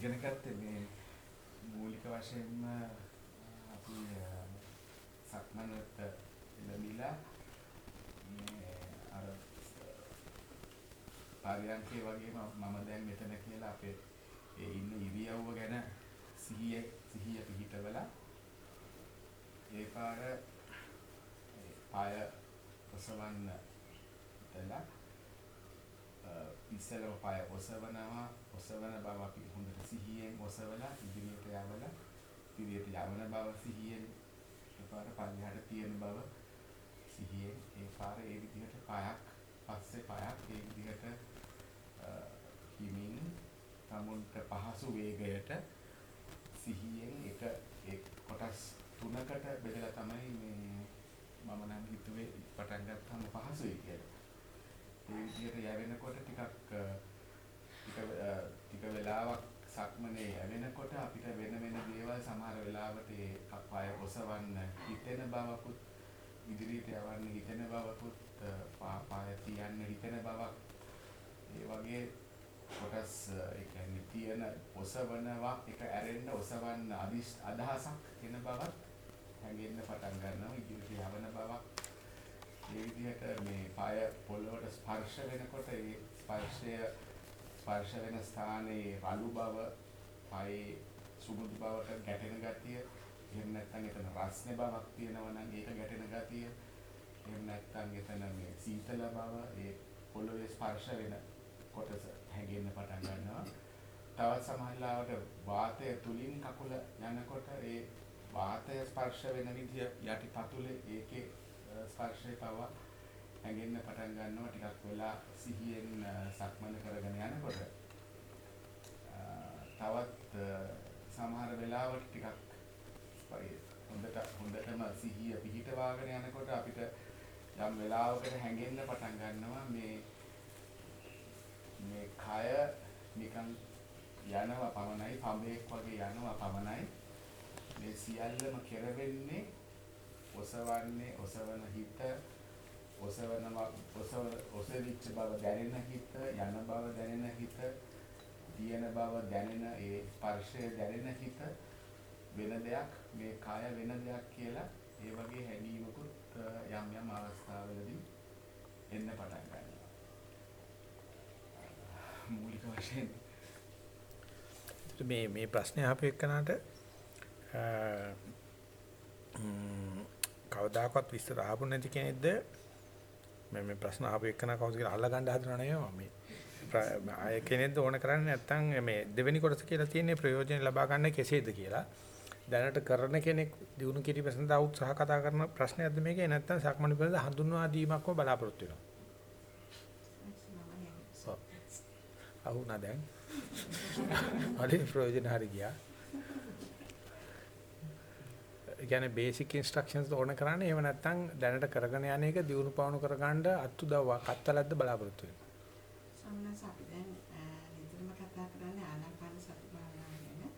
ඉගෙන ගත්තේ මේ මූලික වශයෙන්ම අපි සක්මනට ඉඳලා මේ අර පරියන්කේ වගේම මම දැන් මෙතන කියලා අපේ ඒ ඉන්න ඉරියව්ව ගැන සිහිය සිහිය පිහිටවලා ඒ පාර පාය ඔසවන්න ඉතලා ඉස්සෙල්ලා පාය ඔසවනවා. ඔසවන බව අපි හොඳට සිහියෙන් ඔසවලා ඉදිරියට යවලා ඉදිරියට යවන බව සිහියෙන් ඒ පාර පල්ලෙහාට තියෙන බව සිහියෙන් ඒ පාර ඒ විදිහට පායක් පස්සේ පායක් ඒ විදිහට හිමින් තමුන්ට පහසු වේගයට සිහියෙන් එක එක් කොටස් තුනකට බෙදලා තමයි මේ මම නම් හිතුවේ පටන් ගත්තාම පහසුයි කියලා. ඒ විදිහට යවෙනකොට ටිකක් ටික ටික වෙලාවක් සක්මනේ යවෙනකොට අපිට වෙන වෙන දේවල් සමහර වෙලාවට ඒ පාය ඔසවන්න හිතෙන බවකුත් ඉදිරියට යවන්න හිතෙන බවකුත් පාය තියන්න හිතෙන බවක්. ඒ වගේ කොටස් ඒ කියන්නේ තියෙන ඔසවනවා එක ඇරෙන්න ඔසවන්න අදහසක් එන බවක් හැගෙන්න පටන් ගන්නවා ඉදිරියට යවන බවක්. ඒ විදිහට මේ පාය පොළොවට ස්පර්ශ වෙනකොට ඒ ස්පර්ශය ස්පර්ශ වෙන ස්ථානයේ රළු බව, පායේ සුමුදු බවට ගැටෙන ගතිය, එහෙම නැත්නම් එතන රස්නේ බවක් තියෙනවා නම් ඒක ගැටෙන ගතිය, එහෙම නැත්නම් එතන මේ සීතල බව, ඒ පොළොවේ ස්පර්ශ වෙන කොටස හැගෙන්න පටන් ගන්නවා. තවත් සමහරවිට වාතය තුලින් කකුල යනකොට ඒ වාතය ස්පර්ශ වෙන විදිය යටිපතුලේ ඒකේ ස්පර්ශය පවා හැගෙන්න පටන් ගන්නවා ටිකක් වෙලා සිහියෙන් සක්මන කරගෙන යනකොට. තවත් සමහර වෙලාවට ටිකක් හොඳට හොඳටම සිහිය පිහිටවාගෙන යනකොට අපිට යම් වෙලාවකට හැඟෙන්න පටන් ගන්නවා මේ මේ කය නිකන් යනවා පමණයි පඹේක් වගේ යනවා පමණයි. මේ සියල්ලම කෙරවෙන්නේ ඔසවන්නේ ඔසවන හිත ඔසවනවා ඔසව ඔසවිච්ච බව දැනෙන හිත යන බව දැනෙන හිත තියෙන බව දැනෙන ඒ ස්පර්ශය දැනෙන හිත වෙන දෙයක් මේ කය වෙන දෙයක් කියලා ඒ වගේ හැඟීමකුත් යම් යම් අවස්ථාවලදී එන්න පටන් ගන්නවා. මූලික වශයෙන්. මේ මේ ප්‍රශ්නේ අහපු එක්කනට කවදාකවත් විස්තර ආපු නැති කෙනෙක්ද මම මේ ප්‍රශ්න ආපු එකන කවුද කියලා අල්ලගන්න හදනව නෙවෙයි මම මේ ආය කෙනෙක්ද ඕන කරන්නේ නැත්නම් මේ දෙවෙනි කොටස කියලා තියෙන්නේ ප්‍රයෝජන ලබා ගන්න කෙසේද කියලා. දැනට කරන කෙනෙක් දිනු කිරි ප්‍රශ්න දා උත්සාහ කතා කරන ප්‍රශ්නයක්ද මේකේ? නැත්නම් සක්මණ පිළිබඳ හඳුන්වා දීමක්ම බලාපොරොත්තු වෙනවා? අහුණා දැන්. අලේ ප්‍රයෝජන හරි ගියා කියන්නේ බේසික් ඉන්ස්ට්‍රක්ෂන්ස් ඕන කරන්නේ එහෙම නැත්නම් දැනට කරගෙන යන එක දියුණු පවණු කරගන්න අත්උදව්වක් අත්තලද්ද බලාපොරොත්තු වෙනවා. සම්මත අපි දැන් නිතරම කතා කරන්නේ ආනාපාන සති භාවනාව ගැන.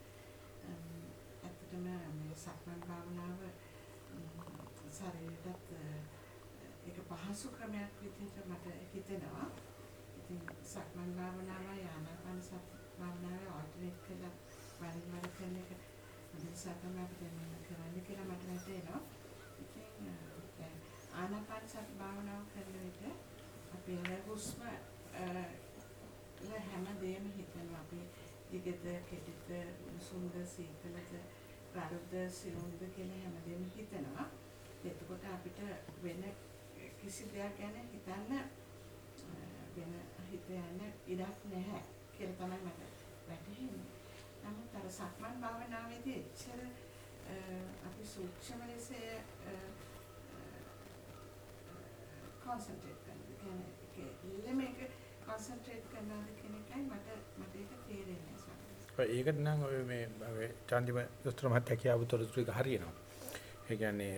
ඇත්තටම මේ සක්මන් භාවනාව ශරීරයට ඒක පහසු ක්‍රමයක් විදිහට මට හිතෙනවා. ඉතින් සක්මන් භාවනාවයි ආනාපාන සති භාවනාවයි ඔල්ටර්නේට් කරලා වරින් වර කරන එක නිසා තමයි අපිට කරන්න කියලා මට හිතෙනවා. ඉතින් දැන් ආනාපාන සති භාවනාව කරන විට අපි හුස්ම හැම දෙයක්ම හිතනවා අපි දිගට කෙටිද සුන්ද සීතලද රළද සිරුම්ද කියලා හැම දෙයක්ම හිතනවා. එතකොට අපිට වෙන කිසි දෙයක් ගැන හිතන්න වෙන හිත යන ඉඩක් නැහැ කියලා තමයි මට වැටහෙන්නේ. නමුත් අර සක්මන් භාවනාවේදී එච්චර අපි සූක්ෂම ලෙස කොන්සන්ට්‍රේට් කරනවා. කියන්නේ මේක කොන්සන්ට්‍රේට් කරනවාද කියන එකයි මට මට ඒක තේරෙන්නේ නැහැ. ඒකට නම් ඔය මේ චාන්දිම දොස්තර මහත්තයා කියපු තොරතුරු එක හරියනවා. ඒ කියන්නේ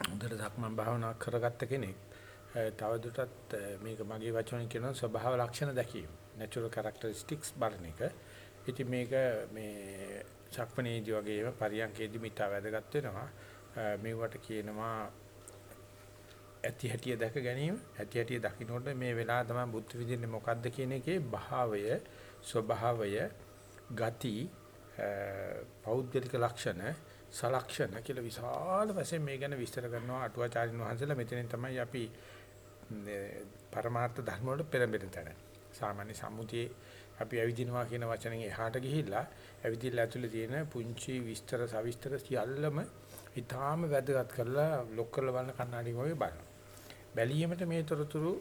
හොඳට සක්මන් භාවනා කරගත්ත කෙනෙක් තවදුරටත් මේක මගේ වචනෙන් කියනවා ස්වභාව ලක්ෂණ දැකීම. natural characteristics බලන එක. ඉතින් මේක මේ සක්මණේදී වගේම පරියන්කේදී මිතා වැදගත් වෙනවා. මේවට කියනවා ඇති හැටිය දැක ගැනීම. ඇති හැටිය දකින්නකොට මේ වෙලාව තමයි බුද්ධ විදින්නේ මොකද්ද කියන එකේ භාවය, ස්වභාවය ගති පෞද්ගලික ලක්ෂණ සලක්ෂණ කියලා විශාල වශයෙන් මේ ගැන විස්තර කරනවා අටුවාචාරින් වහන්සේලා මෙතනින් තමයි අපි පරමාර්ථ ධර්ම වලට පෙරඹෙන තැන. සාමාන්‍ය සම්මුතියේ අපි ඇවිදිනවා කියන වචනෙන් එහාට ගිහිල්ලා ඇවිදින්න ඇතුලේ තියෙන පුංචි විස්තර සවිස්තර සියල්ලම ඊටාම වැදගත් කරලා ලොක් කරලා බලන කණ්ණාඩි වගේ බලනවා. බැලීමට මේ තොරතුරු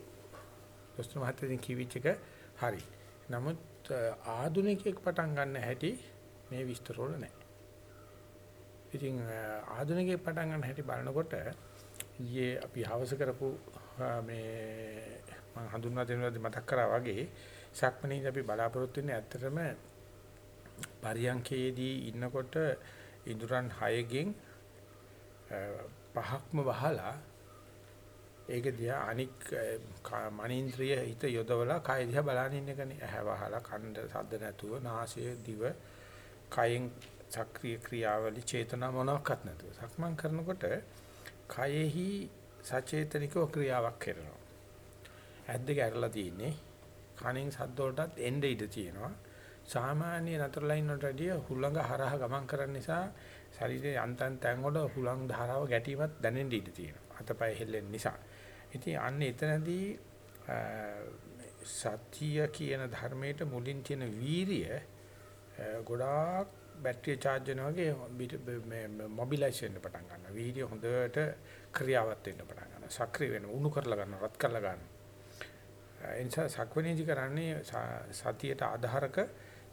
දොස්තර මහත්තයන් කිවිච් එක හරි. නමුත් ආධුනිකයෙක් පටන් ගන්න හැටි මේ විස්තර වල නැහැ. ඉතින් ආධුනිකයෙක් පටන් ගන්න හැටි බලනකොට ඊයේ අපි හවස කරපු මේ මම හඳුන්වා දෙනවා මතක් කරා වගේ සක්මණේදී අපි බලාපොරොත්තු වෙන්නේ ඇත්තටම පරියංකේදී ඉන්නකොට ඉඳුරන් 6කින් පහක්ම වහලා ඒක දිහා අනික් මනින්ද්‍රිය හිත යොදවලා කය දිහා බලන ඉන්න එකනේ. ඇහැ වහලා කණ්ඩ සද්ද නැතුව නාසය දිව කයෙන් සක්‍රීය ක්‍රියාවලි චේතනා මොනවාක්වත් නැතුව. සක්මන් කරනකොට කයෙහි සචේතනිකව ක්‍රියාවක් කරනවා. ඇද්ද ගැරලා තියෙන්නේ කණෙන් සද්ද වලටත් එන්නේ ඉඩ තියෙනවා සාමාන්‍ය නතරලා ඉන්නට වැඩිය හුළඟ හරහා ගමන් කරන නිසා ශරීරයේ යන්තම් තැන් වල හුළං ධාරාව ගැටීමක් දැනෙන්න ඉඩ තියෙනවා. අතපය හෙල්ලෙන නිසා. ඉතින් අන්න එතනදී සත්‍ය කියන ධර්මයට මුලින් තියෙන වීරිය ගොඩාක් බැටරිය charge වෙනවා වගේ මේ මොබිලයිස් වෙන්න පටන් ගන්නවා. වීර්ය හොඳට ක්‍රියාවත් වෙන්න පටන් ගන්නවා. සක්‍රිය වෙනවා. උණු කරලා ගන්නවා. රත් කරලා ගන්නවා. ඒ නිසා සක්වනේදි කරන්නේ සතියට ආධාරක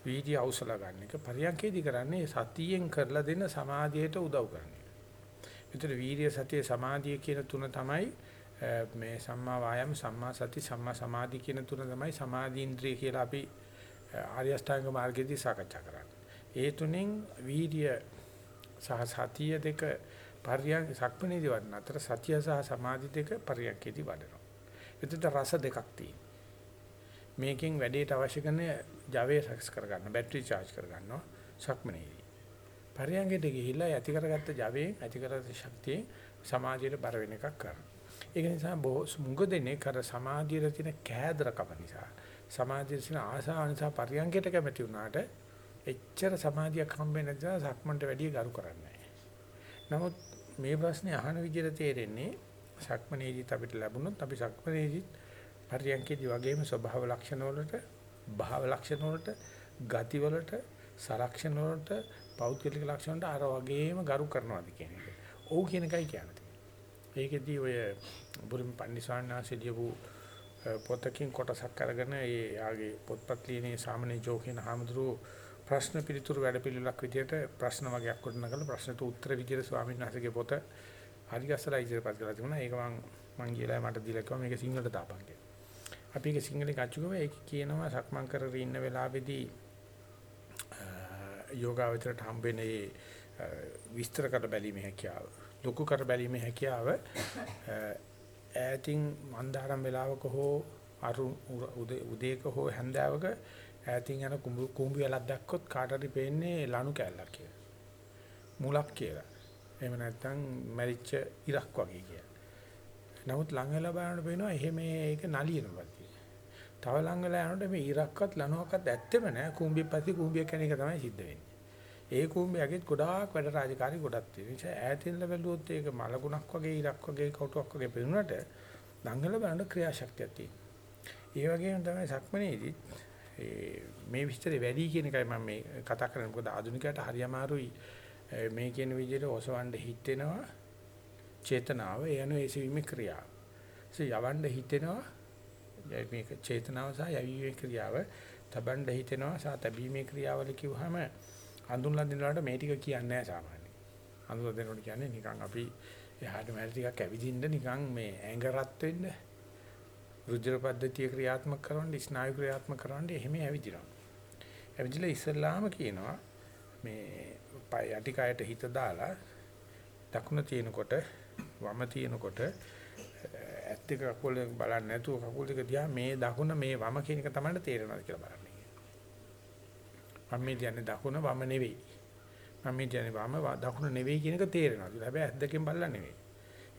වීර්ය අවසල ගන්න එක. පරියන්කේදී කරන්නේ සතියෙන් කරලා දෙන සමාධියට උදව් කරන එක. විතර වීර්ය සතිය සමාධිය කියන තුන තමයි මේ සම්මා වායම සම්මා සති සම්මා සමාධි කියන තුන තමයි සමාධි ඉන්ද්‍රිය කියලා අපි ආර්ය අෂ්ටාංග මාර්ගයේදී සාකච්ඡා කරන්නේ. ඒ තුنين වීර්ය සහ සතිය දෙක පරියන් සක්මණේදී වඩන අතර සතිය සහ සමාධි දෙක පරියන්කේදී වඩනවා. එතකොට රස දෙකක් තියෙනවා. මේකෙන් වැඩේට අවශ්‍ය කරන Java රැක්ස් කරගන්න බැටරි charge කරගන්නවා සක්මනේදී. පරියංගෙට ගිහිල්ලා ඇති කරගත්ත Java ඇති කරගත්ත ශක්තිය සමාධියට බර වෙන එකක් කරනවා. ඒක නිසා බොහෝ මුග දෙනේ කර සමාධියට තියෙන කෑදරකම නිසා සමාධියේ තියෙන ආසාව නිසා පරියංගෙට කැමති වුණාට එච්චර සමාධියක් හම්බෙන්නේ නැති නිසා සක්මන්ට වැඩිය ගරු කරන්නේ නමුත් මේ ප්‍රශ්නේ අහන විදිහට තේරෙන්නේ සක්මනේදීත් අපිට ලැබුණොත් අපි සක්මනේදීත් පරියන්කේදී වගේම ස්වභාව ලක්ෂණ වලට, භාව ලක්ෂණ වලට, ගති වලට, සලක්ෂණ වලට, පෞද්ගලික ලක්ෂණ වලට අර වගේම ගරු කරනවාද කියන එක. ඔව් කියන එකයි කියන්නේ. ඒකෙදී ඔය බුරුම පන්සිවානාසේ ලියපු පොතකින් කොටසක් අරගෙන ඒ යාගේ පොත්පත් ලියනේ සාමාන්‍ය ජෝකින හාමුදුරුවෝ ප්‍රශ්න පිළිතුරු වැඩපිළිවෙලක් විදිහට ප්‍රශ්න වගේක් ගොඩනගලා ප්‍රශ්නට උත්තර විදිහට ස්වාමීන් වහන්සේගේ පොත හරි ගස්සලා ඉදිරිපත් කරලා තිබුණා. ඒක මම මං ගිහලා මට දීලා කිව්වා මේක සිංහලට දාපන් කියලා. අපි ඒක සිංහලෙන් අච්චුකව ඒක කියනවා සක්මන් කරගෙන ඉන්න වෙලාවේදී යෝගාවචරයට හම්බෙන්නේ විස්තර කර බැලීමේ හැකියාව ලොකු කර බැලීමේ හැකියාව ඈතින් මන්දාරම් වෙලාවක හෝ අරු උදේක හෝ හැන්දෑවක ඈතින් යන කුඹු වලක් දැක්කොත් කාට හරි පේන්නේ ලණු කැල්ලක් කියලා. මුලක් කියලා. එහෙම නැත්නම් මැරිච්ච ඉරක් වගේ කියලා. නමුත් ළඟ වෙලා බලනකොට පේනවා එහෙම ඒක නලියනවා. තව ලඟ වෙලා යනකොට මේ ඉරක්වත් ලනුවක්වත් ඇත්තෙම නෑ කුඹිය පැති කුඹිය කෙන එක තමයි සිද්ධ වෙන්නේ. ඒ කුඹියගෙත් ගොඩාක් වැඩ රාජකාරී ගොඩක් තියෙනවා. ඒ නිසා ඈතින් බැලුවොත් ඒක මලගුණක් වගේ ඉරක් වගේ කවුටුවක් වගේ පේනුනට ළඟල බලන ක්‍රියාශක්තියක් තියෙනවා. ඒ වගේම තමයි සක්මනේදී මේ විස්තරේ වැඩි කියන එකයි මම මේ කතා කරන්නේ. මොකද ආධුනිකයට හරි අමාරුයි මේ කියන විදිහට ඔසවන්න හිතෙනවා චේතනාව එයano ඒසීමේ ක්‍රියාව. ඒ යවන්න හිතෙනවා මේක චේතනාව සහ යැවීමේ ක්‍රියාව තබන්න හිතෙනවා සහ තැබීමේ ක්‍රියාවල කිව්වහම හඳුන්ලා දෙනවට මේ ටික කියන්නේ නැහැ සාමාන්‍යයෙන්. හඳුන්ලා දෙනකොට කියන්නේ නිකන් අපි එහාට මෙහාට ටිකක් ඇවිදින්න නිකන් මේ ඇඟ රත් වෙන්න රුධිර පද්ධතිය ක්‍රියාත්මක කරන්න ස්නායු ක්‍රියාත්මක කරන්න එහෙම ඇවිදිනවා. ඇවිදලා ඉස්සල්ලාම කියනවා මේ පය යටි කයට හිත දාලා දකුණ තියෙනකොට වම තියෙනකොට ඇත් දෙක කකුල් දෙක බලන්නේ නැතුව කකුල් දෙක දිහා මේ දකුණ මේ වම කියන එක තමයි තේරෙනවද කියලා බලන්න. මම මේ කියන්නේ දකුණ වම නෙවෙයි. මම මේ කියන්නේ වම දකුණ නෙවෙයි කියන එක තේරෙනවද? හැබැයි ඇත් දෙකෙන් බලලා නෙවෙයි.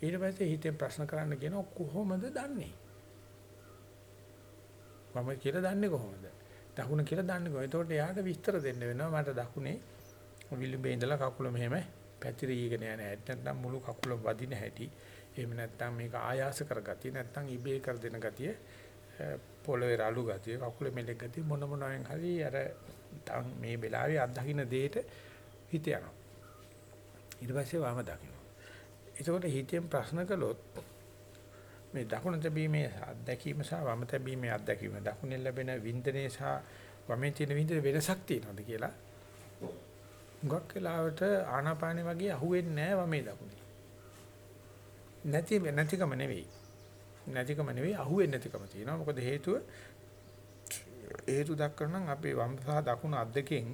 ඊට පස්සේ හිතෙන් ප්‍රශ්න කරන්න කියනවා කොහොමද දන්නේ? වම කියලා දන්නේ කොහොමද? දකුණ කියලා දන්නේ කොහොමද? එතකොට එයාට විස්තර දෙන්න වෙනවා මට දකුණේ විලුඹේ ඉඳලා කකුල මෙහෙම පැතිරීගෙන යන හැටි නැත්නම් මුළු කකුල වදින හැටි එහෙම නැත්නම් මේක ආයාස කරගතිය නැත්නම් ඉබේ කර දෙන ගතිය පොළවේ රළු ගතිය කකුලේ මෙලෙක් ගතිය මොන මොනෙන් හරි අර මේ වෙලාවේ අත්දකින්න දෙයට හිත යනවා. ඊට පස්සේ වම දකින්න එතකොට හිතෙන් ප්‍රශ්න කළොත් මේ දකුණ තැබීමේ අත්දැකීම සහ වම තැබීමේ අත්දැකීම දකුණෙන් ලැබෙන වින්දනයේ සහ වමේ තියෙන වින්දන වෙනසක් තියෙනවද කියලා? හුඟක් වෙලාවට ආනාපානෙ වගේ අහුවෙන්නේ නැහැ වමේ දකුණේ. නැති නැතිකම නෙවෙයි. නැතිකම නෙවෙයි අහුවෙන්නේ නැතිකම තියෙනවා. මොකද හේතුව හේතු දක්වන නම් අපේ වම් සහ දකුණ අත් දෙකෙන්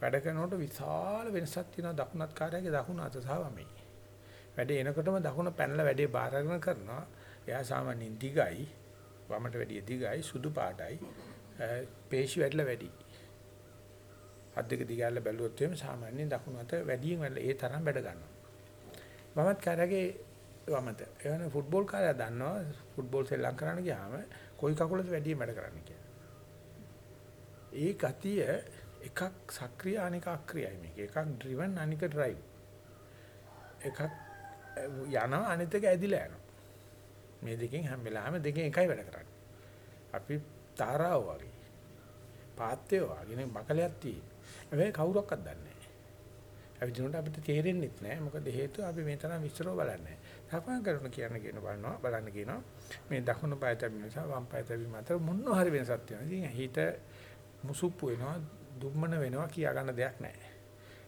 වැඩ කරනකොට විශාල වෙනසක් තියෙනවා දකුණත් කාර්යයේ දකුණ අත සහ වමේ. වැඩේ එනකොටම දකුණ පැනලා වැඩේ බාරගෙන කරනවා. එයා සාමාන්‍යයෙන් දිගයි වමට වැඩිය දිගයි සුදු පාටයි පේශි වැඩිලා වැඩි. අත් දෙක දිගාල බැලුවොත් එimhe සාමාන්‍යයෙන් දකුණු අත වැඩියෙන් වැඩ ඒ තරම් වැඩ ගන්නවා. වමත් කාර්යයේ වමත. එවන ෆුට්බෝල් කාර්යය දන්නවා ෆුට්බෝල් සෙල්ලම් කරන්න ගියාම කොයි කකුලද වැඩියෙන් වැඩ කරන්න කියලා. ඒ ගතිය එකක් සක්‍රිය අනික අක්‍රියයි මේක. එකක් ඩ්‍රිවන් අනික ඩ්‍රයිව්. එකක් යනවා අනිත් එක ඇදිලා යනවා. මේ දෙකෙන් හැම වෙලාවෙම දෙකෙන් එකයි වැඩ කරන්නේ. අපි තාරාව වගේ. පාත්‍යය වගේ නේ බකලයක් තියෙන. හැබැයි කවුරක්වත් දන්නේ නැහැ. අවිදිනකොට අපිට තේරෙන්නේ නැහැ. මොකද හේතුව අපි මේ තරම් විස්තරව බලන්නේ නැහැ. සක්මන් කරන කියන කියන බලනවා බලන්න කියනවා. මේ දකුණු පාය තැබීම නිසා වම් පාය තැබීම අතර මොන හරි වෙනසක් තියෙනවා. ඉතින් හිත මුසුප්පු වෙනවා, දුම්මන වෙනවා කියා ගන්න දෙයක් නැහැ.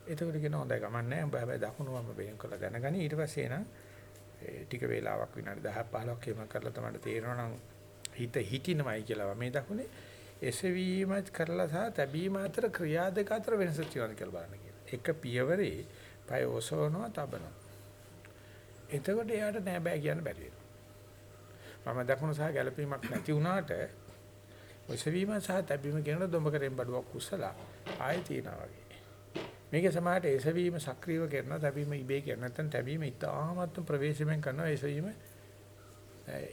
එතකොට කියනවා හොඳයි ගමන් නැහැ. ඔබ හැබැයි දකුණු වම් වෙන් කරලා දැනගනි. ඊට පස්සේ එන ටික වේලාවක් විනාඩි 10ක් 15ක් එහෙම කරලා තමයි තේරෙනවා නම් හිත හිටිනමයි කියලා මේ දකුණේ එසවීම කරලා සහ තැබීම අතර ක්‍රියා දෙක අතර වෙනස තියෙනවා කියලා බලන්න කියනවා. එක පියවරේ පය ඔසවනවා තබනවා. එතකොට එයාට නෑ බෑ කියන්න බැරි වෙනවා. මම දකුණු සහ ගැළපීමක් නැති වුණාට ඔසවීම සහ තැබීම කියනකොට දොඹ කරෙන් බඩුවක් උස්සලා ආයෙ තියනවා වගේ. මේක සමාහට එසවීම සක්‍රීයව කරනවා තැබීම ඉබේ කරනවා. නැත්නම් තැබීම ඉතාමත්ම ප්‍රවේශමෙන් කරනවා එසවීම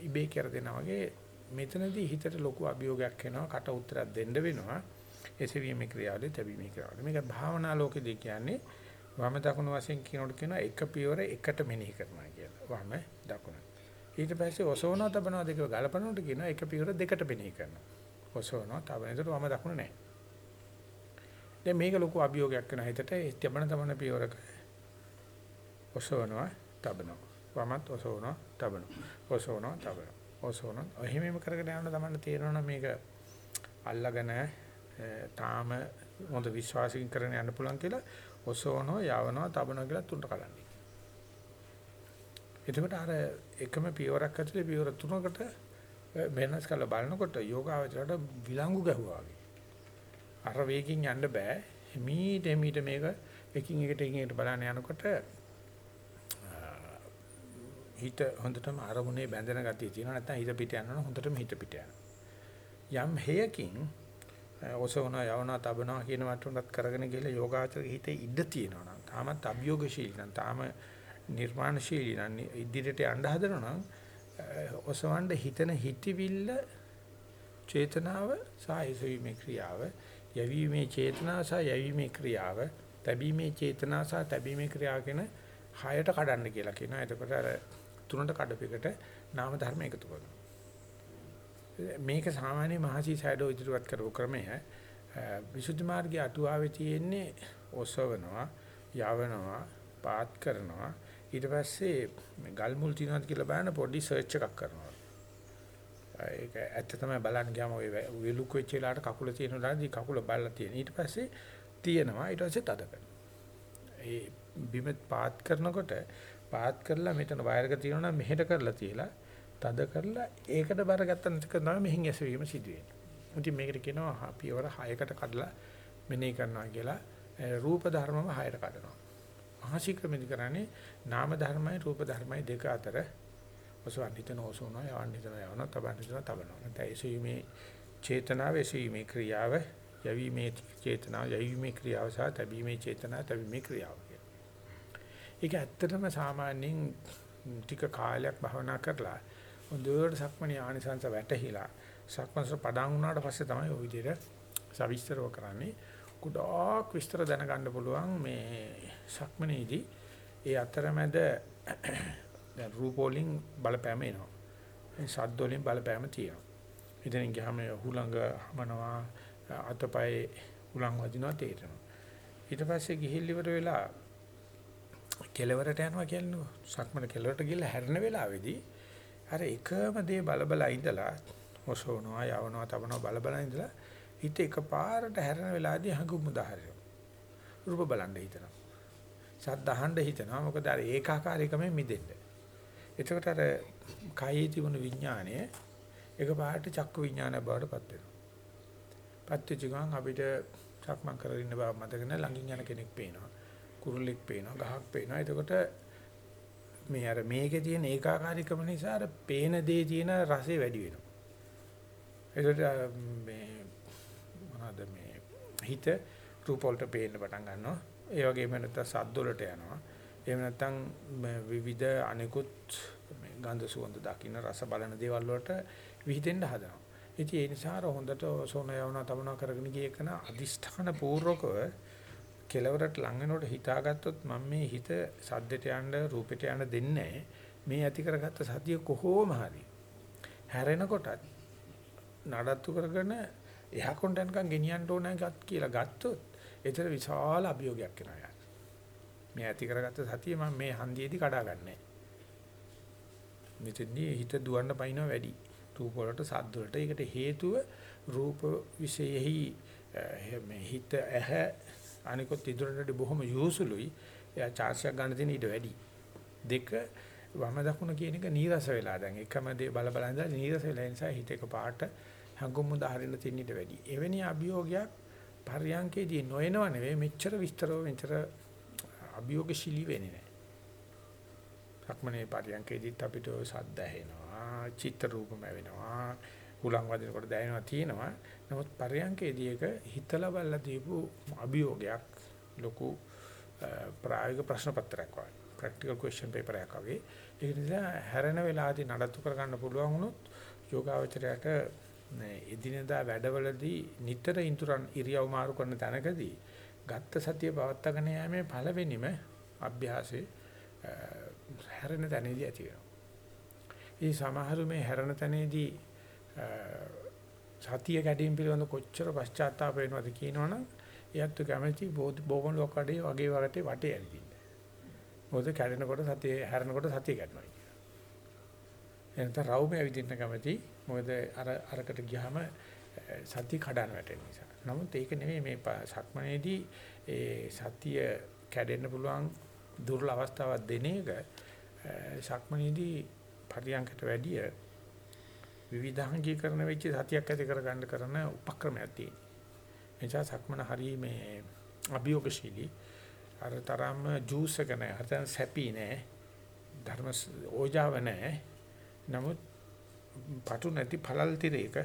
ඉබේ කර දෙනවා වගේ. මෙතනදී හිතට ලොකු අභියෝගයක් එනවා කට උත්තරයක් දෙන්න වෙනවා. එසවීමේ ක්‍රියාවලිය තැබීමේ ක්‍රියාවලිය. මේක භාවනා ලෝකෙදී කියන්නේ වම දකුණු වශයෙන් කියනකොට කියනවා එක පියවර එකට මෙනෙහි කරනවා. කියලා වම දකුණ ඊට පස්සේ ඔසවනවා තබනවා දෙක ගලපනකොට කියනවා එක පියවර දෙකට මෙනෙහි කරනවා. ඔසවනවා තබන එතකොට වම දකුණ නැහැ. දැන් මේක ලොකු අභියෝගයක් වෙන හිතට තිබෙන තමන පියවරක ඔසවනවා තබනවා. වමත් ඔසවනවා තබනවා. ඔසවනවා තබනවා. ඔසෝන එහෙමම කරගෙන යනකොට තමයි තේරෙනවා මේක අල්ලගෙන තාම හොඳ විශ්වාසකින් කරගෙන යන්න පුළුවන් කියලා ඔසෝනෝ යවනවා තබනවා කියලා තුනට කලන්නේ. එතකොට අර එකම පියවරක් ඇතුලේ පියවර තුනකට වෙනස් කරලා බලනකොට යෝගාවචරයට විලංගු ගැහුවා වගේ. අර වේගින් යන්න බෑ. මීට මීට මේක එකින් එකට එකින් එකට බලන්න යනකොට හිත හොඳටම අරමුණේ බැඳෙන ගතිය තියෙනවා නැත්නම් හිත පිට යනවා හොඳටම හිත පිට යනවා යම් හේයකින් ඔසවන යවන තබනවා කියන වටුනත් කරගෙන ගිහලා යෝගාචරයේ හිතේ ඉඩ තියෙනවා නම් තාමත් අභියෝගශීලී නම් තාම නිර්මාණශීලී නම් ඉදිරියට යන්න හදනවා නම් ඔසවන්න හිතන හිතවිල්ල චේතනාව සායසීමේ ක්‍රියාව යැවීමේ චේතනාව සහ යැවීමේ ක්‍රියාව තැබීමේ චේතනාව සහ තැබීමේ ක්‍රියාව කියන හයට කඩන්න කියලා කියනවා එතකොට අර තුනට කඩපෙකට නාම ධර්ම එකතු කරනවා. මේක සාමාන්‍ය මහසි සයිඩෝ ඉදිරියට කරපු ක්‍රමය විසුද්ධි මාර්ගයේ අටුවාවේ තියෙන්නේ ඔසවනවා, යවනවා, පාත් කරනවා. ඊට පස්සේ ගල් මුල් තියනවාද කියලා බලන පොඩි සර්ච් එකක් කරනවා. ඒක ඇත්ත තමයි බලන්න ගියාම ඔය වෙලුක් වෙච්ච වෙලාවට කකුල තියෙන වෙලාවදී කකුල බලලා තියෙන. ඊට පස්සේ තියෙනවා ඊට පස්සේ තද කරනවා. ඒ බිම පාත් කරනකොට පාත් කරලා මෙතන වයර් එක තියෙනවා නම් මෙහෙට කරලා තියලා තද කරලා ඒකට බර ගත්තම තමයි මෙහින් ඇසවීම සිදු වෙන්නේ. ඉතින් මේකට කියනවා පියවර 6කට කඩලා මෙනෙහි කරනවා කියලා රූප ධර්මම 6ට කඩනවා. මහශීක්‍රමෙදි කරන්නේ නාම ධර්මයි රූප ධර්මයි දෙක අතර ඔසවන් හිතන ඔසවනවා යවන් හිතන යවනවා තබන් හිතන තබනවා. නැත්නම් ඇසීමේ චේතනාව ඇසීමේ ක්‍රියාව යවීමේ චේතනාව යවීමේ ක්‍රියාව සහ තැබීමේ චේතනාව තැබීමේ ක්‍රියාව. ඒක ඇත්තටම සාමාන්‍යයෙන් ටික කාලයක් භවනා කරලා හොඳට සක්මණේ ආනිසංස වැටහිලා සක්මන්ස පඩම් වුණාට පස්සේ තමයි ওই විදිහට සවිස්තරව කරන්නේ කුඩාක් විස්තර දැනගන්න පුළුවන් මේ සක්මනේදී ඒ අතරමැද දැන් රූප වලින් බලපෑම එනවා. ඒ ශබ්ද වලින් බලපෑම තියෙනවා. ඉතින් ගියාම හුලඟ හමනවා අතපය හුලං වදිනවා තේරෙනවා. ඊට පස්සේ ගිහිල් ඉවර වෙලා කෙලවරට යනවා කියන්නේ සක්මන කෙලවරට ගිහලා හැරෙන වෙලාවේදී අර එකම දේ බලබලා ඉඳලා ඔසවනවා යවනවා තබනවා බලබලා ඉඳලා හිත එකපාරට හැරෙන වෙලාවේදී හඟුම් උදාහරණය. රූප බලන්න හිතනවා. ශබ්ද අහන්න හිතනවා. මොකද අර ඒකාකාරීකමෙන් මිදෙන්න. එතකොට අර කයේ තිබුණු විඥාණය එකපාරට චක්කු විඥානය බවට පත් වෙනවා. පත් වෙච්ච ගමන් අපිට සක්මන් කරගෙන ඉන්න බව මතක නැහැ ළඟින් යන කෙනෙක් පේනවා. කුරුල්ලෙක් පේනවා, ගහක් පේනවා. එතකොට මේ අර මේකේ තියෙන ඒකාකාරීකම නිසා අර පේන දේ තියෙන රසය වැඩි වෙනවා. ඒකට මේ මොනවාද මේ හිත රූප වලට පේන්න පටන් ගන්නවා. ඒ වගේම නැත්නම් සද්ද වලට යනවා. එහෙම නැත්නම් විවිධ අනිකුත් මේ ගන්ධ සුවඳ දකින්න රස බලන දේවල් වලට විහිදෙන්න හදනවා. ඉතින් ඒ නිසා හොඳට සෝන යවන තමන කරගෙන ගිය එකන අදිෂ්ඨාන පූර්වකව කෙලවරට ලඟ වෙනකොට හිතාගත්තොත් මම මේ හිත සද්දට යන්න රූපෙට යන්න දෙන්නේ මේ ඇති කරගත්ත සතිය කොහොම හරි හැරෙනකොටත් නඩත්තු කරගෙන එහා කොන්ට යනකම් ගෙනියන්න ඕන එකක් කියලා ගත්තොත් ඒතර විශාල අභියෝගයක් එනවා යාර. මේ ඇති කරගත්ත සතිය මම මේ හන්දියේදී කඩාගන්නේ. මෙතනදී හිත දුවන්න පයින්නවා වැඩි. රූප වලට සද්ද වලට ඒකට හේතුව රූප විශේෂෙහි මේ හිත ඇහ අනිකොත් ඉදරට බොහොම යොසුලුයි. එයා chance එකක් ගන්න තියෙන ඊට වැඩි. දෙක වම දකුණ කියන එක නීරස වෙලා දැන් එකම දේ බල බල ඉඳලා නීරස වෙලා නිසා හිත එක පාට හඟුම් උදාහරින්න තියෙන ඊට වැඩි. එවැනි අභියෝගයක් පරියංකේදී නොයනව නෙවෙයි මෙච්චර විස්තරව මෙච්චර අභියෝගශීලී වෙන්නේ නැහැ. සක්මනේ පරියංකේදීත් අපිට සද්ද ඇහෙනවා, චිත්‍ර රූපම වෙනවා, හුලං වදිනකොට දැනෙනවා තියෙනවා. නමුත් පරියංකේදී එක හිතලා බලලා දීපු අභියෝගයක් ලොකු ප්‍රායෝගික ප්‍රශ්න පත්‍රයක් වගේ. ප්‍රැක්ටිකල් ක්වෙස්චන් පේපර් එකක් වගේ. ඒක නිසා හැරෙන වෙලාවදී නඩත්තු කරගන්න පුළුවන් වුණොත් යෝගාවචරයට එදිනෙදා වැඩවලදී නිතර ඉන්තුරන් ඉරියව් මාරු කරන තැනකදී ගත්ත සතිය පවත්වාගෙන යෑමේ පළවෙනිම අභ්‍යාසයේ හැරෙන තැනදී ඇති වෙනවා. ඒ සමහරු මේ හැරෙන තැනදී සතිය කැඩීම් පිළිබඳ කොච්චර පශ්චාත්තාප වෙනවද කියනවනම් එයත් කැමැති බෝවන් ලෝකඩේ වගේ වගේ වටේ ඇවිදින්න. මොකද කැඩෙනකොට සතිය හැරෙනකොට සතිය කැඩනවා කියන. එනත රවුමේ ඇවිදින්න කැමැති. මොකද අර අරකට ගියාම සතිය කඩන වැටෙන නිසා. නමුත් ඒක නෙමෙයි මේ සක්මනේදී ඒ සතිය කැඩෙන්න පුළුවන් දුර්ල අවස්ථාවක් දෙන එක සක්මනේදී පරියන්කට වැඩිය විවිධාංගීකරණ වෙච්ච සතියක් ඇති කරගන්න කරන උපක්‍රමයක් තියෙනවා. එනිසා සක්මන හරි මේ අභියෝගශීලී. අර තරම් ජූස් එක නෑ. අර සැපි නෑ. ධර්ම ඕජාව නෑ. නමුත් පටු නැති පළල් තිරේක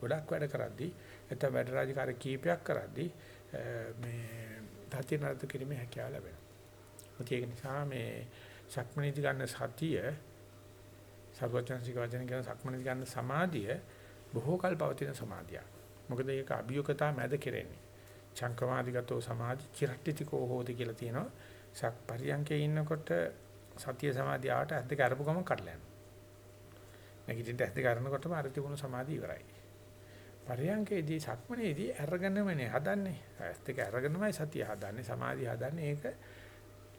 ගොඩක් වැඩ කරද්දී නැත්නම් වැඩ රාජකාරී කීපයක් කරද්දී මේ ධාතිය නරද කිරීමේ හැකියාව ලැබෙනවා. ඒක නිසා මේ සක්මණේදී ගන්න සතිය සර්වඥාන්සික වචන කියන සක්මණේදී ගන්න සමාධිය බොහෝ කල් පවතින සමාධියක්. මොකද ඒක අභියෝගතා මැද කෙරෙන්නේ. චංකමාදිගතෝ සමාධි චිරට්ටිතිකෝ හෝති කියලා තියෙනවා. සක් පරියන්කේ ඉන්නකොට සතිය සමාධිය ආවට ඇද්ද කරපු ගමන් කඩලා යනවා. නැගිටින්න ඇද්ද කරනකොටම අර තිබුණු සමාධිය ඉවරයි. පරියන්කේදී සක්මනේදී අරගෙනමනේ හදන්නේ. ඇස් දෙක අරගෙනමයි සතිය හදන්නේ සමාධිය හදන්නේ ඒක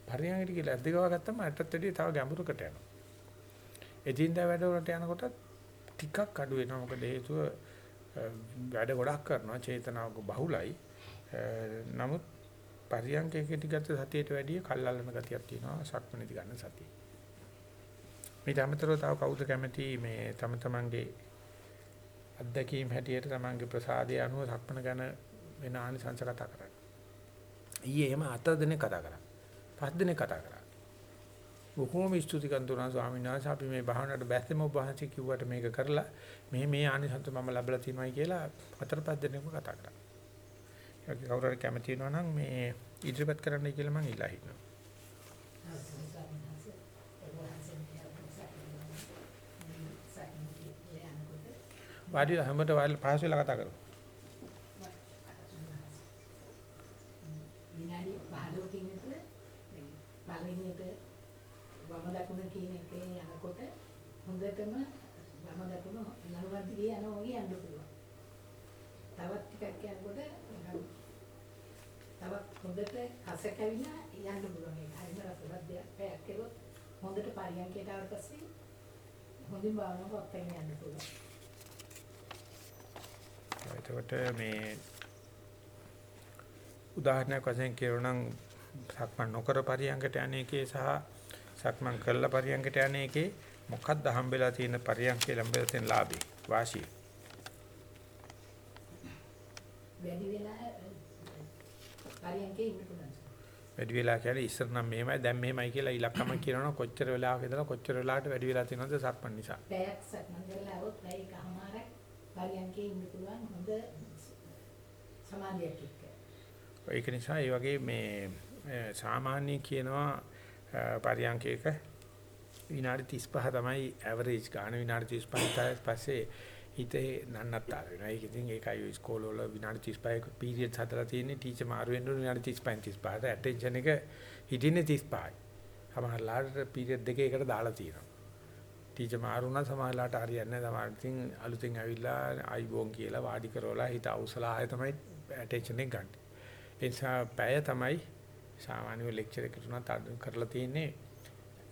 පරියන්කට කියලා ඇස් දෙක වගත්තම අටත් වැඩිය තව ගැඹුරකට යනවා. එදින්දා වැඩවලට යනකොට ටිකක් අඩු වෙනවා මොකද හේතුව වැඩ ගොඩක් කරනවා චේතනාවක බහුලයි. නමුත් පරියන්කේකට ගත සතියට වැඩිය කල්ලාලන ගතියක් තියෙනවා සක්මනේදී ගන්න සතිය. මේ තමතරව තව කවුද කැමති මේ තම තමන්ගේ අත්දැකීම් හැටියට තමන්ගේ ප්‍රසාදය අනුව සක්මන ගැන වෙන ආනිසංස කතා කරන්නේ. ඊයේ එහෙම හතර දිනක් කතා කරා. පස් දිනක් කතා කරා. බොහෝම ස්තුති කරනවා ස්වාමීන් වහන්සේ අපි මේ භාවනාවට බැස්සෙම ඔබ වහන්සේ කිව්වට මේක කරලා මේ මේ ආනිසංස මම ලැබලා තියෙනවායි කියලා හතර පස් දිනක්ම කතා කරා. ඒක කවුරු හරි කැමති වෙනවා නම් මේ ඉදිරිපත් කරන්නයි කියලා මම ඉල්ලා හිටිනවා. වාඩි හැමත වාඩි පහසු වෙලා කතා කරමු. විනාඩි 15කින් විතර පළවෙනි එක වම දකුණ කියන එකේ යනකොට හොඳටම වම දකුණ නළුවක් දිගේ යනවා වගේ යන්න පුළුවන්. තවත් ටිකක් යනකොට තවත් හොඳට කස කැවිලා යන්න පුළුවන්. ඒක හරිම රසවත් දෙයක්. පැයක් කෙරුවොත් හොඳට පරියන්කයට ආවට පස්සේ හොඳින් භාවනාවක් පටන් යන්න පුළුවන්. එතකොට මේ උදාහරණයක් වශයෙන් කියනනම් සක්මන් නොකර පරියංගට යන එකේ සහ සක්මන් කළා පරියංගට යන එකේ මොකක්ද හම්බෙලා තියෙන පරියංගකේ ලැබෙලා තියෙන ලාභේ වාසිය? වැඩි වෙලා පරියන්කේ ඉන්න පුළුවන්. වැඩි වෙලා කියන්නේ ඉස්සර නම් මෙහෙමයි දැන් මෙහෙමයි කියලා ඉලක්කම කියනවනම් කොච්චර වෙලාවක ඉඳලා කොච්චර වෙලාවට වැඩි වෙලා තියෙනවද සක්මන් නිසා? පැයක් සක්මන් කරලා આવොත් පැය එකමාරක් පරියන්කේ ඉන්න පුළුවන් හොඳ සමාධියක් එක්ක. ඒක නිසා ඒ වගේ මේ අ, සාමාන්‍ය කියනවා අ, පරියන්කයක විනාඩි 35 තමයි ඇවරේජ් ගන්න විනාඩි 35 පස්සේ හිතේ නන්නත්තර වෙනවා. ඒක ඉතින් ඒකයි ඉස්කෝල වල විනාඩි 35ක පීරියඩ්ස් හදලා තියෙන්නේ ටීචර් මාරු වෙන්න ඕනේ විනාඩි 35 35ට ඇටෙන්ෂන් එක හිටින්නේ 35යි. සමහරලාට පීරියඩ් දෙකේ එකට දාලා තියෙනවා. ටීචර් මාරු වුණා සමහරලාට හරියන්නේ නැහැ. සමහර ඉතින් අලුතෙන් ඇවිල්ලා අයිබෝන් කියලා වාඩි කරවලා හිත අවසලා ආය තමයි ඇටෙන්ෂන් එක ගන්න. ඒ නිසා පැය තමයි සාමාන්‍ය ලෙක්චර් එකකට උනත් අඩු කරලා තියෙන්නේ.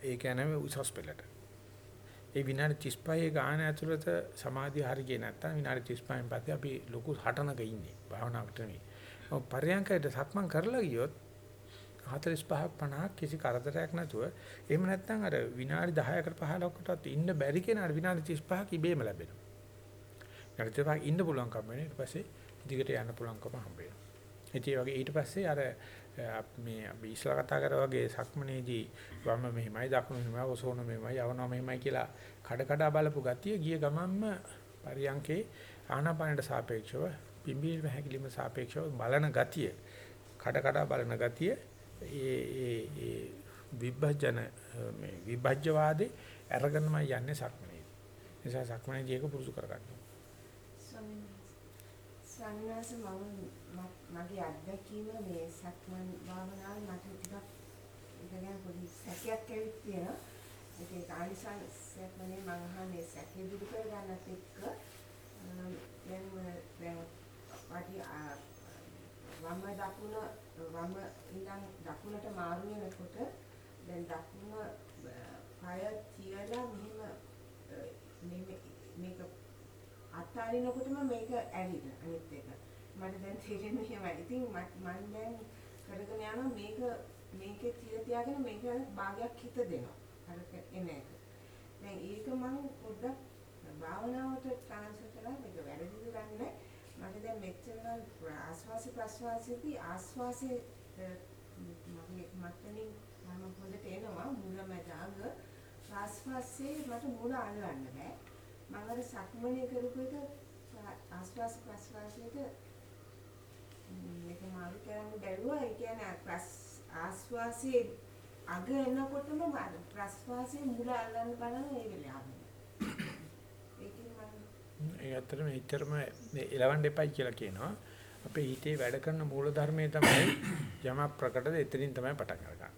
ඒ කියන්නේ උසස් පෙළට. ඒ විනාඩි 35 ගාන ඇතුළත සමාධිය හරියේ නැත්තම් විනාඩි 35න් පස්සේ අපි ලොකු හටනක ඉන්නේ භාවනාවට නෙවෙයි. ඔව් පරයන්කයට සක්මන් කරලා ගියොත් 45ක් 50ක් කිසි කරදරයක් නැතුව එහෙම නැත්නම් අර විනාඩි 10කට 15කටත් ඉන්න බැරි කෙනාට විනාඩි 35ක් ඉබේම ලැබෙනවා. විනාඩි 35ක් ඉන්න පුළුවන්කම වෙන ඊට පස්සේ දිගට යන්න පුළුවන්කම හම්බ වෙනවා. ඉතින් ඒ වගේ ඊට පස්සේ අර අ, මේ අපි ඉස්ලා කතා කරා වගේ සක්මනේදී වම මෙහිමයි දකුණු මෙහිමයි ඔසෝන මෙහිමයි යවනවා මෙහිමයි කියලා කඩ කඩ බලපු ගතිය ගිය ගමන්ම පරියන්කේ ආනාපානට සාපේක්ෂව පිම්බීම හැකිලිම සාපේක්ෂව බලන ගතිය කඩ කඩ බලන ගතිය ඒ ඒ ඒ විභජන මේ විභජ්‍යවාදේ අරගෙනම යන්නේ සක්මනේ. නිසා සක්මනේදී ඒක පුරුදු කරගන්න. ස්වාමීන් වහන්සේ ස්වාමීන් වහන්සේ මම ම- මගේ අත්දැකීම මේ සක්මන් භාවනාවේ මට ටිකක් ඒක ගැන පොඩි සැකයක් ඇවිත් තියෙනවා. ඒක ආනිසංසයක් වනේ මම අහන්නේ සැකේ දුරු කර ගන්නත් එක්ක අම්, දැන් ම- දැන් වාටි ආ, වම දකුණ වම ඉඳන් දකුණට මාරු වෙනකොට දැන් දකුණ අ, පය තියලා මෙහෙම අ, මෙහෙම මේක අත්හරිනකොටම මේක ඇවිල්ලා අනිත් එක. මට දැන් තේරෙන්නේ එහෙමයි. ඉතින් මට මම දැන් කරගෙන යනවා මේක මේකේ තිය තියාගෙන මේක භාගයක් හිත දෙනවා. අර එන එක. දැන් ඒක මම පොඩ්ඩක් භාවනාවට ට්‍රාන්ස්ෆර් කරලා මේක වැරදිද ගන්නෑ. මට දැන් මෙච්චර ආස්වාස ප්‍රස්වාසයේදී ආස්වාසේ අ, මගේ මත්තනින් මම හොඳට එනවා මුලමැද අග ප්‍රස්වාසයේ මට මුල අල්ලන්න බෑ. මම අර සක්මනේ කරපු එක ආස්වාස ප්‍රස්වාසයට මේක මාරු කරන්න බැරුවා. ඒ කියන්නේ ප්‍රස් ආස්වාසයේ අග එනකොටම අර ප්‍රස්වාසයේ මුල අල්ලන්න බලන ඒ වෙලාවෙම ඒකෙන් මම ඒ ඇත්තටම එච්චරම එලවන්න එපයි කියලා කියනවා. අපේ හිතේ වැඩ කරන මූල ධර්මයේ තමයි යම ප්‍රකටද එතනින් තමයි පටන් අරගන්නේ.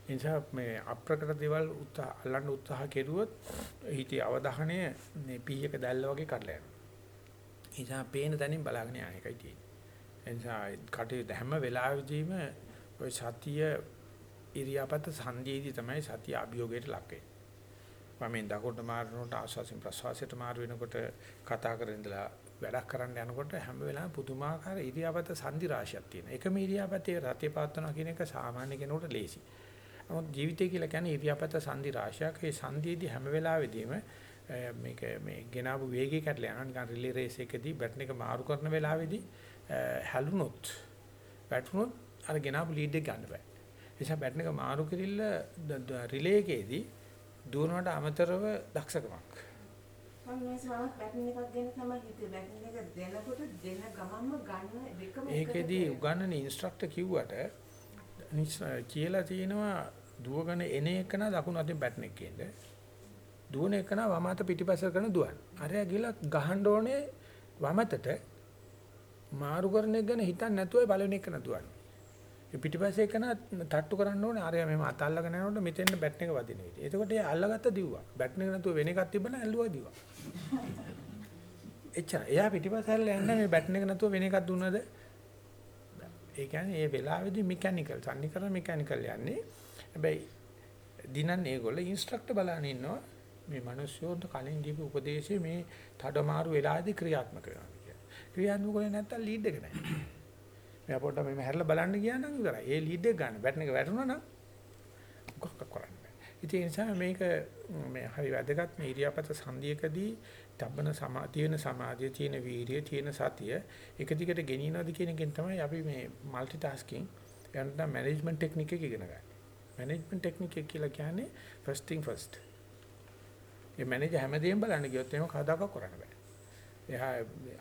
ඒ නිසා මේ අප්‍රකට දේවල් උත්සාහ අල්ලන්න උත්සාහ කෙරුවොත් හිතේ අවධානය මේ පීයක දැල්ල වගේ කඩලා යනවා. ඒ නිසා පේන තැනින් බලාගෙන යන එකයි තියෙන්නේ. ඒ නිසා කටේ හැම වෙලාවෙදීම ওই සතිය ඉරියාපත සංදීදී තමයි සතිය අභියෝගයට ලක් වෙන්නේ. වමෙන් දකුණට මාරනකොට ආස්වාසින් ප්‍රසවාසයට මාරු වෙනකොට කතා කරගෙන ඉඳලා වැඩක් කරන්න යනකොට හැම වෙලාවෙම පුදුමාකාර ඉරියාපත සංදි රාශියක් තියෙනවා. එකම ඉරියාපතේ රතේ පවත්වනවා කියන එක සාමාන්‍ය කෙනෙකුට ලේසි. නමුත් ජීවිතය කියලා කියන්නේ ඉරියාපත සංදි රාශියක්. ඒ සංදියේදී හැම වෙලාවෙදීම අ, මේක මේ ගෙනාවු වේගය කැඩලා යනවා. නිකන් රිලේ රේස් එකදී බැටන් එක මාරු කරන වෙලාවේදී අ, හැලුනොත් වැටුනොත් අර ගෙනාවු ලීඩ් එක ගන්න බෑ. ඒ නිසා බැටන් එක මාරු කිරිල්ල රිලේ එකේදී දුවනට අමතරව දක්ෂකමක්. මම මේ සමහත් බැටන් එකක් ගැන තමයි හිතුවේ බැටන් එක දෙනකොට දෙන ගමන්ම ගන්න දෙකම ඒකෙදී. උගන්නන ඉන්ස්ට්‍රක්ටර් කිව්වට කියලා තියෙනවා දුවගෙන එන එකන දකුණු අතින් බැටන් එක කියන්නේ. දුවන එකන වම අත පිටිපස්ස කරන දුවන්. අරයා ගිහලා ගහන්න ඕනේ වමතට මාරු කරන එක ගැන හිතන්නේ නැතුව පළවෙනි එකන දුවන්නේ. ඒ පිටිපස්සේ එකන තට්ටු කරන්න ඕනේ. ආරයා මෙහෙම අත අල්ලගෙන යනකොට මෙතෙන් බැට් එක වදින විදිහ. එතකොට ඒ අල්ලගත්ත දිව්වා. බැට් එක නැතුව වෙන එකක් තිබ්බම ඇල්ලුවා දිව්වා. එච්චර. එයා පිටිපස්ස හැරලා යන්නේ මේ බැට් එක නැතුව වෙන එකක් දුන්නද? ඒ කියන්නේ ඒ වෙලාවේදී මෙකැනිකල් සම්නිකරණ මෙකැනිකල් යන්නේ. හැබැයි දිනන්නේ ඒගොල්ලෝ ඉන්ස්ට්‍රක්ටර් බලන ඉන්නවා. මේ මිනිස්සුන්ට කලින් දීපු උපදේශය මේ තඩමාරු වෙලාවේදී ක්‍රියාත්මක වෙනවා කියන්නේ. ක්‍රියාත්මක වෙන්නේ නැත්තම් ලීඩ් එක නැහැ. මෙයා පොඩ්ඩක් මෙහෙම හැරලා බලන්න ගියා නම් ඉවරයි. ඒ ලීඩ් එක ගන්න. බැටන් එක වැටුණා නම් මොකක් කරන්න බෑ. ඉතින් ඒ නිසා මේක මේ හරි වැදගත් මේ ඉරියාපත සංධියකදී තබන සමාධිය වෙන සමාධිය තියෙන වීරිය තියෙන සතිය එක දිගට ගෙනියනවාද කියන එකෙන් තමයි අපි මේ মালටි ටාස්කින් යන්න මැනේජ්මන්ට් ටෙක්නික් එක ඉගෙන ගන්න. මැනේජ්මන්ට් ටෙක්නික් එක කියලා කියන්නේ first thing first. මේ මැනේජර් හැමදේම බලන්න ගියොත් එහෙම කවදාකවත් කරන්න බෑ. එයා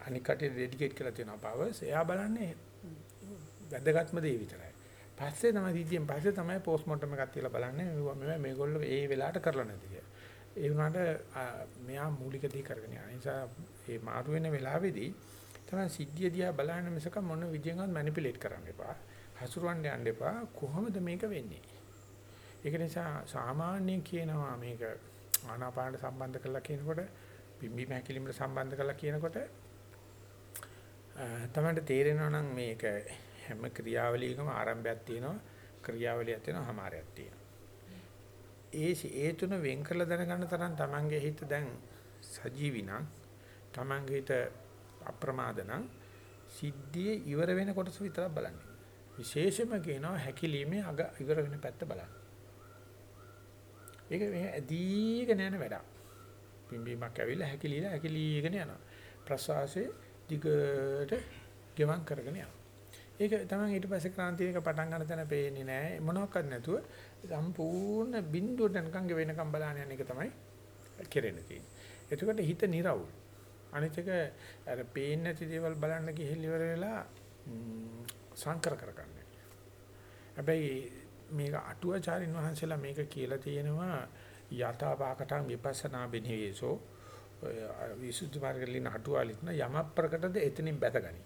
අනික් කටියට ඩෙඩිකේට් කරලා තියෙනවා පවර්ස්. එයා බලන්නේ වැදගත්ම දේ විතරයි. පස්සේ තමයි සිද්ධියෙන් පස්සේ තමයි පෝස්ට්මෝටම් එකක් තියලා බලන්නේ මේ මේගොල්ලෝ ඒ වෙලාවට කරලා නැති කියලා. ඒ වුණාට මෙයා මූලික දේ කරගෙන යන නිසා මේ මාරු වෙන වෙලාවේදී තමයි සිද්ධිය දිහා බලන්න මිසක මොන විදියෙන්වත් මැනිපියුලේට් කරන්න එපා. හසුරවන්න යන්න එපා. කොහොමද මේක වෙන්නේ? ඒක නිසා සාමාන්‍යයෙන් කියනවා මේක ආනාපානට සම්බන්ධ කරලා කියනකොට පිම්බි මහැකිලිමට සම්බන්ධ කරලා කියනකොට තමයි තේරෙනවා නම් මේක හැම ක්‍රියාවලියකම ආරම්භයක් තියෙනවා ක්‍රියාවලියක් තියෙනවා හමාරයක් තියෙනවා ඒ ඒ තුන වෙන් කරලා දැනගන්න තරම් Tamange හිත දැන් සජීවි නම් Tamange හිත අප්‍රමාද නම් සිද්ධියේ ඉවර වෙන කොටස විතරක් බලන්න විශේෂයෙන්ම කියනවා හැකිලීමේ අග ඉවර වෙන පැත්ත බලන්න ඒක මේ ඇදීගෙන යන වැඩක්. පිම්බීමක් ඇවිල්ලා හැකිලිලා හැකිලීගෙන යනවා. ප්‍රසවාසයේ දිගට ගෙවම් කරගෙන යනවා. ඒක තමයි ඊට පස්සේ ක්‍රාන්තියක පටන් ගන්න තැන පේන්නේ නැහැ. මොනවාක්වත් නැතුව සම්පූර්ණ බිඳුවට නිකන් වෙනකම් බලන්න යන එක තමයි කෙරෙන්න තියෙන්නේ. එතකොට හිත නිරවුල්. අනිත් එක අර පේන්නේ නැති දේවල් බලන්න ගිහින් ඉවර වෙලා සංකර කරගන්න. හැබැයි මේක අටුවාචාරින් වහන්සේලා මේක කියලා තියෙනවා යථාපාකටං විපස්සනා බිනිවේසෝ විසුද්ධි මාර්ගලින් අටුවාලින යම ප්‍රකටද එතනින් බැතගනි.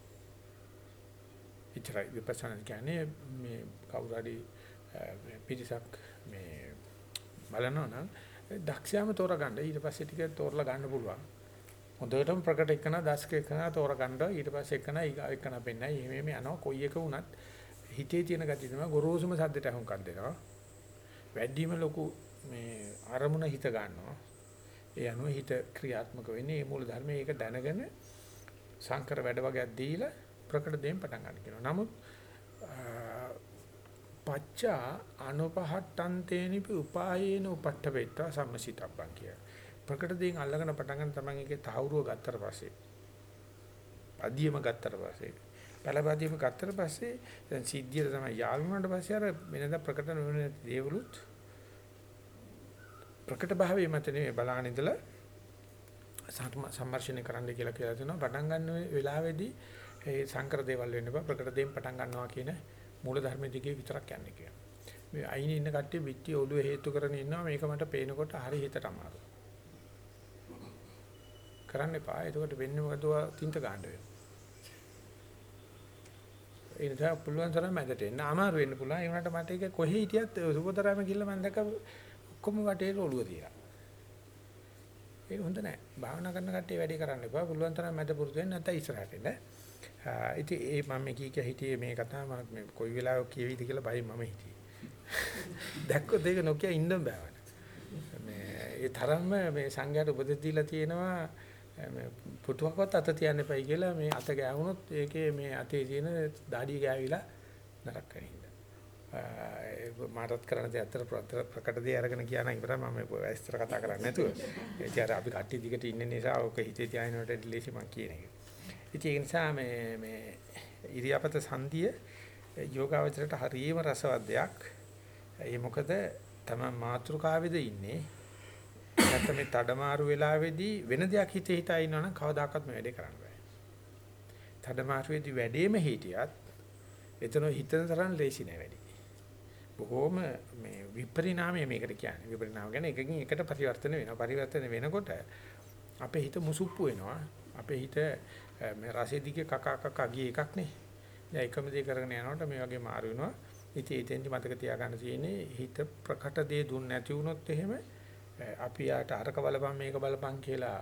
ඉතරයි විපස්සනා කියන්නේ මේ කවුරු හරි පිටිසක් මේ බලනවා නම් දක්ෂයාම තෝරගන්න ඊට පස්සේ ටික තෝරලා ගන්න පුළුවන්. හොඳටම ප්‍රකට එකන දස්ක එකන තෝරගන්න ඊට පස්සේ එකන එකන පෙන්නයි එහෙම මේ යනවා කොයි එක වුණත් හිතේ තියෙන gati තමයි ගොරෝසුම සද්දට අහුම්කම් දෙනවා. වැඩිම ලොකු මේ අරමුණ හිත ගන්නවා. ඒ අනුව හිත ක්‍රියාත්මක වෙන්නේ මේ මූල ධර්මයේ ඒක දැනගෙන සංකර වැඩ වගේක් දීලා ප්‍රකට දෙයෙන් පටන් ගන්න කියනවා. නමුත් පච්චා අනුපහට්ටන්තේනිපි උපායේන උපට්ඨවෙත්තා සම්මසිතබ්බන් කිය. ප්‍රකට දෙයෙන් අල්ලගෙන පටන් ගන්න තමයි ඒකේ තහවුරුව ගත්තට පස්සේ. අධියම ගත්තට පස්සේ පළපදියම ගත්තට පස්සේ දැන් සිද්ධියට තමයි යාළු වුණාට පස්සේ අර වෙනදා ප්‍රකට නොවන දේවලුත් ප්‍රකට භාවයේ මත නෙමෙයි බලාගෙන ඉඳලා සම්මර්ෂණය කරන්න කියලා කියලා තියෙනවා පටන් ගන්න වෙලාවේදී ඒ සංකර දේවල් වෙන්න බෑ ප්‍රකට දේම් පටන් ගන්නවා කියන මූල ධර්ම දිගේ විතරක් යන්නේ කියලා. මේ අයිනේ ඉන්න කට්ටිය පිටි ඔළුවේ හේතු කරගෙන ඉන්නවා මේක මට පේනකොට හරි හිතට අමාරුයි. කරන්න එපා. එතකොට වෙන්නේ මොකද? තින්ත ගන්න වෙනවා. ඒ නිසා පුළුවන් තරම් මැදට එන්න අමාරු වෙන්න පුළුවන්. ඒ වුණාට මට ඒක කොහේ හිටියත් සුපතරම ගිල්ල මම දැක්ක ඔක්කොම වටේ ඔළුව තියලා. ඒක හොඳ නැහැ. භාවනා කරන කට්ටිය වැඩි කරන්න එපා. පුළුවන් තරම් මැද පුරුදු වෙන්න නැත්නම් ඉස්සරහට එන්න. ඉතින් ඒ මම කී කිය හිටියේ මේ කතාව මම මේ කොයි වෙලාවක කියවිද කියලා බයි මම හිටියේ. දැක්කොත් ඒක නොකිය ඉන්න බෑවන. මේ ඒ තරම්ම මේ සංඝයාට උපදෙස් දීලා තියෙනවා මේ පුටුවක්වත් අත තියන්න එපයි කියලා මේ අත ගෑවුනොත් ඒකේ මේ අතේ තියෙන දාඩිය ගෑවිලා නරක වෙනින්ද. මාටත් කරන්න දෙයක් අතර ප්‍රකට දේ අරගෙන කියන ඉවරයි මම ඇස්තර කතා කරන්නේ නැතුව. ඒ අර අපි කට්ටිය දිගට ඉන්න නිසා ඔක හිතේ තියාගෙනට ඩිලේසි මම කියන එක. ඉතින් ඒ නිසා මේ මේ ඉරියාපත සංධිය යෝගාවචරයට හරියම රසවත් දෙයක්. ඒ මොකද තමයි මාත්‍රකාවේද ඉන්නේ නැත්නම් මේ තඩමාරු වෙලාවේදී වෙන දෙයක් හිතේ හිතා ඉන්නවනම් කවදාකවත් මේ වැඩේ කරන්න බෑ. තඩමාරුවේදී වැඩේම හිටියත් එතන හිතන තරම් ලේසි නෑ වැඩි. බොහොම මේ විපරිණාමය මේකට කියන්නේ. විපරිණාම කියන්නේ එකකින් එකට පරිවර්තන වෙනවා. පරිවර්තන වෙනකොට අපේ හිත මුසුප්පු වෙනවා. අපේ හිත මේ රසෙ දිගේ කක කක ගිය එකක් නේ. දැන් එකම දේ කරගෙන යනකොට මේ වගේ මාරු වෙනවා. ඉතින් එතෙන්දි මතක තියාගන්න තියෙන්නේ හිත ප්‍රකට දේ දුන්න නැති වුණොත් එහෙම අපි යාට අරක බලපන් මේක බලපන් කියලා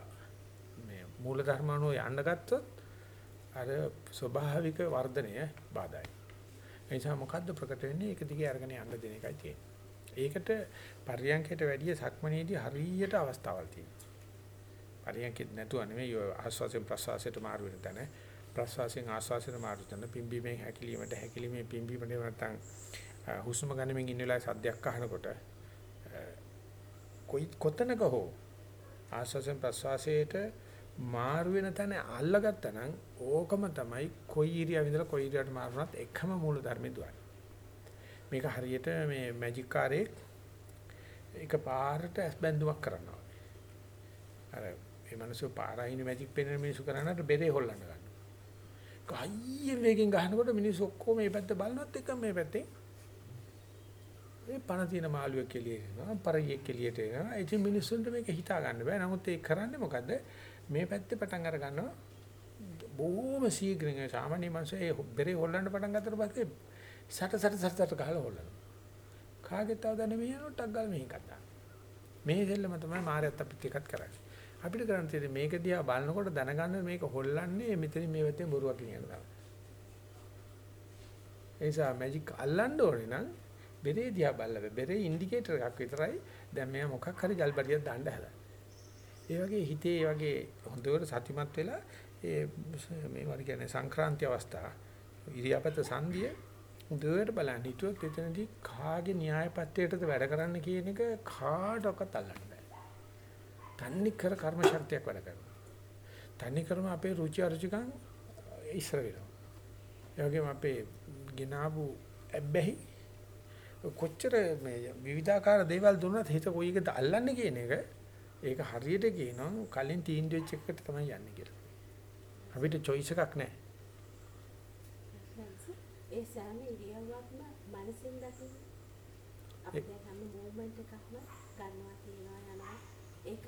මේ මූල ධර්මano යන්න ගත්තොත් අර ස්වභාවික වර්ධනය බාධායි. ඒ නිසා මොකද්ද ප්‍රකට වෙන්නේ? ඒක දිගේ අරගෙන යන්න දෙන එකයි තියෙන්නේ. ඒකට පරියන්කයට වැඩිය සක්මනේදී හරියට අවස්ථාවල් තියෙනවා. පරියන්කෙත් නැතුව නෙමෙයි ආස්වාසයෙන් ප්‍රසවාසයට මාරු වෙන තැන ප්‍රසවාසයෙන් ආස්වාසයට මාරු වෙන පිම්බීමෙන් හැකිලීමට හැකිලීමෙන් පිම්බීමට නැත්නම් හුස්ම ගන්නමින් ඉන්න වෙලාවේ සද්දයක් අහනකොට කොයි කොතනක හෝ ආස්වාසයෙන් ප්‍රසවාසයට මාරු වෙන තැන අල්ලගත්තා නම් ඕකම තමයි කොයි ඉරියව් ඉඳලා කොයි ඉරියව්වට මාරුනත් එකම මූල ධර්මේ දුවන්නේ. මේක හරියට මේ මැජික් කාරේ එක පාරට ඇස් බැඳුමක් කරනවා. අර මේ මිනිස්සු පාරයින් මැජික් පෙන්වන මිනිස්සු කරනකොට බෙරේ හොල්ලන්න ගන්නවා. කයියෙන් වේගෙන් ගහනකොට මිනිස්සු ඔක්කොම මේ පැත්ත බලනොත් එක මේ පැත්තේ මේ පණ තියෙන මාළුවෙක් එළියට එනවා, පරියෙක් එළියට එනවා. ඒ කිය මිනිස්සුන්ට මේක හිතා ගන්න බෑ. නමුත් ඒක කරන්නේ මොකද්ද? මේ පැත්තේ පටන් අර ගන්නවා. බොහොම ශීඝ්‍රයෙන් සාමාන්‍ය මිනිස්සු ඒ බෙරේ හොල්ලන්න පටන් ගත්තට පස්සේ සට සට සට සට ගහලා හොල්ලනවා. කාගෙත් අවදාන මෙහෙනොටක් ගාලා මෙහෙ කතා. මේ දෙල්ලම තමයි මායත් අපිත් එකත් කරන්නේ. අපිට කරන්න තියෙන්නේ මේක දිහා බලනකොට දැනගන්න මේක හොල්ලන්නේ මෙතන මේ පැත්තේ බොරුවක් කියන දා. ඒ නිසා මැජික් අල්ලන්න ඕනේ නම් බෙරේ දිහා බලලා බෙරේ ඉන්ඩිකේටර් එකක් විතරයි දැන් මෙයා මොකක් හරි ජල්බඩියක් දාන්න හදන්නේ. ඒ වගේ හිතේ ඒ වගේ හොඳට සතිමත් වෙලා ඒ මේ වගේ කියන්නේ සංක්‍රාන්ති අවස්ථා ඉරියාපත සංධිය හොඳට බලන්න හිතුවොත් එතනදී කාගේ න්‍යාය පත්‍රයටද වැඩ කරන්න කියන එක කාටවත් අල්ලන්න බෑ. තන්නේ කර කර්ම ශක්තියක් වැඩ කරනවා. තන්නේ කරම අපේ රුචි අරුචිකම් ඉස්සර වෙනවා. ඒ වගේම අපේ ගිනාවු ඇබ්බැහි කොච්චර මේ විවිධාකාර දේවල් දුන්නත් හිත කොයි එකද අල්ලන්නේ කියන එක ඒක හරියට කියනවා කලින් තීන්දුව වෙච්ච එකට තමයි යන්නේ කියලා. අපිට choice එකක් නැහැ. ඒ සෑම ඉරියව්වක්ම මනසින් දකින්න අපි දැන් හැම මූවමන්ට් එකක්ම ගන්නවා තියනවා යනවා ඒකත් මනසත් එක්ක සම්බන්ධ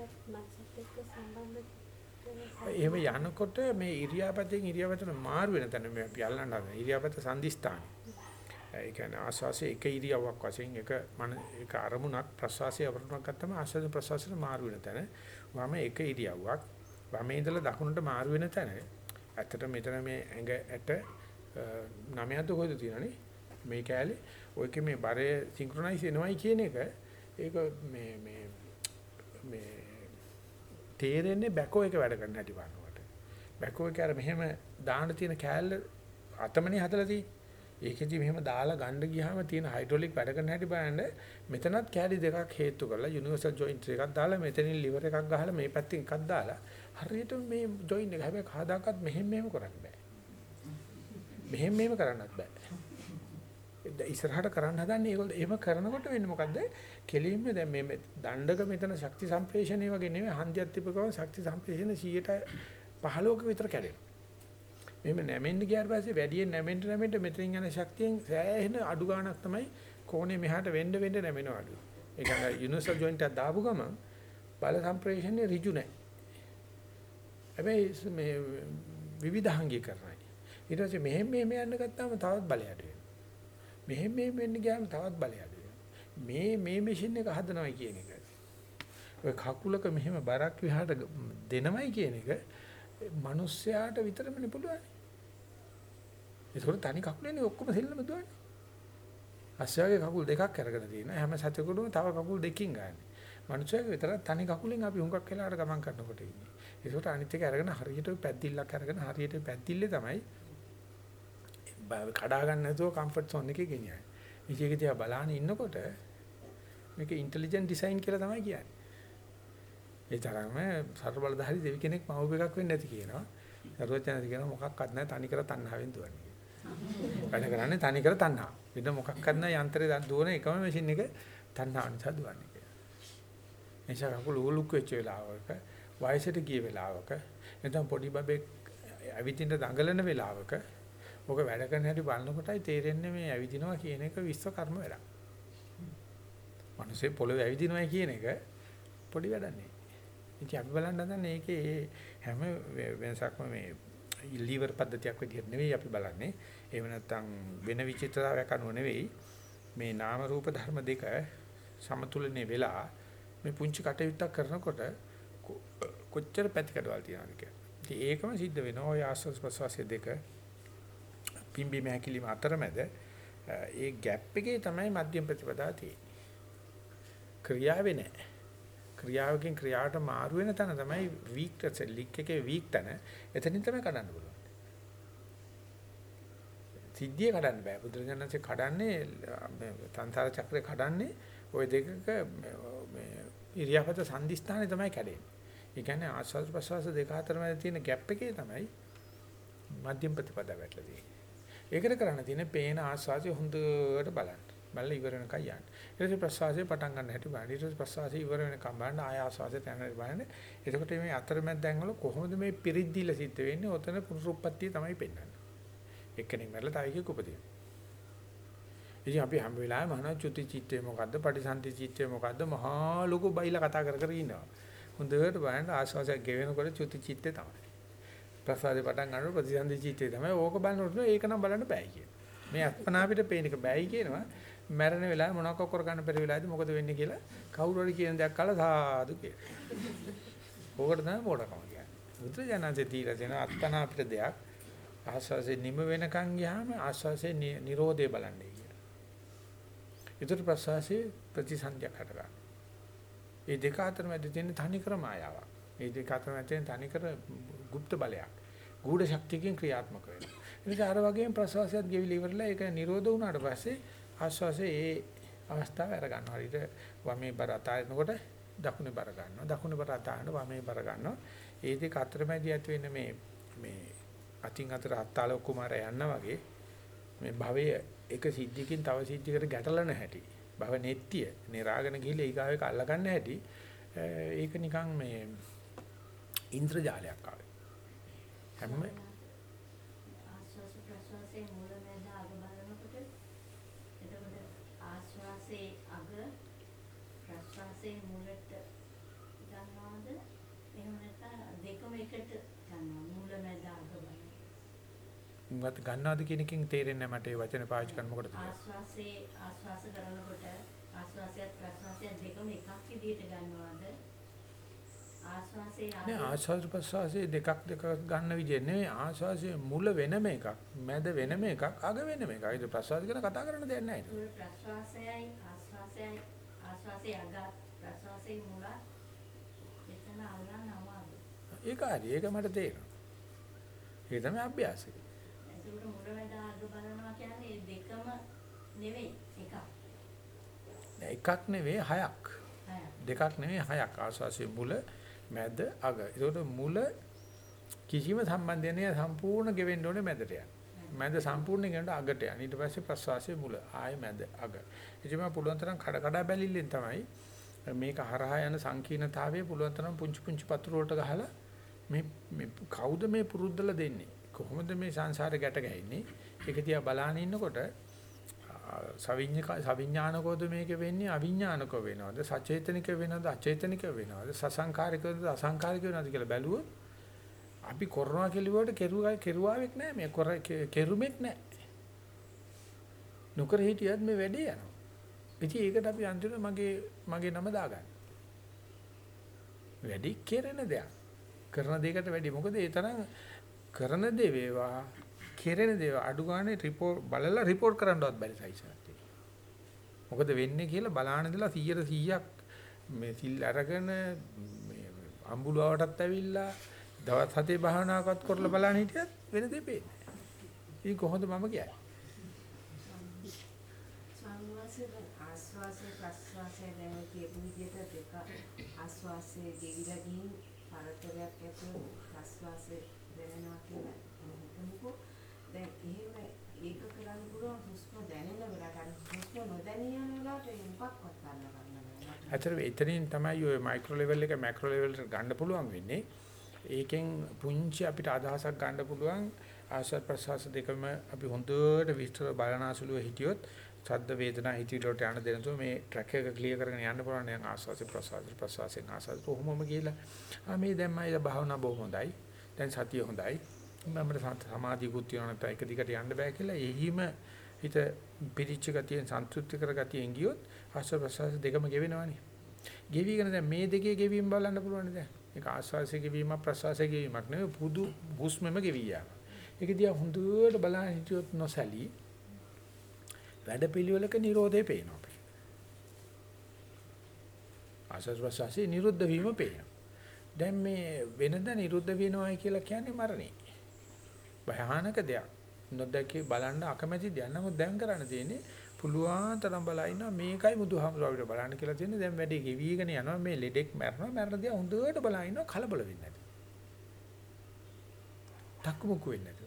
එහෙම යනකොට මේ ඉරියාපතෙන් ඉරියාපතට මාරු වෙන තැන මේ අපි අල්ලන්න හදන ඉරියාපත සංදිස්ථාන. ඒ කියන්නේ ආස්වාසිය එක ඉරියව්වක් වශයෙන් එක මන එක අරමුණක් ප්‍රසවාසය අවරුණක් ගත්තම ආස්වාද ප්‍රසවාසයට මාරු වෙන තැන. වම එක ඉරියව්වක් වමේ ඉඳලා දකුණට මාරු වෙන තැන. ඇත්තට මෙතන මේ ඇඟ ඇට නමයන්ත කොහෙද තියෙනනේ මේ කෑලේ. ඔයකේ මේ බරය සින්ක්‍රොනයිස් වෙනවයි කියන එක. ඒක මේ මේ මේ තේරෙන්නේ බැකෝ එක වැඩ කරන්න හැටි බලනකොට. බැකෝ එක අර මෙහෙම දාන්න තියෙන කෑල්ල අතමනේ හදලා තියෙන්නේ. ඒකෙදි මෙහෙම දාලා ගන්න ගියාම තියෙන හයිඩ්‍රොලික් වැඩ කරන හැටි බලන්න. මෙතනත් කෑලි දෙකක් හේතු කරලා යුනිවර්සල් ජොයින්ට් එකක් දාලා මෙතනින් liver එකක් ගහලා මේ පැත්තෙන් එකක් දාලා හරියට මේ ජොයින්ට් එක හැබැයි කවදාකවත් මෙහෙම මෙහෙම කරන්න බෑ. මෙහෙම මෙහෙම කරන්නත් බෑ. ඉස්සරහට කරන්න හදන්නේ ඒගොල්ලෝ එහෙම කරනකොට වෙන්නේ මොකද්ද කෙලින්ම දැන් මේ දණ්ඩක මෙතන ශක්ති සම්ප්‍රේෂණය වගේ නෙමෙයි හන්දියක් තිබ්බකම ශක්ති සම්ප්‍රේෂණ 100ට 15ක විතර කැඩෙනවා මෙහෙම නැමෙන්න ගියාට පස්සේ වැඩියෙන් නැමෙන්න නැමෙන්න මෙතනින් යන ශක්තියෙන් සෑහෙන අඩු ගාණක් තමයි කෝණේ මෙහාට වෙන්න වෙන්න නැමෙන අඩු. ඒ කියන්නේ යුනිවර්සල් ජොයින්ට් එක දාපු ගමන් බල සම්ප්‍රේෂණය ඍජු නැහැ. හැබැයි මේ විවිධාංගීකරණයි. ඊට පස්සේ මෙහෙම මෙහෙම යන්න ගත්තාම තවත් බලය අඩු වෙනවා. මෙහෙම මෙහෙම වෙන්න ගියාම තවත් බලය අඩු වෙනවා. මේ මේ මැෂින් එක හදනවා කියන එක. ඔය කකුලක මෙහෙම බරක් විහාට දෙනවයි කියන එක මිනිස්සයාට විතරමනේ පුළුවන්. ඒකට තනි කකුලේනේ ඔක්කොම සෙල්ලම දුවන්නේ. අස්සයාගේ කකුල් දෙකක් අරගෙන තියෙනවා. හැම සතෙකුටම තව කකුල් දෙකකින් ගන්න. මිනිස්සයාගේ විතර තනි කකුලෙන් අපි හුඟක් වෙලාවට ගමන් කරනකොට ඉන්නේ. ඒකට අනිත් එක අරගෙන හරියට පැද්දිල්ලක් අරගෙන හරියට පැද්දිල්ලේ තමයි කඩා ගන්න නැතුව කම්ෆර්ට් සෝන් එකේ ගෙනියන්නේ. ඉතින් ඒක දිහා බලාන ඉන්නකොට මේක ඉන්ටෙලිජන්ට් ඩිසයින් කියලා තමයි කියන්නේ. ඒ තරම්ම ਸਰබලධාරි දෙවි කෙනෙක් මවුප එකක් වෙන්නේ නැති කියනවා. සරුවචනදි කියනවා මොකක්වත් නැහැ තනිකර තණ්හාවෙන් දුවන්නේ. වැඩ කරන්නේ තනිකර තණ්හා. වෙන මොකක්වත් නැහැ යන්ත්‍රය දුවන එකම මැෂින් එක තණ්හාව නිසා දුවන්නේ කියලා. එනිසා කකුල උලුක් වෙච්ච වෙලාවක වයසට ගිය වෙලාවක නැත්නම් පොඩි බබෙක් ඇවිදින්න දඟලන වෙලාවක ඔක වැඩ කරන හැටි බලනකොටයි තේරෙන්නේ මේ ඇවිදිනවා කියන එක විශ්ව කර්ම වැඩක්. මිනිස්සේ පොළවේ ඇවිදිනවා කියන එක පොඩි වැඩක් නෙවෙයි. ඉතින් අපි බලන්න හදන්නේ ඒකේ හැම වෙනසක්ම මේ ලීවර් පද්ධතියක් විදිහට නෙවෙයි අපි බලන්නේ. එහෙම නැත්නම් වෙන විචිත්‍රතාවයක් අනුව නෙවෙයි. මේ නාම රූප ධර්ම දෙක සමතුලනේ වෙලා මේ පුංචි කටයුත්තක් කරනකොට කො- කොච්චර පැතිකඩවල් තියනවද කියලා. ඉතින් ඒකම සිද්ධ වෙනවා ඔය ආස්වාස් ප්‍රසවාසයේ දෙක පිම්බීම හැකිලිම අතරමැද ඒ ગેප් එකේ තමයි මධ්‍යම ප්‍රතිපදා තියෙන්නේ. ක්‍රියාවේ නැහැ. ක්‍රියාවකින් ක්‍රියාවට මාරු වෙන තැන තමයි වීක් ලික් එකේ වීක් තැන. එතනින් තමයි කඩන්න පුළුවන්. සිද්ධිය කඩන්න බෑ. බුදුරජාණන්සේ කඩන්නේ සංසාර චක්‍රේ කඩන්නේ ওই දෙකක මේ ඉරියාපත සංදිස්ථානේ තමයි කැඩෙන්නේ. ඒ කියන්නේ ආස්වාද ප්‍රසවාස දෙක අතර මැද තියෙන ગેප් එකේ තමයි මධ්‍යම ප්‍රතිපදා වැටලා තියෙන්නේ. ඒකට කරන්න තියෙන්නේ පේන ආස්වාදය හොඳට බලන්න. බලලා ඉවර වෙනකන් යන්න. ඊට පස්සේ ප්‍රසවාසය පටන් ගන්න හැටි බලන්න. ඊට පස්සේ ප්‍රසවාසය ඉවර වෙනකන් බලන්න ආය ආස්වාදයට යන හැටි බලන්න. එතකොට මේ අතරමැද්දන් වල කොහොමද මේ පිරිද්දිල සිද්ධ වෙන්නේ? ඔතන පුරුප්පත්තිය තමයි පෙන්වන්නේ. එක්කෙනෙක් මැරලා තව එකෙක් උපදිනවා. ඉතින් අපි හැම වෙලාවෙම අහනවා චුති චිත්තේ මොකද්ද? පටිසන්ධි චිත්තේ මොකද්ද? මහා ලොකු බයිලා කතා කර කර ඉන්නවා. හොඳට බලන්න ආස්වාසයක් ගෙවෙනකොට චුති චිත්තේ තමයි. ප්‍රසාදේ පටන් ගන්නකොට ප්‍රතිසන්ධි චිත්තේ තමයි. ඕක බලනකොට ඒක නම් බලන්න බෑ කියන. මේ අත්පනා අපිට පේන එක බෑයි කියනවා. මැරෙන වෙලාවේ මොනවක් කර ගන්න පෙර වෙලාවේදී මොකද වෙන්නේ කියලා කවුරු හරි කියන දෙයක් අහලා සාදු කියනවා. ඕකට තමයි පොඩකම කියන්නේ. බුදුජානන්සේ දීලා දෙන අත්පනා අපිට දෙයක් ආස්වාසේ නිම වෙනකන් ගියාම ආස්වාසේ නිරෝධය බලන්නේ කියලා. ඊටත් ප්‍රසවාසයේ ප්‍රතිසන්දියක් හට ගන්න. මේ දෙක අතර මැද තියෙන තනිකර මායාවක්. මේ දෙක අතර මැද තියෙන තනිකර গুপ্ত බලයක්. ගූඪ ශක්තියකින් ක්‍රියාත්මක වෙනවා. ඒ නිසා අර වගේම ප්‍රසවාසයත් ගෙවිලි ඉවරලා ඒක නිරෝධ වුණාට පස්සේ ආස්වාසේ ඒ අවස්ථාව අර ගන්නවා. ඊට වමේ බර අතාරිනකොට දකුණේ බර ගන්නවා. දකුණේ බර අතාරින වමේ බර ගන්නවා. ඒ දෙක අතරමැදි ඇති වෙන මේ මේ අතින් අතට අත්තාලෝක කුමාරය යනවා වගේ මේ භවයේ එක සිද්ධියකින් තව සිද්ධියකට ගැටලන හැටි භව නෙත්‍ය නිරාගන ගිහිල්ලා ඊගාවෙක අල්ලගන්න හැටි ඒක නිකන් මේ ඉන්ද්‍රජාලයක් ආවේ. හැම ආශ්වාස ප්‍රශ්වාසයේ මූල මැද අග බලනකොට එතකොට ආශ්වාසයේ අග ප්‍රශ්වාසයේ මූලට ගන්නවද එහෙම නැත්නම් දෙකම එකට ගන්නවා මූල මැද අග බලන මොකද ගන්නවද කියන එකෙන් තේරෙන්නේ නැහැ මට ඒ වචන පාවිච්චි කරන මොකටද ආශ්වාසයේ ආශ්වාස කරනකොට ආශ්වාසයත් ප්‍රශ්වාසයත් දෙකම එකක් විදිහට ආශ්වාසයේ නෑ ආස්වාද ප්‍රසවාසයේ දෙකක් දෙක ගන්න විදිය නෙවෙයි ආස්වාසයේ මුල වෙනම එකක් මැද වෙනම එකක් අග වෙනම එකක් ඒක ප්‍රසවාස ගැන කතා කරන්න දෙයක් නැහැ ඒක. මුල ප්‍රශ්වාසයයි ආශ්වාසයයි ආශ්වාසයේ අග ප්‍රශ්වාසයේ මුල එතන අල්ලන්න අමාරුයි ඒක හරි ඒක මට තේරෙනවා. ඒක තමයි අභ්‍යාසය. එතකොට මුල මැද අග බලනවා කියන්නේ දෙකම නෙවෙයි එකක්. නෑ, එකක් නෙවෙයි හයක්. හය. දෙකක් නෙවෙයි හයක් ආස්වාසයේ මුල මැද අග. ඒකට මුල කිසිම සම්බන්ධයක් නෑ සම්පූර්ණ ගෙවෙන්න ඕනේ මැදට යන්න. මැද සම්පූර්ණ ගෙවන්න අගට යන්න. ඊට පස්සේ ප්‍රස්වාසයේ මුල ආය මැද අග. ඉතින් මම පුළුවන් තරම් කඩ කඩ බැලිල්ලෙන් තමයි මේක හරහා යන සංකීර්ණතාවයේ පුළුවන් තරම් පුංචි පුංචි පතුරු වලට ගහලා මේ මේ කවුද මේ පුරුද්දලා දෙන්නේ? කොහොමද මේ සංසාරේ ගැට ගැහෙන්නේ? ඒක දිහා බලාගෙන ඉන්නකොට සවිඤ්ඤක සවිඥානිකවද මේක වෙන්නේ අවිඥානිකව වෙනවද? සචේතනික වෙනවද? අචේතනික වෙනවද? සසංකාරිකවද? අසංකාරික වෙනවද කියලා බැලුවොත් අපි කරනවා කෙලිවට කෙරුවා කෙරුවාවෙක් නැහැ මේ කර කෙරුමෙක් නැහැ නොකර හිටියත් මේ වැඩේ යනවා. ඉතින් ඒකට අපි අන්තිමට මගේ මගේ නම දාගන්න. වැඩි කෙරෙන දෙයක්. කරන දෙයකට වැඩි. මොකද ඒ තරම් කරන දේ වේවා. කෙරෙන දේ අඩු ගානේ report බලලා report කරන්නවත් බැරි සයිස් එකක් තියෙනවා. මොකද වෙන්නේ කියලා බලාන ඉඳලා 100 100ක් මේ සිල් අරගෙන මේ අම්බුලාවටත් ඇවිල්ලා දවස් හතේ භාවනාවක්වත් කරලා බලන්න හිටියත් වෙන දෙයක් පේන්නේ නැහැ. ඉතින් කොහොමද මම කියන්නේ? සංවාසයේ ආස්වාසයේ ප්‍රස්වාසයේ දැන් කියපු විදිහට දෙක ආස්වාසයේ ගෙවිලා ගිහින් පරතරයක් ඇතුළු ප්‍රස්වාසයේ දැනෙනවා කියලා හිතමුකෝ. දැන් එහෙම ඒක කරන්න පුළුවන් හුස්ම දැනෙන වෙලාවට අර හුස්ම නොදැනී යන වෙලාවට මොකක්වත් ගන්න ගන්න බෑ. ඇත්තට එතනින් තමයි ඔය මයික්‍රෝ ලෙවල් එක මැක්‍රෝ ලෙවල් එකට ගන්න පුළුවන් වෙන්නේ. ඒකෙන් පුංචි අපිට අදහසක් ගන්න පුළුවන් ආශ්වාස ප්‍රශ්වාස දෙකම අපි හොඳට විස්තර බලනාසුලුව හිටියොත් ශබ්ද වේදනා හිතවිලි වලට යන දෙනතු මේ ට්‍රැක් එක ක්ලියර් කරගෙන යන්න පුළුවන් නම් ආශ්වාස ප්‍රශ්වාස ප්‍රශ්වාසෙන් ආශ්වාස කොහොමම කියලා. ආ මේ දැන් මම භාවනා බොහොම හොඳයි. දැන් සතිය හොඳයි. මම සමාධියකුත් තියෙනවා නැත්නම් එක දිගට යන්න බෑ කියලා එහිම හිත පිරිච්ච ගතියෙන් සන්තුෂ්ටි කර ගතියෙන් ගියොත් ආශ්වාස ප්‍රශ්වාස දෙකම ගෙවෙනවනේ. ගෙවිගෙන දැන් මේ දෙකේ ගෙවීම බලන්න පුළුවන් දැන්. ඒක ආශ්වාසයේ ගෙවීමක් ප්‍රශ්වාසයේ ගෙවීමක් නෙවෙයි පුදු හුස්මෙම ගෙවියා. ඒක දිහා හොඳට බලන හිටියොත් නොසැලී වැඩපිළිවෙලක Nirodhe පේනවා අපිට. ආශ්වාස ප්‍රශ්වාසයේ නිරුද්ධ වීම පේනවා. දැන් මේ වෙනද නිරුද්ධ වෙනවයි කියලා කියන්නේ මරණය. භයානක දෙයක්. නොදැකී බලන්න අකමැති දෙයක්. නමුත් දැන් කරන්න තියෙන්නේ පුළුවන් තරම් බලා ඉන්නවා මේකයි බුදුහාමුදුරුවෝ අපිට බලන්න කියලා තියෙන්නේ. දැන් වැඩේ ගෙවිගෙන යනවා මේ ලෙඩෙක් මැරෙනවා මැරෙන දිහා හොඳට බලා ඉන්නවා කලබල වෙන්නේ නැති. තක්මුකු වෙන්නේ නැති.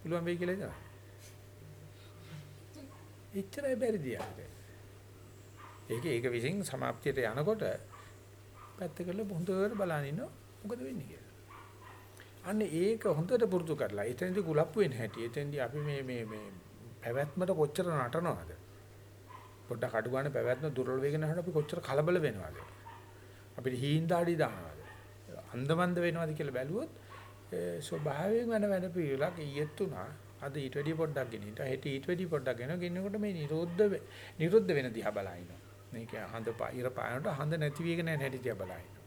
පුළුවන් වෙයි කියලා ඉතන. එච්චරයි බැරි දියාට. ඒක ඒක විසින් સમાප්තියට යනකොට පැත්ත කරලා හොඳට බලන ඉන්නවා මොකද වෙන්නේ කියලා. අන්න ඒක හොඳට පුරුදු කරලා එතනදී කුලප්පු වෙන හැටි. එතෙන්දී අපි මේ මේ මේ පැවැත්මට කොච්චර නටනවද? පොඩ්ඩක් අඩු ගන්න පැවැත්ම දුර්වල වෙගෙන යනකොට අපි කොච්චර කලබල වෙනවද? අපිට හීන්දාඩි දානවද? අන්දමන්ද වෙනවද කියලා බැලුවොත් ස්වභාවයෙන් වෙන වෙන පිළිලක් ඊයේත් උනා අද ඊට වැඩි පොඩ්ඩක් ගෙනින්න හෙට ඊට වැඩි පොඩ්ඩක් ගෙනන ගෙන්නකොට මේ නිරෝධ නිරුද්ධ වෙන දිහා බලනවා. මේක හඳ ඉර පායනට හඳ නැති වෙගෙන යන හැටි දිහා බලනවා.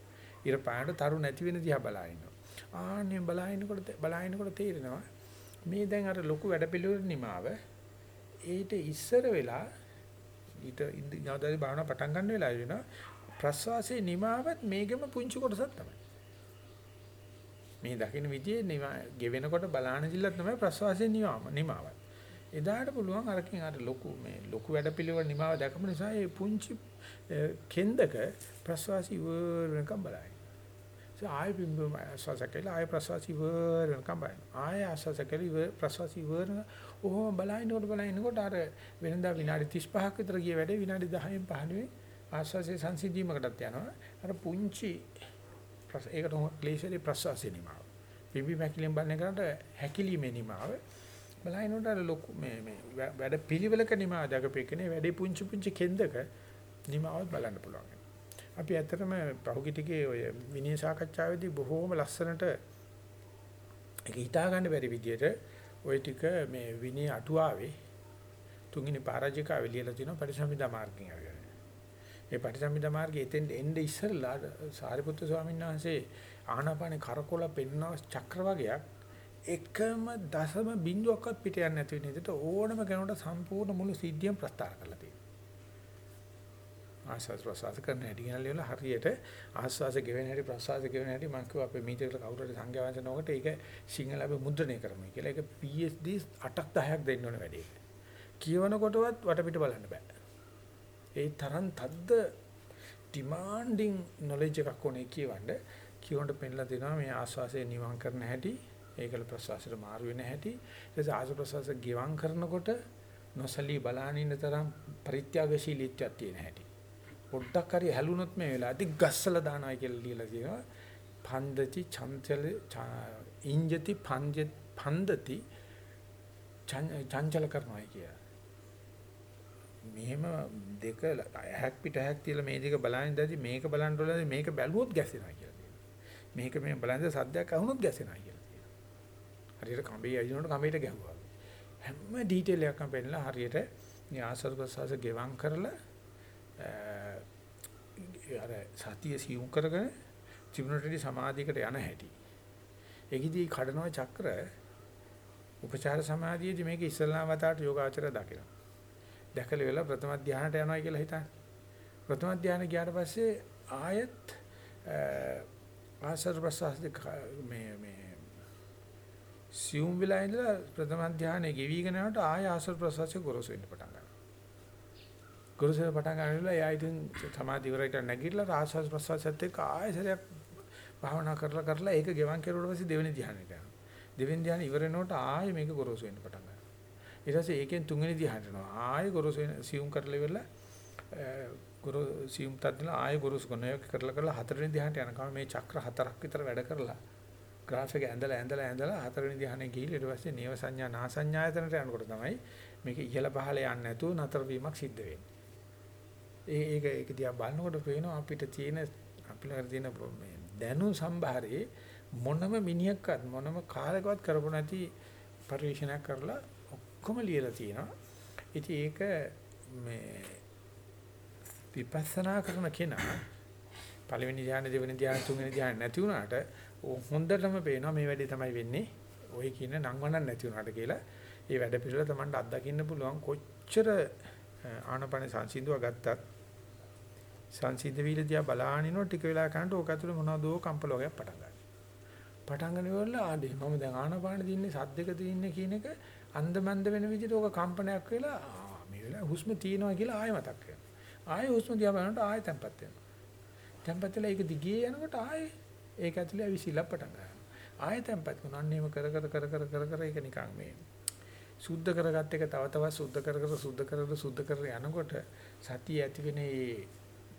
ඉර පායනට තරු නැති වෙන දිහා බලනවා. ආන්නේ බලාගෙනකොට බලාගෙනකොට තේරෙනවා මේ දැන් අර ලොකු වැඩපිළිවෙල නිමාව ඒට ඉස්සර වෙලා ඊට ඉඳලා භාවනා පටන් ගන්න වෙලා වෙනවා ප්‍රස්වාසයේ නිමාවත් මේකෙම පුංචි කොටසක් තමයි. මේ දකින්න විදිහේ නිමා ගෙවෙනකොට බලාන දිල්ල තමයි ප්‍රස්වාසයේ නිමාව නිමාවත්. එදාට පුළුවන් අරකින් අර ලොකු මේ ලොකු වැඩපිළිවෙල නිමාව දැකම නිසා මේ පුංචි කෙන්දක ප්‍රස්වාසී වරණකම් බලائیں ආය බිම්බ ආස්වාස කළා ආය ප්‍රසවාස ඉවර වෙනකම් බලන්න. ආය ආස්වාස කළා ඉවර ප්‍රසවාස ඉවර ඔහොම බලනකොට බලනකොට අර වෙනදා විනාඩි 35ක් විතර ගිය වැඩේ විනාඩි 10න් 15න් ආස්වාසේ සංසිද්ධියමකටත් යනවා. අර පුංචි ඒකට ක්ලේශයේ ප්‍රසවාසයේ නිමාව. බිම්බි මැකිලෙන් බලන කරාට හැකිලිමේ නිමාව. බලනකොට අර ලොකු මේ මේ වැඩ පිළිවෙලක නිමාව දකපෙකනේ වැඩේ පුංචි පුංචි කෙන්දක නිමාවත් බලන්න පුළුවන්. අපි ඇත්තටම පහුගිය ටිකේ ඔය විනය සාකච්ඡාවේදී බොහෝම ලස්සනට ඒක හිතා ගන්න බැරි විදියට ওই ටික මේ විනය අටුවාවේ තුන්වෙනි පරාජිකාවේ ලියලා තිනවා පරිසම්පදා මාර්ගයෙන් අරගෙන. ඒ පරිසම්පදා මාර්ගයේ එතෙන් එnde ඉස්සරලා සාරිපුත්‍ර ස්වාමීන් වහන්සේ ආනාපානේ කරකොල පෙන්වන චක්‍ර වගේක් එකම දශම බිඳුවක්වත් පිට යන්නේ නැති වෙන විදිහට ඕනම කෙනෙකුට සම්පූර්ණ මුළු සිද්ධියම ප්‍රස්තාර කරලා තියෙනවා. ආස්වාද ප්‍රසවාස කරන හැටි ගැන ලියලා හරියට ආස්වාස ගෙවෙන හැටි ප්‍රසවාස ගෙවෙන හැටි මම කිව්වා අපේ මීටර් කවුරු හරි සංඛ්‍යා වංශනකට ඒක සිංහල අපි මුද්‍රණය කරමු කියලා. ඒක PhD 8ක් 10ක් දෙන්න ඕන වැඩේ. කියවනකොටවත් වටපිට බලන්න බෑ. ඒ තරම් තද්ද ඩිමාන්ඩින් නොලෙජ් එකක් ඕනේ කියවන්න. කියවන්න පෙන්ලා දෙනවා මේ ආස්වාසය නිවන් කරන හැටි, ඒකල ප්‍රසවාසයට මාරු වෙන හැටි. ඊට ආස ප්‍රසවාස ගෙවම් කරනකොට නොසලී බලාගෙන ඉන්න තරම් පරිත්‍යාගශීලීත්වයක් තියෙන හැටි. පොඩ්ඩක් හරි හැලුනොත් මේ වෙලාවදී ගස්සලා දානවා කියලා ලියලා තියෙනවා. පන්දති චංචල ඉංජති පන්ජ පන්දති චංචල කරනවා කිය. මෙහෙම දෙක ඇහක් පිට ඇහක් තියලා මේ දෙක බලන ඉඳදී මේක බලන්න ඕනද මේක බැලුවොත් ගැසෙනවා කියලා තියෙනවා. මේක මේ බලන සද්දයක් අහුනොත් ගැසෙනවා කියලා තියෙනවා. හරියට කඹේ ඇවිදිනකොට කඹේට ගැහුවා. හැම ඩීටේල් එකක්ම පෙන්නලා හරියට මේ ආසල් ප්‍රසවාස ගෙවම් කරලා අර සතිය සියුම් කරගෙන ජීවනටදී සමාධියකට යන හැටි. ඒකෙදී කඩනවා චක්‍ර උපචාර සමාධියේදී මේක ඉස්ලාම වතාවට යෝගාචර දකිනවා. දැකලා වෙලා ප්‍රථම ධානයට යනවා කියලා හිතන්න. ප්‍රථම ධානය ගියාට පස්සේ ආයත් ආසර් ප්‍රසස් මේ මේ සියුම් වෙලා ඉඳලා ප්‍රථම ධානයේ ගෙවිගෙන යනකොට ආය ආසර් ප්‍රසස්සේ ගොරෝසු වෙන්න පටන් ගන්නවා. ගුරුසර පටන් ගන්නilla එයා ඉතින් සමාධි ඉවරයට නැගිටලා ආස්වාස් ප්‍රසවාසයත් එක්ක ආයෙසරයක් භාවනා කරලා කරලා ඒක ගෙවන් කෙරුවට පස්සේ දෙවෙනි ධ්‍යානෙට යනවා. දෙවෙනි ධ්‍යානෙ ඉවර වෙනකොට ආයෙ මේක ගොරෝසු වෙන්න පටන් ගන්නවා. ඊට පස්සේ ඒකෙන් තුන්වෙනි ධ්‍යානෙට යනවා. ආයෙ ගොරෝසු වෙන සියුම් කරලා ඉවරලා ගොරෝ සියුම් තත්දලා ආයෙ ගොරෝසු කරනවා. ඒක කරලා කරලා හතරවෙනි ධ්‍යානෙට යනකම් මේ චක්‍ර හතරක් විතර වැඩ කරලා ග්‍රාෆ් එක ඇඳලා ඇඳලා ඇඳලා හතරවෙනි ධ්‍යානෙ ගිහිල්ලා ඊට පස්සේ නේව සංඥා නා සංඥායතනට යනකොට තමයි මේක ඉහළ පහළ යන්නේ නැතුව නතර වීමක් සිද්ධ වෙන්නේ. ඒ ඒක ඒක දිහා බලනකොට පේනවා අපිට තියෙන අපිට තියෙන මේ දැනුම් සම්භාරයේ මොනම මිනිහක්වත් මොනම කාලයකවත් කරපො නැති පරිශීලනයක් කරලා ඔක්කොම ලියලා තියෙනවා. ඉතින් ඒක මේ විපස්සනා කරන කෙනා පළවෙනි ධ්‍යාන දෙවෙනි ධ්‍යාන තුන්වෙනි ධ්‍යාන නැති වුණාට හොඳටම පේනවා මේ වැඩේ තමයි වෙන්නේ. ඔය කියන නංවනක් නැති වුණාට කියලා. ඒ වැඩ පිළිවෙල Tamanට අත්දකින්න පුළුවන් කොච්චර ආනපන සංසිඳුව ගත්තත් සංසිඳ වීල දිහා බලානිනෝ ටික වෙලා කරනකොට ඕක ඇතුලේ මොනවදෝ කම්පල වගේ පටන් ගන්නවා. පටන් ගන්නකොට ආදී මම දැන් ආනපාන දින්නේ සද්දක දින්නේ කියන එක අන්දමන්ද වෙන විදිහට ඕක කම්පනයක් වෙලා මේ වෙලාව හුස්ම තියෙනවා කියලා ආයෙ මතක් වෙනවා. ආයෙ හුස්ම දිහා බලනකොට ආයෙ තැම්පත් වෙනවා. තැම්පත් වෙලා ඒක දිගේ යනකොට ආයෙ ඒක ඇතුලේ අවිසිලා පටන් ගන්නවා. ආයෙ තැම්පත් කරනවා. අන්න එහෙම කර කර කර කර කර කර ඒක නිකන් මේ සුද්ධ කරගත්ත එක තව තවත් සුද්ධ කර කර සුද්ධ කර කර සුද්ධ කර යනකොට සතිය ඇති වෙන මේ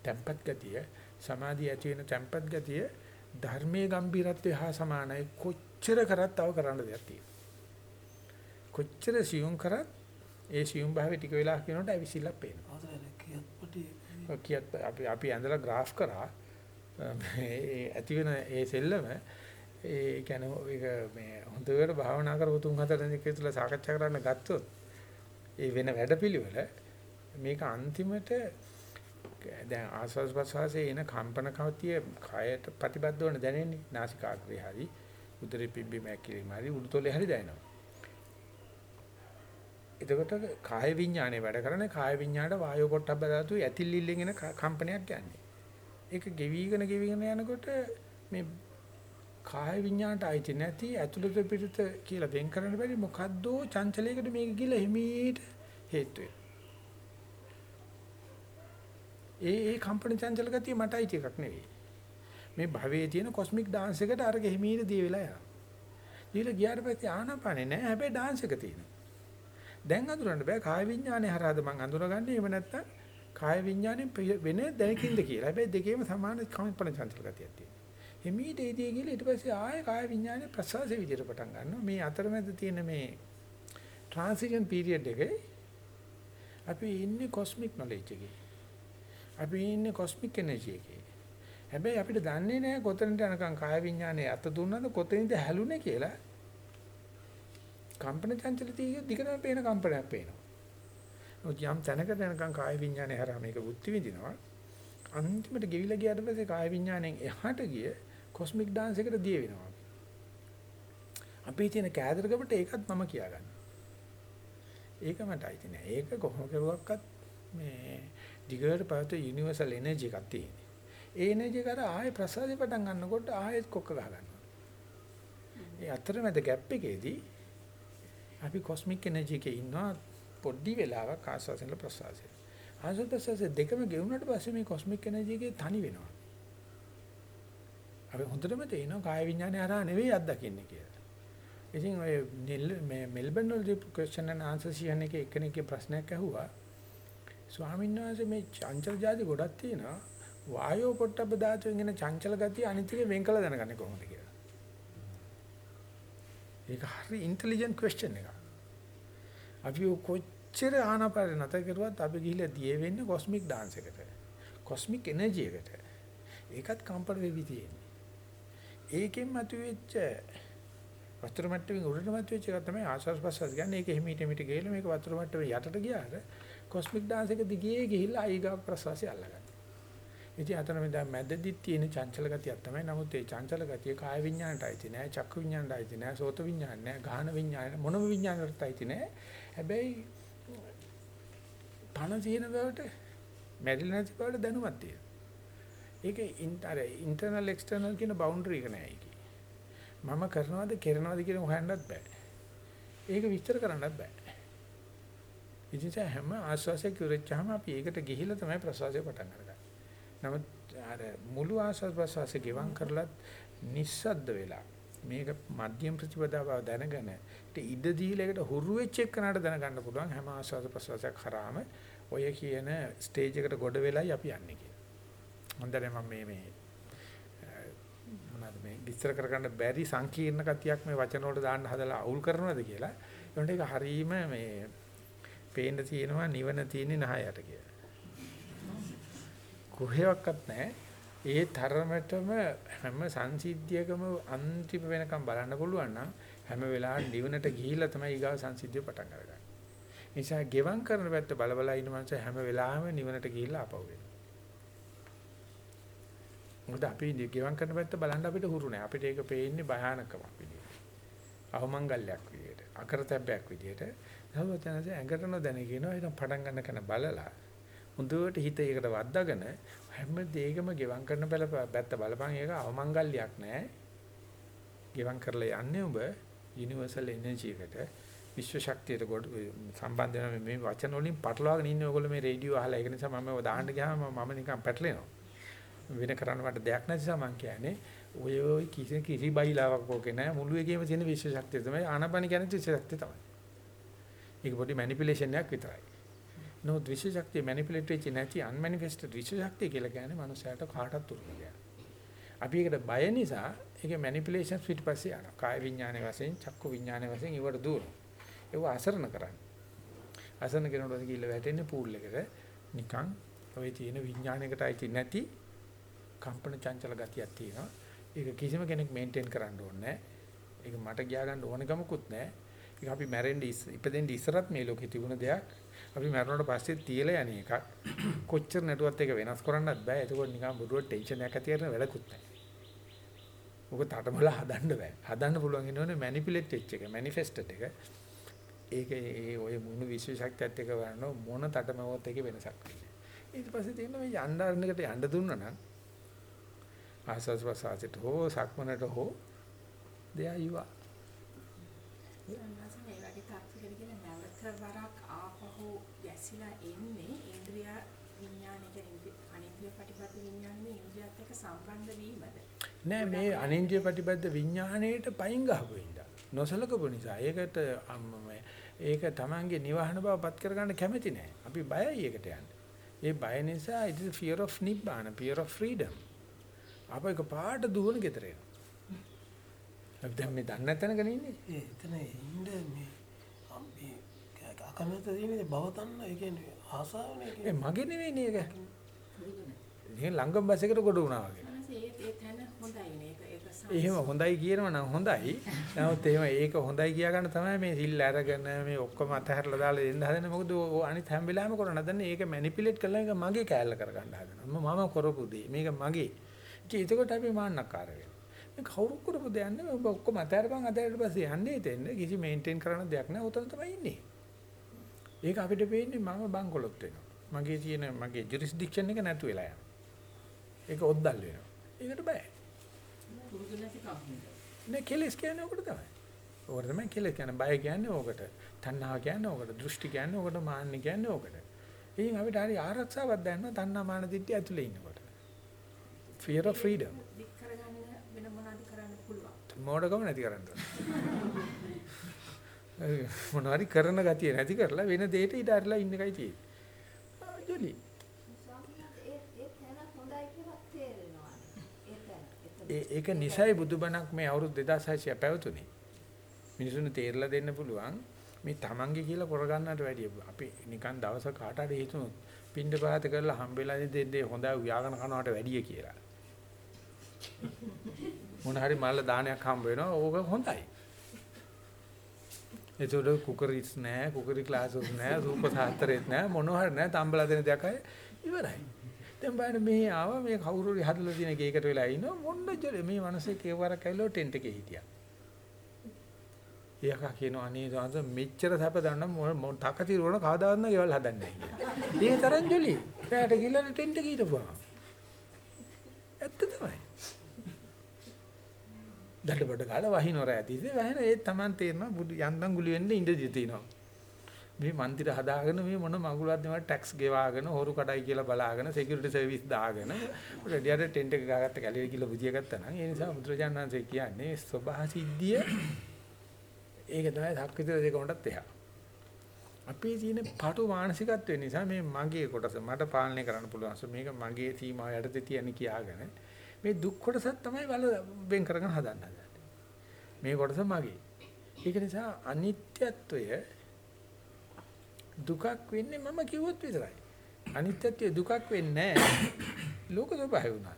තැම්පත් ගතිය සමාධිය ඇති වෙන තැම්පත් ගතිය ධර්මයේ ගැඹිරත්වය හා සමානයි කොච්චර කරත් තව කරන්න දෙයක් තියෙනවා. කොච්චර සියුම් කරත් ඒ සියුම් භාවය ටික වෙලා කියනකොට අවිසිලා පේනවා කියත් අපි අපි ඇඳලා ග්‍රාෆ් කරා. ඒ ඇති වෙන ඒ සෙල්ලම ඒ කියන්නේ ඒක මේ හොඳට භාවනා කරපු තුන් හතර දෙනෙක් ඉතලා සාකච්ඡා කරන්න ගත්තොත් ඒ වෙන වැඩපිළිවෙල මේක අන්තිමට දැන් ආස්වාස් ප්‍රසවාසයේ එන කම්පන කවතිය කයට ප්‍රතිබද්ධ වන දැනෙන්නේ නාසිකාග්‍රේ හරි උදරේ පිම්බි මැකිලිම හරි උඩුතොලේ හරි දැනෙනවා. එතකොට කාය විඥානේ වැඩ කරන්නේ කාය විඥාණයට වායෝ පොට්ටබ්බ ධාතු ඇතිලිල්ලෙන් එන කම්පනයක් යන්නේ. ඒක ගෙවිගෙන ගෙවිගෙන යනකොට මේ කාය විඥාණයට අයිති නැති ඇතුළත පිටත කියලා වෙන් කරන්න බැරි මොකද්දෝ චංචලයකට මේක ගිහලා හිමීට හේතු වෙනවා. ඒ ඒ කම්පන චංචල ගතිය මට අයිති එකක් නෙවෙයි. මේ භවයේ තියෙන කොස්මික් ඩාන්ස් එකට අර ගෙහිමීට දී වෙලා යනවා. දීලා ගියාට පස්සේ ආනපනේ නැහැ හැබැයි ඩාන්ස් එක තියෙනවා. දැන් අඳුරන්න බෑ කාය විඥානේ හරහාද මං අඳුරගන්නේ එහෙම නැත්නම් කාය විඥානේ වෙන දැනකින්ද කියලා. හැබැයි දෙකේම සමාන කම්පන චංචල ගතියක් තියෙනවා. හිමීට ඒදී ගිහලා ඊට පස්සේ ආය කාය විඥානේ ප්‍රසවාසයේ විදිහට පටන් ගන්නවා. මේ අතරමැද තියෙන මේ ට්‍රාන්සිෂන් පීරියඩ් එකේ අපි ඉන්නේ කොස්මික් නොලෙජ් එකේ. අපි ඉන්නේ කොස්මික් එනර්ජි එකේ. හැබැයි අපිට දන්නේ නැහැ කොතනට යනකම් කාය විඥානේ අත දුන්නද කොතනින්ද හැලුනේ කියලා. කම්පන චංචල තියෙක දිගටම පේන කම්පනයක් පේනවා. මොකද යම් තැනකට යනකම් කාය විඥානේ හරහා මේක බුද්ධි විඳිනවා. අන්තිමට ගෙවිලා ගියාට පස්සේ කාය විඥාණයෙන් එහාට ගිය කොස්මික් ඩාන්ස් එකට දිය වෙනවා. අපේ තියෙන කෑදරකමට ඒකත් මම කියාගන්නවා. ඒක මට අයිති නෑ. ඒක කොහොම කරුවක්වත් මේ දිගට පවත යුනිවර්සල් එනර්ජි එකක් තියෙනවා. ඒ එනර්ජි කර ආයේ ප්‍රසාදේ පටන් ගන්නකොට ආයෙත් කොක්ක ගහ ගන්නවා. ඒ අතරමැද ગેප් එකේදී අපි කොස්මික් එනර්ජි එකේ ඉන්නවා පොඩි වෙලාවක් ආස්වාසෙන් ප්‍රසාසෙන්. ආස්වාද ප්‍රසාසෙ දෙකම ගෙවුනට පස්සේ මේ කොස්මික් එනර්ජි එකේ තනි වෙනවා. අපි හොඳටම තේිනවා කාය විඥානය හරහා නෙවෙයි අත්දකින්නේ කියලා. ඉතින් ඔය මේ මෙල්බන් වල ක්වෙස්චන් ඇන්ඩ් ආන්සර් සියන් එකේ එක්කෙනෙක්ගේ ප්‍රශ්නයක් ඇහුවා. ස්වාමීන් වහන්සේ මේ චංචල જાති ගොඩක් තියෙනවා. වායෝ පොට්ටබ්බ ධාතුවෙන් එන චංචල ගතිය අනිත් එකේ වෙන් කළ දැනගන්නේ කොහොමද කියලා. ඒක හරි ඉන්ටෙලිජන්ට් ක්වෙස්චන් එකක්. අපි කොච්චර ආනපාර නැත කරුවත් අපි ගිහිල්ලා දිය වෙන්නේ කොස්මික් ඩාන්ස් එකට. කොස්මික් එනර්ජි එකට. ඒකත් කම්පන වෙවි තියෙන්නේ. ඒකෙන් මතුවෙච්ච වතුර මට්ටමින් උඩට මතුවෙච්ච එක තමයි ආශ්වාස ප්‍රශ්වාස කියන්නේ. ඒක හිමීට මිට ගිහලා මේක වතුර මට්ටමේ යටට ගියාට කොස්මික් ඩාන්ස් එක දිගේ ගිහිල්ලා අයිගා ප්‍රශ්වාසය අල්ලගන්නවා. ඉතින් අතන මේ දැන් මැදදි තියෙන චංචල ගතියක් තමයි. නමුත් ඒ චංචල ගතිය කාය විඥාණයට අයිති නෑ, චක්කු විඥාණයට අයිති නෑ, සෝත විඥාණ නෑ, ගාහන විඥාණ මොනම විඥාණයකට අයිති නෑ. හැබැයි පණ තියෙන බවට මැරිලා නැති බවට දැනුමක් තියෙනවා. ඒක අර ඉන්ටර්නල් එක්ස්ටර්නල් කියන බවුන්ඩරි එක නෑ ඒකේ. මම කරනවද කරනවද කියන හොයන්නත් බෑ. ඒක විස්තර කරන්නත් බෑ. ඉතින් හැම ආස්වාසයක් ඉවරච්චාම අපි ඒකට ගිහිල්ලා තමයි ප්‍රසවාසය පටන් ගන්නේ. නමුත් අර මුළු ආස්වාද ප්‍රසවාසය ගෙවම් කරලත් නිස්සද්ද වෙලා මේක මධ්‍යම ප්‍රතිපදාව දැනගෙන ඉඩ දීලා එකට හුරු වෙච්ච එකනට දැනගන්න පුළුවන් හැම ආස්වාද ප්‍රසවාසයක් කරාම ඔය කියන ස්ටේජ් එකට ගොඩ වෙලයි අපි යන්නේ කියලා. හොඳනේ මම මේ මේ මොනවද මේ විස්තර කරගන්න බැරි සංකීර්ණ කතියක් මේ වචන වලට දාන්න හදලා අවුල් කරනවද කියලා. ඒකට ඒක හරීම මේ පේන්න තියෙනවා නිවන තියෙන්නේ නහයට කියලා. කොහෙවත් නැහැ. ඒ තරමටම හැම සංසිද්ධියකම අන්තිම වෙනකම් බලන්න පුළුවන් නම් හැම වෙලාවෙම නිවනට ගිහිල්ලා තමයි ඊගාව සංසිද්ධිය පටන් අරගන්නේ. නිසා ගෙවම් කරන පැත්ත බල බල ඉන්න මනුස්සය හැම වෙලාවෙම නිවනට ගිහිල්ලා ආපහු එනවා. මොකද අපි ගෙවම් කරන පැත්ත බලන්න අපිට හුරු නැහැ. අපිට ඒක පේන්නේ භයානකමක් විදියට. අවමංගල්‍යයක් විදියට. අකරතැබ්බයක් විදියට. සර්වඥාන්සේ ඇඟට නොදැන කියනවා ඒක පටන් ගන්න කෙන බලලා හොඳට හිත ඒකට වද්දාගෙන හැම දෙයකම ගෙවම් කරන බල පැත්ත බලපන් ඒක අවමංගල්‍යයක් නෑ. ගෙවම් කරලා යන්නේ ඔබ යුනිවර්සල් එනර්ජි එකට විශ්ව ශක්තියට කොට සම්බන්ධ වෙන මේ වචන වලින් පටලවාගෙන ඉන්නේ ඔයගොල්ලෝ මේ රේඩියෝ අහලා ඒක නිසා මම ඔය දාන්න ගියාම මම නිකන් පැටලෙනවා. වෙන කරන්න මට දෙයක් නැති නිසා මම කියන්නේ ඔය ඔය කිසි කිසි බයිලාවක් ඕකේ නෑ මුළු එකේම තියෙන විශ්ව ශක්තිය තමයි ආනපන කියන්නේ විශ්ව ශක්තිය තමයි. ඒක පොඩි මැනිපියුලේෂන් එකක් විතරයි. නෝ විශ්ව ශක්තිය මැනිපියුලේට් වෙච්ච නැති අන්මැනිෆෙස්ටඩ් විශ්ව ශක්තිය කියලා කියන්නේ මනුස්සයාට කාටවත් උරුම දෙයක්. අපි ඒකට බය නිසා ඒකේ මැනිපියුලේෂන්ස් පිටපස්සේ යනවා. කාය විඥානයේ වශයෙන්, චක්කු විඥානයේ වශයෙන් ඉවට දුවනවා. ඒව අසරණ කරන්නේ. අසරණ කෙනෙකුට ගිහිල්ලා වැටෙන්නේ පූල් එකට නිකන් ඔය තියෙන විඥානයකට අයිති නැති කම්පන චංචල ගතියක් තියෙනවා. ඒක කිසිම කෙනෙක් මේන්ටේන් කරන්න ඕනේ නැහැ. ඒක මට ගියා ගන්න ඕන ගමකුත් නැහැ. ඒක අපි මැරෙන්න ඉපදෙන්න ඉස්සරත් මේ ලෝකේ තිබුණ දෙයක්. අපි මැරුණාට පස්සේ තියලා යන එකක්. කොච්චර නැටුවත් ඒක වෙනස් කරන්නත් බෑ. එතකොට නිකන් බුදුර ටෙන්ෂන් එකක් ඇති කරන වැඩකුත් නැහැ. ඔක තටමලා හදන්න බෑ. හදන්න පුළුවන් ඉන්නෝනේ මැනිපියුලේට් වෙච්ච එක, මැනිෆෙස්ටඩ් එක. ඒක ඒ ඔය මුණු විශ්ව ශක්තියත් එක්ක වරන මොන තටමවත් එකේ වෙනසක් නැහැ. ඊට පස්සේ තියෙන මේ යන්න අරනකට යන්න දුන්නා නම් ආසස් වසාසිත හෝ සක්මනට හෝ දෙයා යුවා. සන්නාස මේ වගේ තාක්ෂිකද කියලා නැවත වරක් ආපහු ගැසිලා එන්නේ ඉන්ද්‍රිය විඥානය කියන්නේ අනිත්‍ය ප්‍රතිපද විඥානේ ඉන්ද්‍රියත් එක්ක සම්බන්ධ වීමද නෑ මේ අනින්ද්‍රිය ප්‍රතිබද්ධ විඥාණයට පයින් ගහපු ඉඳා. නොසලකපු නිසා ඒකට අම්ම ඒක Tamange නිවහන බව පත් කරගන්න කැමති නෑ. අපි බයයි ඒකට යන්න. ඒ බය නිසා it is fear of nibbana, fear of freedom. අපේක පාට දුවන ගෙදර එනවා. අපි දැන් මේ දන්නේ නැතනකනේ ඉන්නේ. ඒ එතන ඉන්න මේ අපි අකමැත තියෙන බව තන්න ඒ කියන්නේ ආසාවනේ ඒ කියන්නේ මගේ නෙවෙයිනේ ඒක. ඉතින් ලංගම් බස් එකට කොට වුණා වගේ. ඒ ඒ තැන හොඳයිනේ ඒක ඒක සම- එහෙම හොඳයි කියනවා නම් හොඳයි. නමුත් එහෙම ඒක හොඳයි කියා ගන්න තමයි මේ සිල් අරගෙන මේ ඔක්කොම අතහැරලා දාලා දෙන්න හදන්නේ. මොකද ඔය අනිත් හැම වෙලාවෙම කරන හදන්නේ ඒක මැනිපියුලේට් කරලා ඒක මගේ කෑල්ල කරගන්න හදනවා. මම කරපු දේ. මේක මගේ. ඉතින් එතකොට අපි මාන්නක්කාර වෙනවා. මේ කවුරු කරපු දෙයක් නෙමෙයි. ඔබ ඔක්කොම අතහැරපන් අතහැරලා පස්සේ යන්නේ එතෙන්. කිසි මේන්ටේන් කරන්න දෙයක් නැහැ. උතන තමයි ඉන්නේ. ඒක අපිට පේන්නේ මම බංකොලොත් වෙනවා. මගේ තියෙන මගේ ජුරිස්ඩික්ෂන් එක නැතු වෙලා යනවා. ඒක ඔද්දල් වෙනවා. ඒකට බෑ. පුරුදු නැති කම්මද නේ කෙලස් කියන්නේ ඕකට තමයි. ඕකට තමයි කෙලස් කියන්නේ බය කියන්නේ ඕකට. තණ්හා කියන්නේ ඕකට. දෘෂ්ටි කියන්නේ ඕකට. මාන්න කියන්නේ ඕකට. ඉතින් අපිට හරි ආරක්ෂාවක් දැනන තණ්හා මාන දිට්ඨිය ඇතුලේ ඉන්නකොට. fear of freedom. දික් කරගන්න වෙන මොනවද කරන්න පුළුවන් මෝඩකම නැති කරන්න ඕනේ. මොනවාරි කරන ගතිය නැති කරලා වෙන දෙයකට ඊට අරලා ඉන්න එකයි තියෙන්නේ. ජොලි. ඒ ඒක නිසයි බුදුබණක් මේ අවුරුදු 2600 පැවතුනේ. මිනිසුන්ට තේරලා දෙන්න පුළුවන් මේ තමන්ගේ කියලා කරගන්නට වැඩිය අපි නිකන් දවස කාට හරි හිතුනොත් පින්ඩ පාත කරලා හම්බෙලා දෙන්නේ හොඳ ව්‍යාකරණ කනවට වැඩිය කියලා. මොන හරි මල්ල දානයක් හම්බ වෙනවා ඕක හොඳයි. ඒතකොට කුකරිස් නෑ කුකරි ක්ලාසස් නෑ රූප සාත්‍රෙත් නෑ මොනවා හරි නෑ තම්බලා දෙන දෙයක් අය ඉවරයි. දැන් බලන්න මේ ආවා මේ කවුරු හරි හදලා තියෙන කේකට වෙලා ඉන්නවා මොන්න ජොලේ මේ මිනිස්සේ කේවරක් ඇවිල්ලා ටෙන්ට් එකේ හිටියා. එයාක කියනවා අනේ සාංශ මෙච්චර සැප දන්න මොන තකතිර වුණ කවදාවත් නෑ ගෙවල් හදන්නේ නැහැ. ඒ තරම් ජොලි. එයාට ගිහලා ටෙන්ට් එකේ හිටපුවා. ඇත්ත තමයි. දඩබඩ ගාලා වහිනවර ඇතිසේ වහින ඒ Taman තේරෙනවා බුදු යන්තම් ගුලි වෙන්න ඉඳී තියෙනවා. මේ මන්දිර හදාගෙන මේ මොන මගුලක්ද මේවා ටැක්ස් ගෙවාගෙන හොරු කඩයි කියලා බලාගෙන සිකියුරිටි සර්විස් දාගෙන රෙඩියට ටෙන්ට් එක ගාගත්ත කැලේ කියලා බුදිය ගත්තා නම් ඒ නිසා මුද්‍රජානන් වහන්සේ කියන්නේ ස්වභාව සිද්ධිය ඒක තමයි ධක්විතර දෙකමටත් එහා. අපේ තියෙන පාටු මානසිකත්වය නිසා මේ මගේ කොටස මට පාලනය කරන්න පුළුවන්. මේක මගේ සීමාව යටතේ තියන්නේ කියාගෙන මේ දුක් කොටසක් තමයි වල වෙන් කරගෙන හදන්න හදන්නේ. මේ කොටස මගේ. ඒක නිසා අනිත්‍යත්වය දුකක් වෙන්නේ මම කිව්වොත් විතරයි. අනිත්‍යත්වය දුකක් වෙන්නේ නැහැ. ලෝක ස්වභාවය උනා.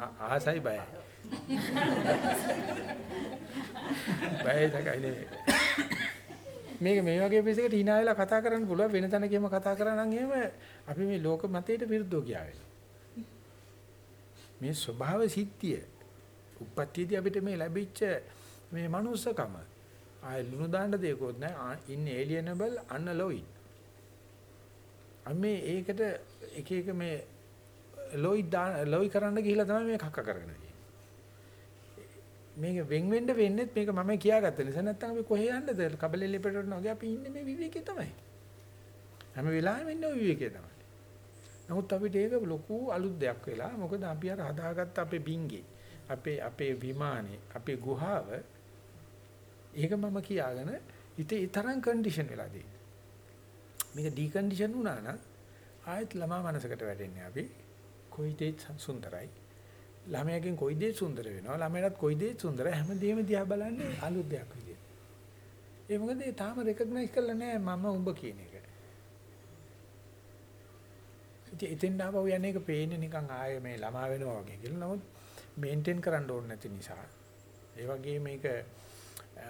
ආ- ආසයි බයයි. බයයි සකයි නෙමෙයි. මේක මේ වගේ පිළිසකට hina වෙලා කතා කරන්න පුළුවන් වෙන තැනකම කතා කරා නම් එහෙම අපි මේ ලෝක මතයට විරුද්ධව කියාවෙනවා. මේ ස්වභාව සිද්ධිය උප්පත්තියදී අපිට මේ ලැබිච්ච මේ මනුස්සකම ආය ලුණු දාන්න දෙයක්වත් නැහැ inalienable unalloyed. අම්මේ ඒකට එක එක මේ ලොයි ලොයි කරන්න ගිහිල්ලා තමයි මේ කක්ක කරගෙන ඉන්නේ. මේක වෙන් වෙන්න වෙන්නේ මේක මම කියාගත්ත නිසා නැත්නම් අපි කොහේ යන්නද කබලෙ ලිපට වගේ අපි ඉන්නේ මේ විවේකයේ තමයි. හැම වෙලාවෙම ඉන්නේ ওই විවේකයේ තමයි. නමුත් අපිට ඒක ලොකු අලුත් දෙයක් වෙලා මොකද අපි අර හදාගත්ත අපේ බින්ගේ අපේ අපේ විමානේ අපේ ගුහාව ඒක මම කියාගෙන ඉතින් ඒ තරම් කන්ඩිෂන් වෙලා තියෙනවා. මේක ඩිකන්ඩිෂන් වුණා නම් ආයෙත් ළමා මනසකට වැටෙන්නේ අපි. කොයි දෙයක් සුන්දරයි. ළමයාගෙන් කොයි දෙයක් සුන්දර වෙනවා. ළමයාටත් කොයි දෙයක් සුන්දරයි. හැමදේම දිහා බලන්නේ අලුත් දෙයක් විදියට. ඒ මොකද ඒ තාම රෙකග්නයිස් කරලා නැහැ මම උඹ කියන එක. ඉතින් එතෙන් ආවෝ යන්නේ එක පේන්නේ නිකන් ආයේ මේ ළමා වෙනවා වගේ කියලා. නමුත් මේන්ටේන් කරන්න ඕනේ නැති නිසා. ඒ වගේ මේක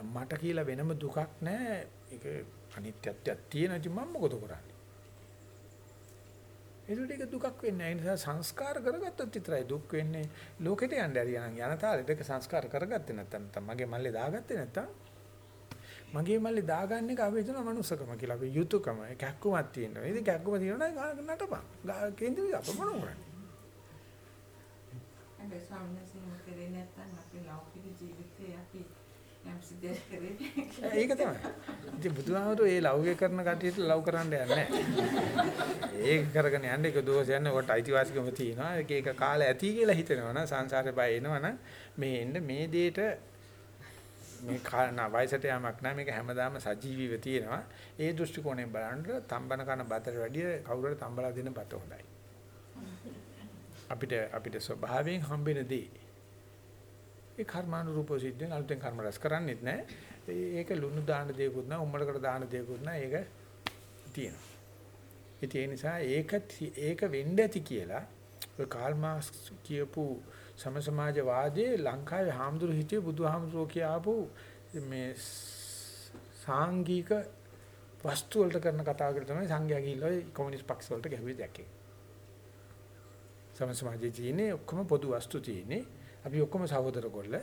මට කියලා වෙනම දුකක් නැහැ. ඒක අනිත්‍යත්වයක් තියෙන ඉතින් මම මොකද කරන්නේ? ඒකට ඒක දුකක් වෙන්නේ නැහැ. ඒ නිසා සංස්කාර කරගත්තොත් විතරයි දුක් වෙන්නේ. ලෝකෙට යන්න ඇරියා නම් යන තාලෙට ඒක සංස්කාර කරගත්තේ නැත්නම් මගේ මල්ලේ දාගත්තේ නැත්නම් මගේ මල්ලේ දාගන්න එක අපි හිතනවා මනුස්සකම කියලා. අපි යුතුයකම කැක්කුමක් තියෙනවා. ඉතින් කැක්කුම තියෙනවා නම් නටපන්. කේන්ද්‍රය අප මොන කරන්නේ? අද වහන්සේ කරේ නැත්නම් අපේ ලෞකික ජීවිතේ අපි ඒක තමයි. ඉතින් බුදුහාමුදුරේ ඒ ලෞකික කරන කටියට ලව් කරන්න යන්නේ. ඒක කරගෙන යන්නේ ඒක දෝෂයක් නෑ. ඔකට අයිතිවාසිකම තියෙනවා. ඒක ඒක කාලය ඇති කියලා හිතෙනවා නම් සංසාරේ බය එනවනම් මේ එන්න මේ දෙයට මේ කාරණා වයසට යamak නෑ මේක හැමදාම සජීවීව තියෙනවා. ඒ දෘෂ්ටි කෝණයෙන් බලනකොට තම්බන කන බතට වැඩිය කවුරුහරි තම්බලා දෙන බත හොඳයි. අපිට අපිට ස්වභාවයෙන් හම්බෙන දේ ඒ කර්මානුරූපව සිද්ධෙන් අලුතෙන් කර්ම රැස් කරන්නේත් නැහැ. ඒක ලුණු දාන දෙයක්වත් නැහැ, උම්මලකට දාන දෙයක්වත් නැහැ. ඒක තියෙනවා. ඉතින් ඒ නිසා ඒක ඒක වෙන්න ඇති කියලා ඔය කාල් මාක්ස් කියපු සම සමාජවාදයේ ලංකාවේ හාමුදුරු හිටියේ බුදුහාමුදුරුවෝ කියාපු මේ සාංගික වස්තු වලට කරන කතාව කියලා තමයි සංඝයා ගිහිල්ලා කොමියුනිස්ට් පක්ෂ වලට ගැහුවේ දැක්කේ. සම සමාජයේ තියෙන්නේ ඔක්කොම පොදු වස්තු තියෙන්නේ. අපි ඔක්කොම සහෝදර කොල්ල.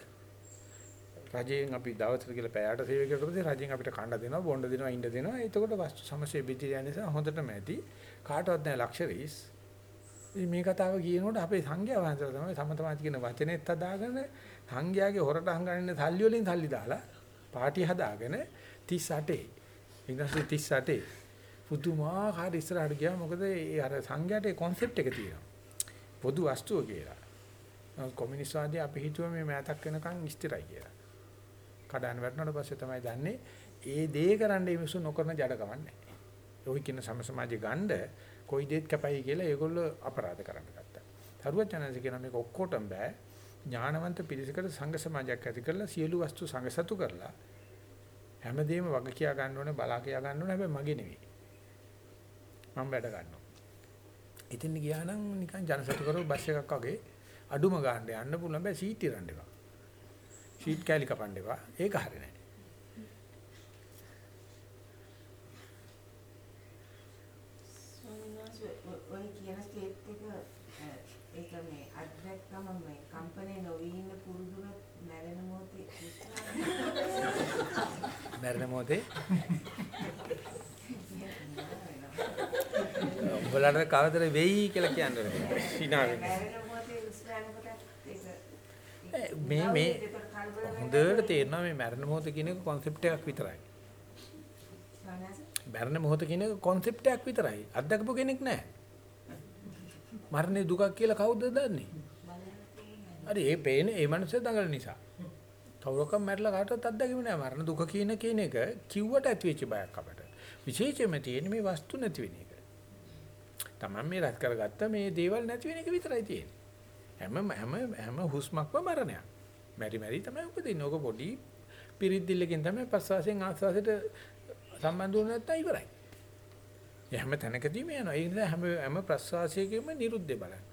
රජයෙන් අපි දවසට කියලා පැයට සේවය කරලා පස්සේ රජයෙන් අපිට කන්න දෙනවා, බොණ්ඩ දෙනවා, ඉන්න දෙනවා. එතකොට වස්තු සමසේ බෙදිලා යන නිසා හොඳටම ඇති. කාටවත් නැහැ ලක්ෂරීස්. ඉතින් මේ කතාව කියනකොට අපේ සංඝයා වහන්සේලා තමයි සම තමයි කියන වචනේත් හදාගෙන සංඝයාගේ හොරට හංගන්නේ සල්ලි වලින් සල්ලි දාලා පාටි හදාගෙන 38 1938 පුදුමාකාර ඉස්සරහට ගියා මොකද ඒ අර සංඝයාට ඒ concept එක තියෙනවා. පොදු වස්තුව කියලා. කොමියුනිස්ට් වාදී අපි හිතුව මේ මෑතක් වෙනකන් ස්ථිරයි කියලා. කඩාන වැටුණාට පස්සේ තමයි දන්නේ ඒ දේ කරන්න මේ මිනිස්සු නොකරන ජඩකමක් නැහැ. ඔය කියන සම සමාජයේ ගණ්ඩ කොයි දෙයක් කැපයි කියලා ඒගොල්ලෝ අපරාධ කරන්න ගත්තා. තරුවත් යනසේ කියන මේක ඔක්කොටම බෑ. ඥානවන්ත පිරිසකට සංඝ සමාජයක් ඇති කරලා සියලු වස්තු සංඝසතු කරලා හැමදේම වග කියා ගන්න ඕනේ බලා කියා ගන්න ඕනේ හැබැයි මගේ නෙවෙයි. මම වැඩ ගන්නවා. ඉතින් ගියා නම් නිකන් ජනසතු කරව බස් එකක් වගේ අඩුම ගන්න යන්න පුළුවන් බෑ සීට් ඉරන්න එපා. සීට් කැලි කපන්න එපා. ඒක හරිය නෑ. ඔය කියන ස්ටේට් එක ඒක මේ අත්දැක්කම මේ කම්පැනි නොවී ඉන්න පුරුදුන මැරෙන මොහොතේ මොහොතේ උඹලට කවදද වෙයි කියලා කියන්නේ. ඒක මේ මේ හොඳට තේරෙනවා මේ මරණ මොහොත කියන එක concept එකක් විතරයි. මරණ මොහොත කියන එක concept එකක් විතරයි. අත්දකපු කෙනෙක් නැහැ. මරණේ දුකක් කියලා කවුද දන්නේ? හරි ඒ පේන ඒ මනුස්සය දඟල නිසා. කවුරක්වත් මැරලා කාටවත් අත්දැකීම නැහැ. මරණ දුක කියන කියන එක කිව්වට ඇති වෙච්ච බයක් අපට. විශේෂයෙන්ම තියෙන්නේ මේ වස්තු නැති වෙන එක. Taman මේ රත් කරගත්ත මේ දේවල් නැති වෙන එක විතරයි තියෙන්නේ. හැම හැම හැම හුස්මක්ම මරණයක්. මෙරි මෙරි තමයි උපදින්නේ. ඕක පොඩි පිරිද්දිල්ලකින් තමයි පස්වාසයෙන් ආස්වාසයට සම්බන්ධ වුණ නැත්නම් ඉවරයි. ඒ හැම තැනකදීම යනවා. ඒ නිසා හැම හැම ප්‍රස්වාසයකම නිරුද්ධය බලන්න.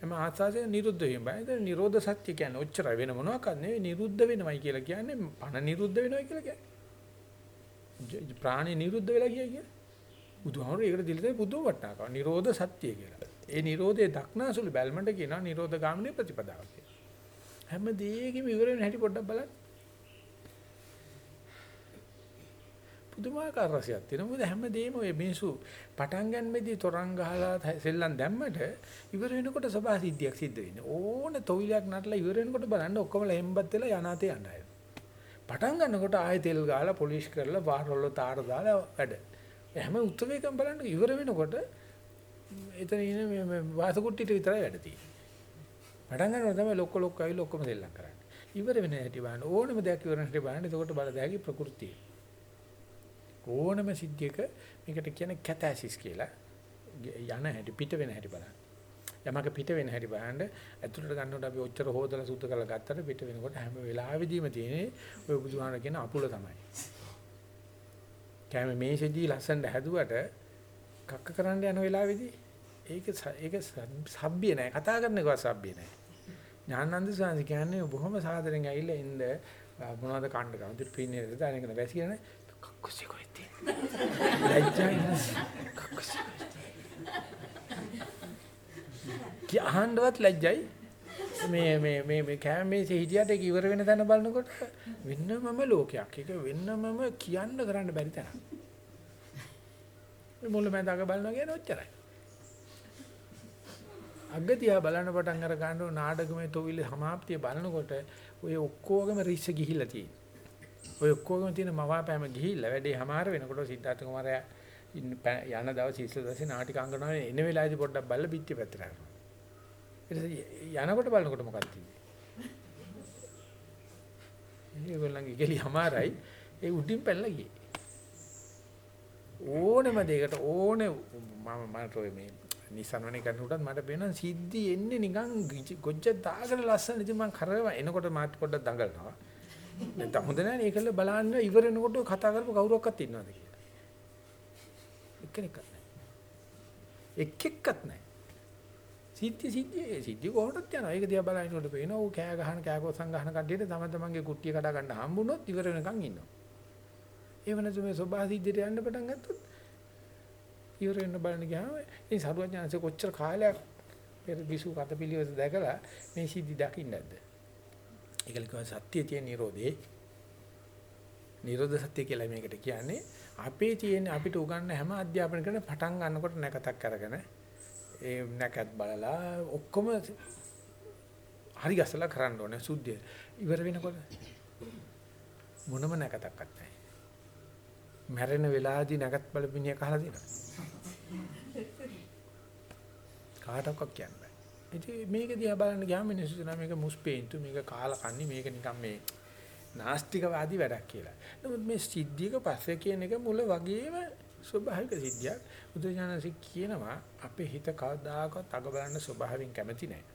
හැම ආස්වාසයක නිරුද්ධ වීම බලන්න. ඒක නිරෝධ සත්‍ය කියන්නේ ඔච්චර වෙන මොනවාක්වත් නෙවෙයි නිරුද්ධ වෙනවයි කියලා කියන්නේ පණ නිරුද්ධ වෙනවයි කියලා කියන්නේ. ජ- ප්‍රාණය නිරුද්ධ වෙලා ගියා කියලා. බුදුහාමුදුරේ ඒකට දිලිතේ බුදුම වටනාකම. නිරෝධ සත්‍ය කියලා. ඒ නිරෝධයේ දක්නාසුළු බැල්මට කියනවා නිරෝධ ගාමිනී ප්‍රතිපදාව කියලා. හැම දෙයකම ඉවර වෙන හැටි පොඩ්ඩක් බලන්න. පුදුමාකාර රසයක් තියෙනවා. මොකද හැමදේම ඔය මිනිසු පටන් ගන්නෙදී තරංග ගහලා සෙල්ලම් දැම්මට ඉවර වෙනකොට සබහා සිද්ධියක් සිද්ධ වෙන්නේ. ඕන තොවිලයක් නටලා ඉවර වෙනකොට බලන්න ඔක්කොම ලෙම්බත් වෙලා යනාතේ යන්නයි. පටන් ගන්නකොට ආයෙ තෙල් ගාලා පොලිෂ් කරලා වාරවල තාර දාලා වැඩ. හැම උත්සවයකම බලන්න ඉවර වෙනකොට එතන ඉන මේ මේ වාසකුට්ටිට විතරයි වැඩ තියෙන්නේ. පටන් ගන්නකොට තමයි ලොක්ක ලොක්ක ඇවිල්ලා ඔක්කොම සෙල්ලම් කරන්නේ. ඉවර වෙන හැටි බලන්න ඕනම දෙයක් ඉවර වෙන හැටි බලන්න. එතකොට බලදැයි ප්‍රകൃතිය. ඕනම සිද්ධියක මේකට කියන කැතැසිස් කියලා යන හැටි පිට වෙන හැටි බලන්න. යමක පිට වෙන හැටි බලන්න ඇතුළට ගන්නකොට අපි ඔච්චර හොදලා සුද්ධ කරලා ගත්තට පිට වෙනකොට හැම වෙලාවෙදීම තියෙන්නේ ඔය බුදුහාමර කියන අපුල තමයි. කැම මේසෙදී ලස්සනට හැදුවට කක්ක කරන්න යන වෙලාවේදී ඒක ඒක සබ්බිය නෑ කතා කරන එක සබ්බිය නෑ. ඥානানন্দ සාන්ති කියන්නේ බොහොම සාදරෙන් ඇවිල්ලා ඉන්න මොනවද කන්න ගමන් දෙපින්නේ දාන එක වැසියනේ දානකන වැසි කියන කක්කුසි කොහෙද තියෙන්නේ? ලැජ්ජයි කක්කුසි. කී අහන්නවත් ලැජ්ජයි. මේ මේ මේ මේ කැමේසේ හිටියට ඒක ඉවර වෙන තැන බලනකොට වෙන්නමම ලෝකයක්. ඒක වෙන්නමම කියන්න කරන්න බැරි තැනක්. මේ මුල මැදක බලනවා කියන්නේ ඔච්චරයි. අග්ගතියා බලන පටන් අර ගන්නව නාටකමේ තොවිල සමාප්තිය බලනකොට ඔය ඔක්කොගම රිස්ස ගිහිල්ලා තියෙනවා. ඔය ඔක්කොගම තියෙන මවාපෑම ගිහිල්ලා වැඩේ හමාර වෙනකොට සිද්ධාර්ථ කුමාරයා ඉන්න පෑ- යන දවස් ඉස්සෙල් දවසේ නාටික අංගනාවේ එන වෙලාවේදී පොඩ්ඩක් බලලා පිටිය පැත්තට යනවා. ඊට පස්සේ යනකොට බලනකොට මොකක්ද තියෙන්නේ? ඒගොල්ලන්ගේ ගෙලි හමාරයි ඒ උඩින් පැනලා ගියේ. ඕනෙම දෙයකට ඕනේ මම මට ඔය මේ නිසන්වනේ කරනකොටත් මට පේනවා සිද්ධි එන්නේ නිකන් ගිජ- ගොජ්ජ දාගෙන ලස්සන ඉතින් මම කරව එනකොට මාත් පොඩ්ඩක් දඟලනවා. නැත්නම් හොඳ නැහැ නේ ඒකල බලන්න ඉවර වෙනකොට කතා කරපු කවුරක්වත් ඉන්නවද කියලා. එක්කෙනෙක්වත් නැහැ. එක් එක්කත් නැහැ. සිද්ධි සිද්ධි සිද්ධි කොහොමද යනවා. ඒක දිහා බලනකොට පේනවා ඌ කෑ ගහන කෑකොස්සන් ගහන කඩේට තම තමන්ගේ කුට්ටිය කඩා ගන්න හම්බුනොත් ඉවර වෙනකන් ඉන්නවා. ඒ වෙනතු මේ සබහා සිද්ධියට යන්න පටන් ගත්තොත් ඉවර වෙන්න බලන්න ගියාම ඉතින් සරුවඥාන්සේ කොච්චර කාලයක් පෙර විසු කතපිලියොත් දැකලා මේ සිද්ධි දකින්නද? ඒකල කිව්වා සත්‍ය තියෙන නිරෝධේ. නිරෝධ සත්‍ය කියලා මේකට කියන්නේ අපේ තියෙන අපිට උගන්න හැම අධ්‍යාපන කරන පටන් ගන්නකොට නැකතක් අරගෙන ඒ නැකත් බලලා ඔක්කොම හරි ගසලා කරන්න ඕනේ සුද්ධිය. ඉවර වෙනකොට මොනම නැකතක්වත් නැහැ. මැරෙන වෙලාවදී නැකත් බලපිනිය කහලා දෙනවා. කාටවත් කියන්න බෑ. ඉතින් මේක දිහා බලන්න ගියාම මිනිස්සු කියනවා මේක මුස්පේන්තු මේක කාලා කන්නේ මේක නිකන් මේ නාස්තිකවාදී වැඩක් කියලා. නමුත් මේ සිද්ධියක පස්සේ කියන එක මුල වගේම ස්වභාවික සිද්ධියක්. බුදුජානසී කියනවා අපේ හිත කවදාකවත් අග බලන්න ස්වභාවයෙන් කැමති නැහැ.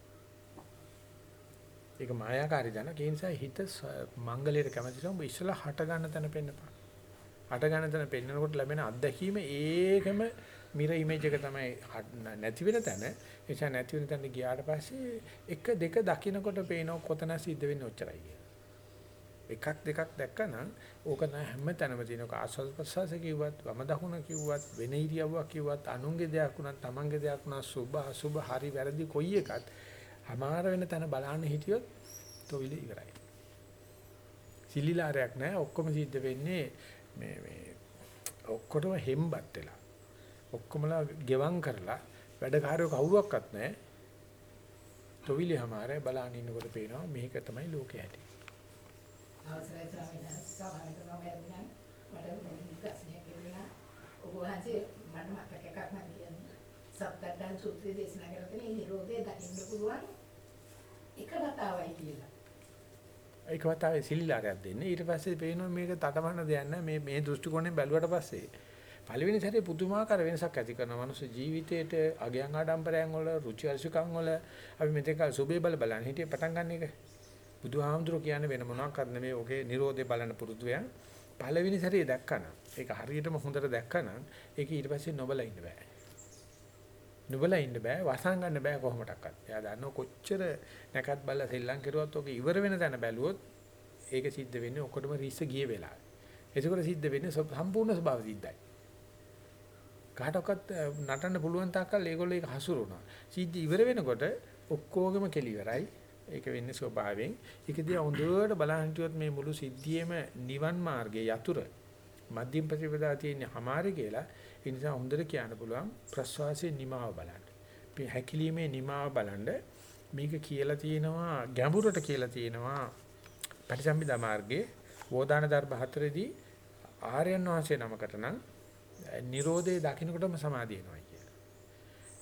ඒක මායාකාරී දන. ඒ නිසා හිත මංගලයට කැමති නම් ඔබ ඉස්සලා හට ගන්න තැන පෙන්නපන්. හට ගන්න තැන පෙන්නකොට ලැබෙන අත්දැකීම ඒකම මිර ඉමේජ් එක තමයි හට- නැති වෙන තැන. ඒ නිසා නැති වෙන තැන ගියාට පස්සේ එක දෙක දකින්නකොට පේනවා කොතන සිද්ධ වෙන්නේ ඔච්චරයි කියලා. එකක් දෙකක් දැක්කනම් ඕක නෑ හැම තැනම තියෙනක ආස්වාද ප්‍රසවාස කිව්වත් වම දකුණ කිව්වත් වෙන ඉරියව්වක් කිව්වත් අනුන්ගේ දෙයක් වුණත් තමන්ගේ දෙයක් වුණත් සුභ අසුභ හරි වැරදි කොයි එකත් හමාර වෙන තැන බලන්න හිටියොත් තොවිල ඉවරයි. සිලිලාරයක් නෑ ඔක්කොම සිද්ධ වෙන්නේ මේ මේ ඔක්කොටම හෙම්බත් වෙලා. ඔක්කොමලා ගෙවම් කරලා වැඩකාරයෝ කවුරුවක්වත් නැහැ. තොවිලි හැමාරේ බලන්න ඉන්නකොට පේනවා මේක තමයි ලෝකයේ ඇති. අවසරයි ස්වාමීන් වහන්සේ මට ප්‍රශ්නයක් තිබුණා. ඔබ වහන්සේ මට මතක එකක් මම කියන්නේ. සත්‍යයන් සූත්‍රයේ දේශනා කරලා තියෙන නිරෝධය දකින්න පුළුවන් එක කතාවයි කියලා. ඒක වතාවේ සිලිලාරයක් දෙන්නේ. ඊට පස්සේ පේනවා මේක තටමන්න දෙයක් නැහැ. මේ මේ දෘෂ්ටි කෝණයෙන් බැලුවට පස්සේ පළවෙනි සැරේ පුදුමාකාර වෙනසක් ඇති කරනවා. මනුස්ස ජීවිතේට අගයන් ආඩම්බරයන් වල රුචි අරුචිකම් වල අපි මෙතෙක් කල සුබේ බල බලන් හිටියේ පටන් ගන්න එක. බුදුහාමුදුරුවෝ කියන්නේ වෙන මොනවාක්වත් නෙමෙයි. ඔකේ Nirodhe බලන පුරුදුයන්. පළවෙනි සැරේ දැක්කනම් ඒක හරියටම හොඳට දැක්කනම් ඒක ඊට පස්සේ නොබල ඉන්න බෑ. නොබල ඉන්න බෑ වසන් ගන්න බෑ කොහොමඩක්වත්. එයා දන්නව කොච්චර නැකත් බල්ලා සෙල්ලම් කරුවත් ඔක ඉවර වෙන තැන බැලුවොත් ඒක සිද්ධ වෙන්නේ ඔක්කොටම රිස්ස ගිය වෙලාවේ. එතකොට සිද්ධ වෙන්නේ ස්ව- සම්පූර්ණ ස්වභාව සිද්ධයි. කාටවත් නටන්න පුළුවන් තාක්කල් ඒගොල්ලෝ ඒක හසුරුවනවා. සිද්ධ ඉවර වෙනකොට ඔක්කොගෙම කෙලිවරයි. ඒක වෙන්නේ ස්වභාවයෙන්. ඒක දිහා හොඳට බලන් හිටියොත් මේ මුළු සිද්ධියේම නිවන් මාර්ගයේ යතුරු මධ්‍යම ප්‍රතිපදා තියෙන හැමාරේ කියලා ඒ නිසා හොඳට කියන්න පුළුවන් ප්‍රස්වාසයේ නිමාව බලන්න. මේ හැකිලීමේ නිමාව බලන්න මේක කියලා තියෙනවා ගැඹුරට කියලා තියෙනවා පටිසම්භිදා මාර්ගයේ වෝදාන ධර්ම හතරේදී ආර්යයන් වහන්සේ නමකට නම් Nirodhe දකින්නකොටම සමාධිය එනවා කියලා.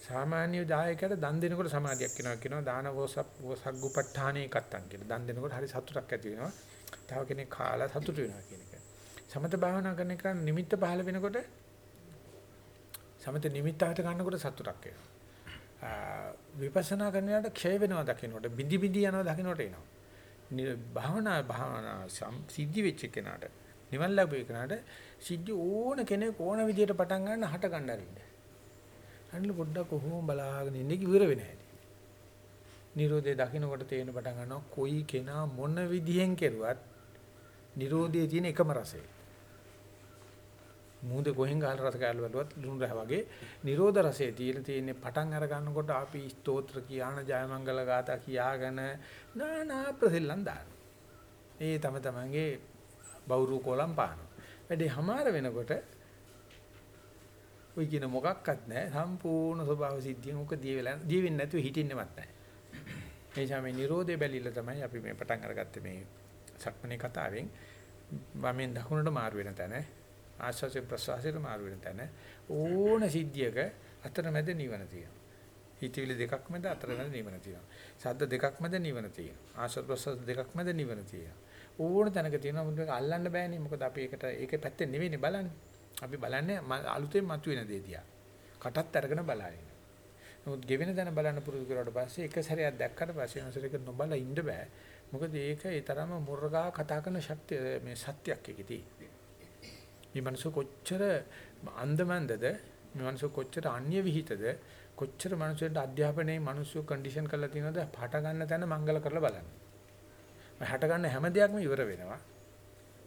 සාමාන්‍ය දායකයට දන් දෙනකොට සමාධියක් එනවා කියනවා දාන වෝසග්ගුපට්ඨානේ කත්තන් කියලා. දන් දෙනකොට හරි සතුටක් ඇති වෙනවා. තව කෙනෙක් කාලා සතුට වෙනවා කියන එක. සමත භාවනා කරන එක නිමිත්ත පහළ වෙනකොට සමත නිමිත්තකට ගන්නකොට සතුටක් එනවා. විපස්සනා කරනකොට ක්ෂය වෙනවා දකින්නකොට බිඳි බිඳි යනවා දකින්නකොට එනවා. භාවනා භාවනා සිද්ධි වෙච්ච කෙනාට නිවන් ලැබුවේ කෙනාට සිද්ධි ඕන කෙනෙක් ඕන විදියට පටන් ගන්න හට ගන්න අරින්න. අන්න පොඩ්ඩක් කොහොම බලාගෙන ඉන්නේ ඉවර වෙන්නේ නැහැ. නිරෝධය දකින්නකොට තේරෙන පටන් ගන්නවා කොයි කෙනා මොන විදිහෙන් කෙරුවත් නිරෝධයේ තියෙන එකම රසය. මූද කොහෙන් ගහලා රස කැලල බලුවත් ලුණු රහ වගේ නිරෝධ රසයේ තියෙන තියෙන්නේ පටන් අර ගන්නකොට අපි ස්තෝත්‍ර කියාන ජයමංගල ගාථා කියාගෙන නානා ප්‍රසිල්ලන් දාන. ඒ තම තමන්ගේ බවුරු කොලම් පාන. වැඩේ හමාර වෙනකොට ඔය කියන මොකක්වත් නැහැ සම්පූර්ණ ස්වභාව සිද්ධියෙන් උක දී වෙලා දී වෙන්නේ නැතුව හිටින්නෙවත් නැහැ. ඒ නිසා මේ Nirodhe බැලිලා තමයි අපි මේ පටන් අරගත්තේ මේ සක්මනේ කතාවෙන් වමෙන් දකුණට මාරු වෙන තැන ආශ්වාසයෙන් ප්‍රශ්වාසයට මාරු වෙන තැන ඕන සිද්ධියක අතරමැද නිවන තියෙනවා. හිතවිලි දෙකක් මැද අතරමැද නිවන තියෙනවා. ශබ්ද දෙකක් මැද නිවන තියෙනවා. ආශ්වාස ප්‍රශ්වාස දෙකක් මැද නිවන තියෙනවා. ඕන තැනක තියෙනවා මොකද අල්ලන්න බෑනේ. මොකද අපි ඒකට ඒකේ පැත්තේ නෙවෙයිනේ බලන්නේ. අපි බලන්නේ අලුතෙන් මතුවෙන දේ දිහා. කටත් අරගෙන බලන්නේ. නමුත් ගෙවෙන තැන බලන්න පුරුදු කරුවාට පස්සේ එක සැරයක් දැක්කට පස්සේ අනසරයක නොබල ඉන්න බෑ. මොකද ඒක ඒ තරම මුර්ගා කතා කරන ශක්තිය මේ සත්‍යයක් එකේ තියෙන්නේ. මේ මනස කොච්චර අන්දමන්දද මේ මනස කොච්චර අන්‍ය විහිිතද කොච්චර මනුස්සයෙන්ට අධ්‍යාපනයේ මිනිස්සු කන්ඩිෂන් කරලා තියෙනවද හට ගන්න තැන මංගල කරලා බලන්න. හට ගන්න හැම දෙයක්ම ඉවර වෙනවා.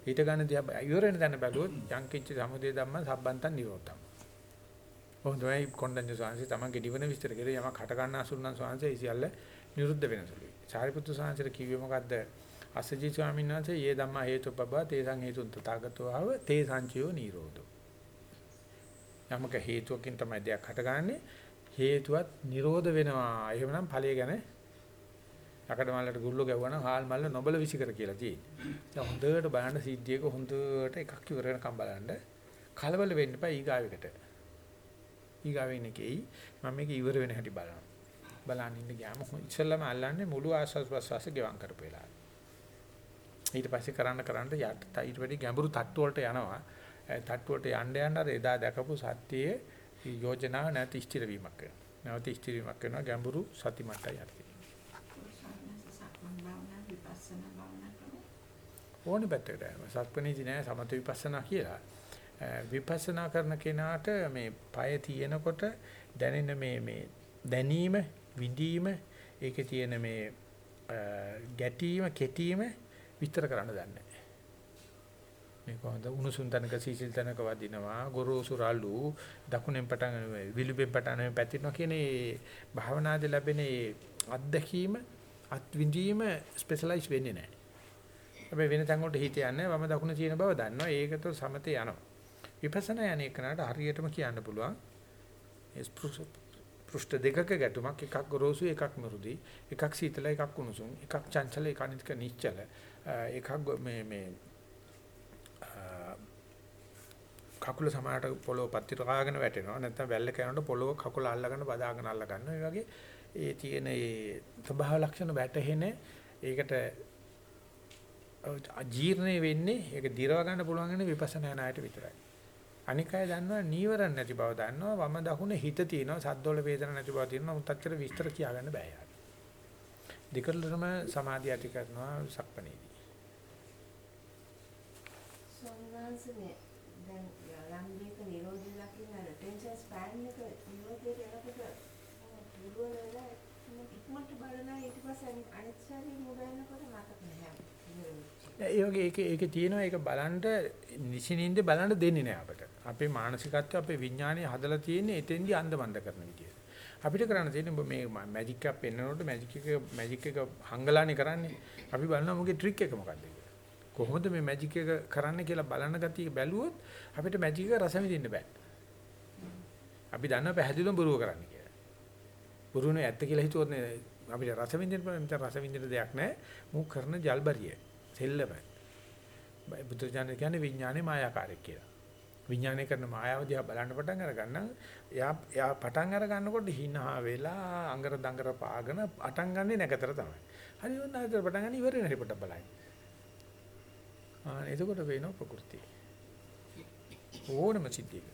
ඊට ගන්න දිහා ඉවර වෙන තැන බැලුවොත් යංකිච්ච සමුදේ ධම්ම සම්බන්තන් නිරෝධම්. ඔහොම තමයි කොණ්ඩඤ්ඤ ස්වාමීන් තමන්ගේ දිවන විස්තර කරේ යමක් හට ගන්න අසුරු නම් ස්වාමීන් ඒ සියල්ල නිරුද්ධ වෙනසලුයි. සාරිපුත්තු ස්වාමීන් කිව්වේ මොකද්ද? අසජී ස්වාමීන් වහන්සේ "යේ ධම්මා හේතුපබ්බා තේසං හේතුන් තථාගතෝ ආව තේ සංචයෝ නිරෝධෝ." යමක හේතුවකින් තමයි දෙයක් හටගන්නේ. හේතුවත් නිරෝධ වෙනවා. එහෙමනම් ඵලය ගැන යකඩ මල්ලට ගුල්ල ගැවුවනම් හාල් මල්ල නොබල විසිකර කියලා තියෙන්නේ. දැන් හොඳට බලන්න සිද්ධියක හොඳට එකක් ඉවර වෙනකම් බලන්න. කලබල වෙන්න එපා ඊගාවෙකට. ඊගාවෙන් එකේයි මම මේක ඉවර වෙන හැටි බලනවා. බලන්න ඉන්න ගියාම ඉස්සෙල්ලාම අල්ලන්නේ මුළු ආස්වාස් ප්‍රස්වාස ගෙවම් කරපු වෙලාව. ඊට පස්සේ කරන්න කරන්න යට ඊට වැඩි ගැඹුරු තට්ටු වලට යනවා. තට්ටු වලට යන්න යන්න අර එදා දැකපු සත්‍යයේ යෝජනාව නැති ස්ථිර වීමක් වෙනවා. නැවත ස්ථිර වීමක් වෙනවා ගැඹුරු සති මට්ටයි යටි. සක්මන් භාවනා විපස්සනා භාවනා කරනවා. ඕනේ පැත්තකට යනවා. සක්පනීති නෑ සමත විපස්සනා කියලා. විපස්සනා කරන කෙනාට මේ পায় තියෙනකොට දැනෙන මේ මේ දැනීම, විඳීම, ඒකේ තියෙන මේ ගැටීම, කෙටීම විස්තර කරන්න දන්නේ නැහැ. මේ කොහොමද උණුසුම් තැනක සීසල් තැනක වදිනවා, ගොරෝසු රළු, දකුණෙන් පටන් විලුඹෙන් පටන් පැතිරෙනවා කියන ඒ භාවනාදී ලැබෙන ඒ අත්දැකීම, අත්විඳීම ස්පෙෂලායිස් වෙන්නේ නැහැ. හැබැයි වෙන තැන් වලට හිත යන්නේ වම දකුණ තියෙන බව දන්නවා. ඒකට සමතේ යනවා. විපස්සනා යන්නේ කනට හරියටම කියන්න පුළුවන්. ඒ පෘෂ්ඨ දෙකක ගැටුමක් එකක් ගොරෝසු එකක් මෘදු එකක් සීතල එකක් උණුසුම් එකක් චංචල එකක් අනිත්ක නිශ්චල එකක් මේ මේ කකුල සමානට පොළොව පත්තිරාගෙන වැටෙනවා නැත්නම් වැල්ල කනකොට පොළොව කකුල අල්ලගෙන බදාගෙන අල්ල ගන්නවා ඒ වගේ ඒ තියෙන ඒ ස්වභාව ලක්ෂණ වැටහෙන ඒකට අජීර්ණය වෙන්නේ ඒක දිරව ගන්න පුළුවන් වෙන්නේ විපස්සනා ණයට විතරයි. අනික අය දන්නවා නීවරණ නැති බව දන්නවා වම දකුණ හිත තියෙනවා සද්දවල වේදන නැති බව තියෙනවා මුත් අච්චර විස්තර කියාගන්න බෑ යාර දෙකලටම සමාධිය ඇති කරනවා සක්පනේදී සෝමනාංශනේ දැන් යම් දෙයක නිරෝධය දකින්න අර ටෙන්ෂන් ස්පෑන් එක නිරෝධයට එනකොට පුළුවන් වෙලා ඉක්මනට බලනවා ඊට පස්සේ අනිත් ශරීර මුල වෙනකොට මතක නැහැ ඒ වගේ ඒක ඒකේ තියෙනවා ඒක බලන්න නිසිනින්ද බලන්න දෙන්නේ නැහැ අපට. අපේ මානසිකත්වය අපේ විඥානය හදලා තියෙන්නේ එතෙන්දී අන්දමන්ද කරන විදියට. අපිට කරන්න තියෙන්නේ ඔබ මේ මැජික් එකක් පෙන්නනකොට මැජික් එක මැජික් එක හංගලානේ කරන්නේ. අපි බලනවා මොකේ ට්‍රික් එක මොකක්ද කියලා. කොහොමද මේ මැජික් එක කරන්න කියලා බලන ගතිය බැලුවොත් අපිට මැජික් එක රස විඳින්න බෑ. අපි දන්නවා පැහැදිලිවම බොරුව කරන්න කියලා. බොරුනේ ඇත්ත කියලා හිතුවොත් නේ අපිට රස විඳින්න බෑ. මෙතන රස විඳින්න දෙයක් නැහැ. මු කරන ජල්බරිය. සෙල්ලම. බුදුජානක කියන්නේ විඥානේ මායාකාරයක් කියලා. විඥානය කරන මායාව දිහා බලන්න පටන් අර ගන්න එයා එයා පටන් අර ගන්නකොට හිනා වෙලා අඟර දඟර පාගෙන අටන් ගන්නේ නැකතර තමයි. හරි ඔන්න අතර පටන් ගන්න ඉවර වෙන හැටි පොඩ්ඩක් බලන්න. ආ එතකොට වෙනවා ප්‍රകൃතිය. ඕනම සිද්ධියක.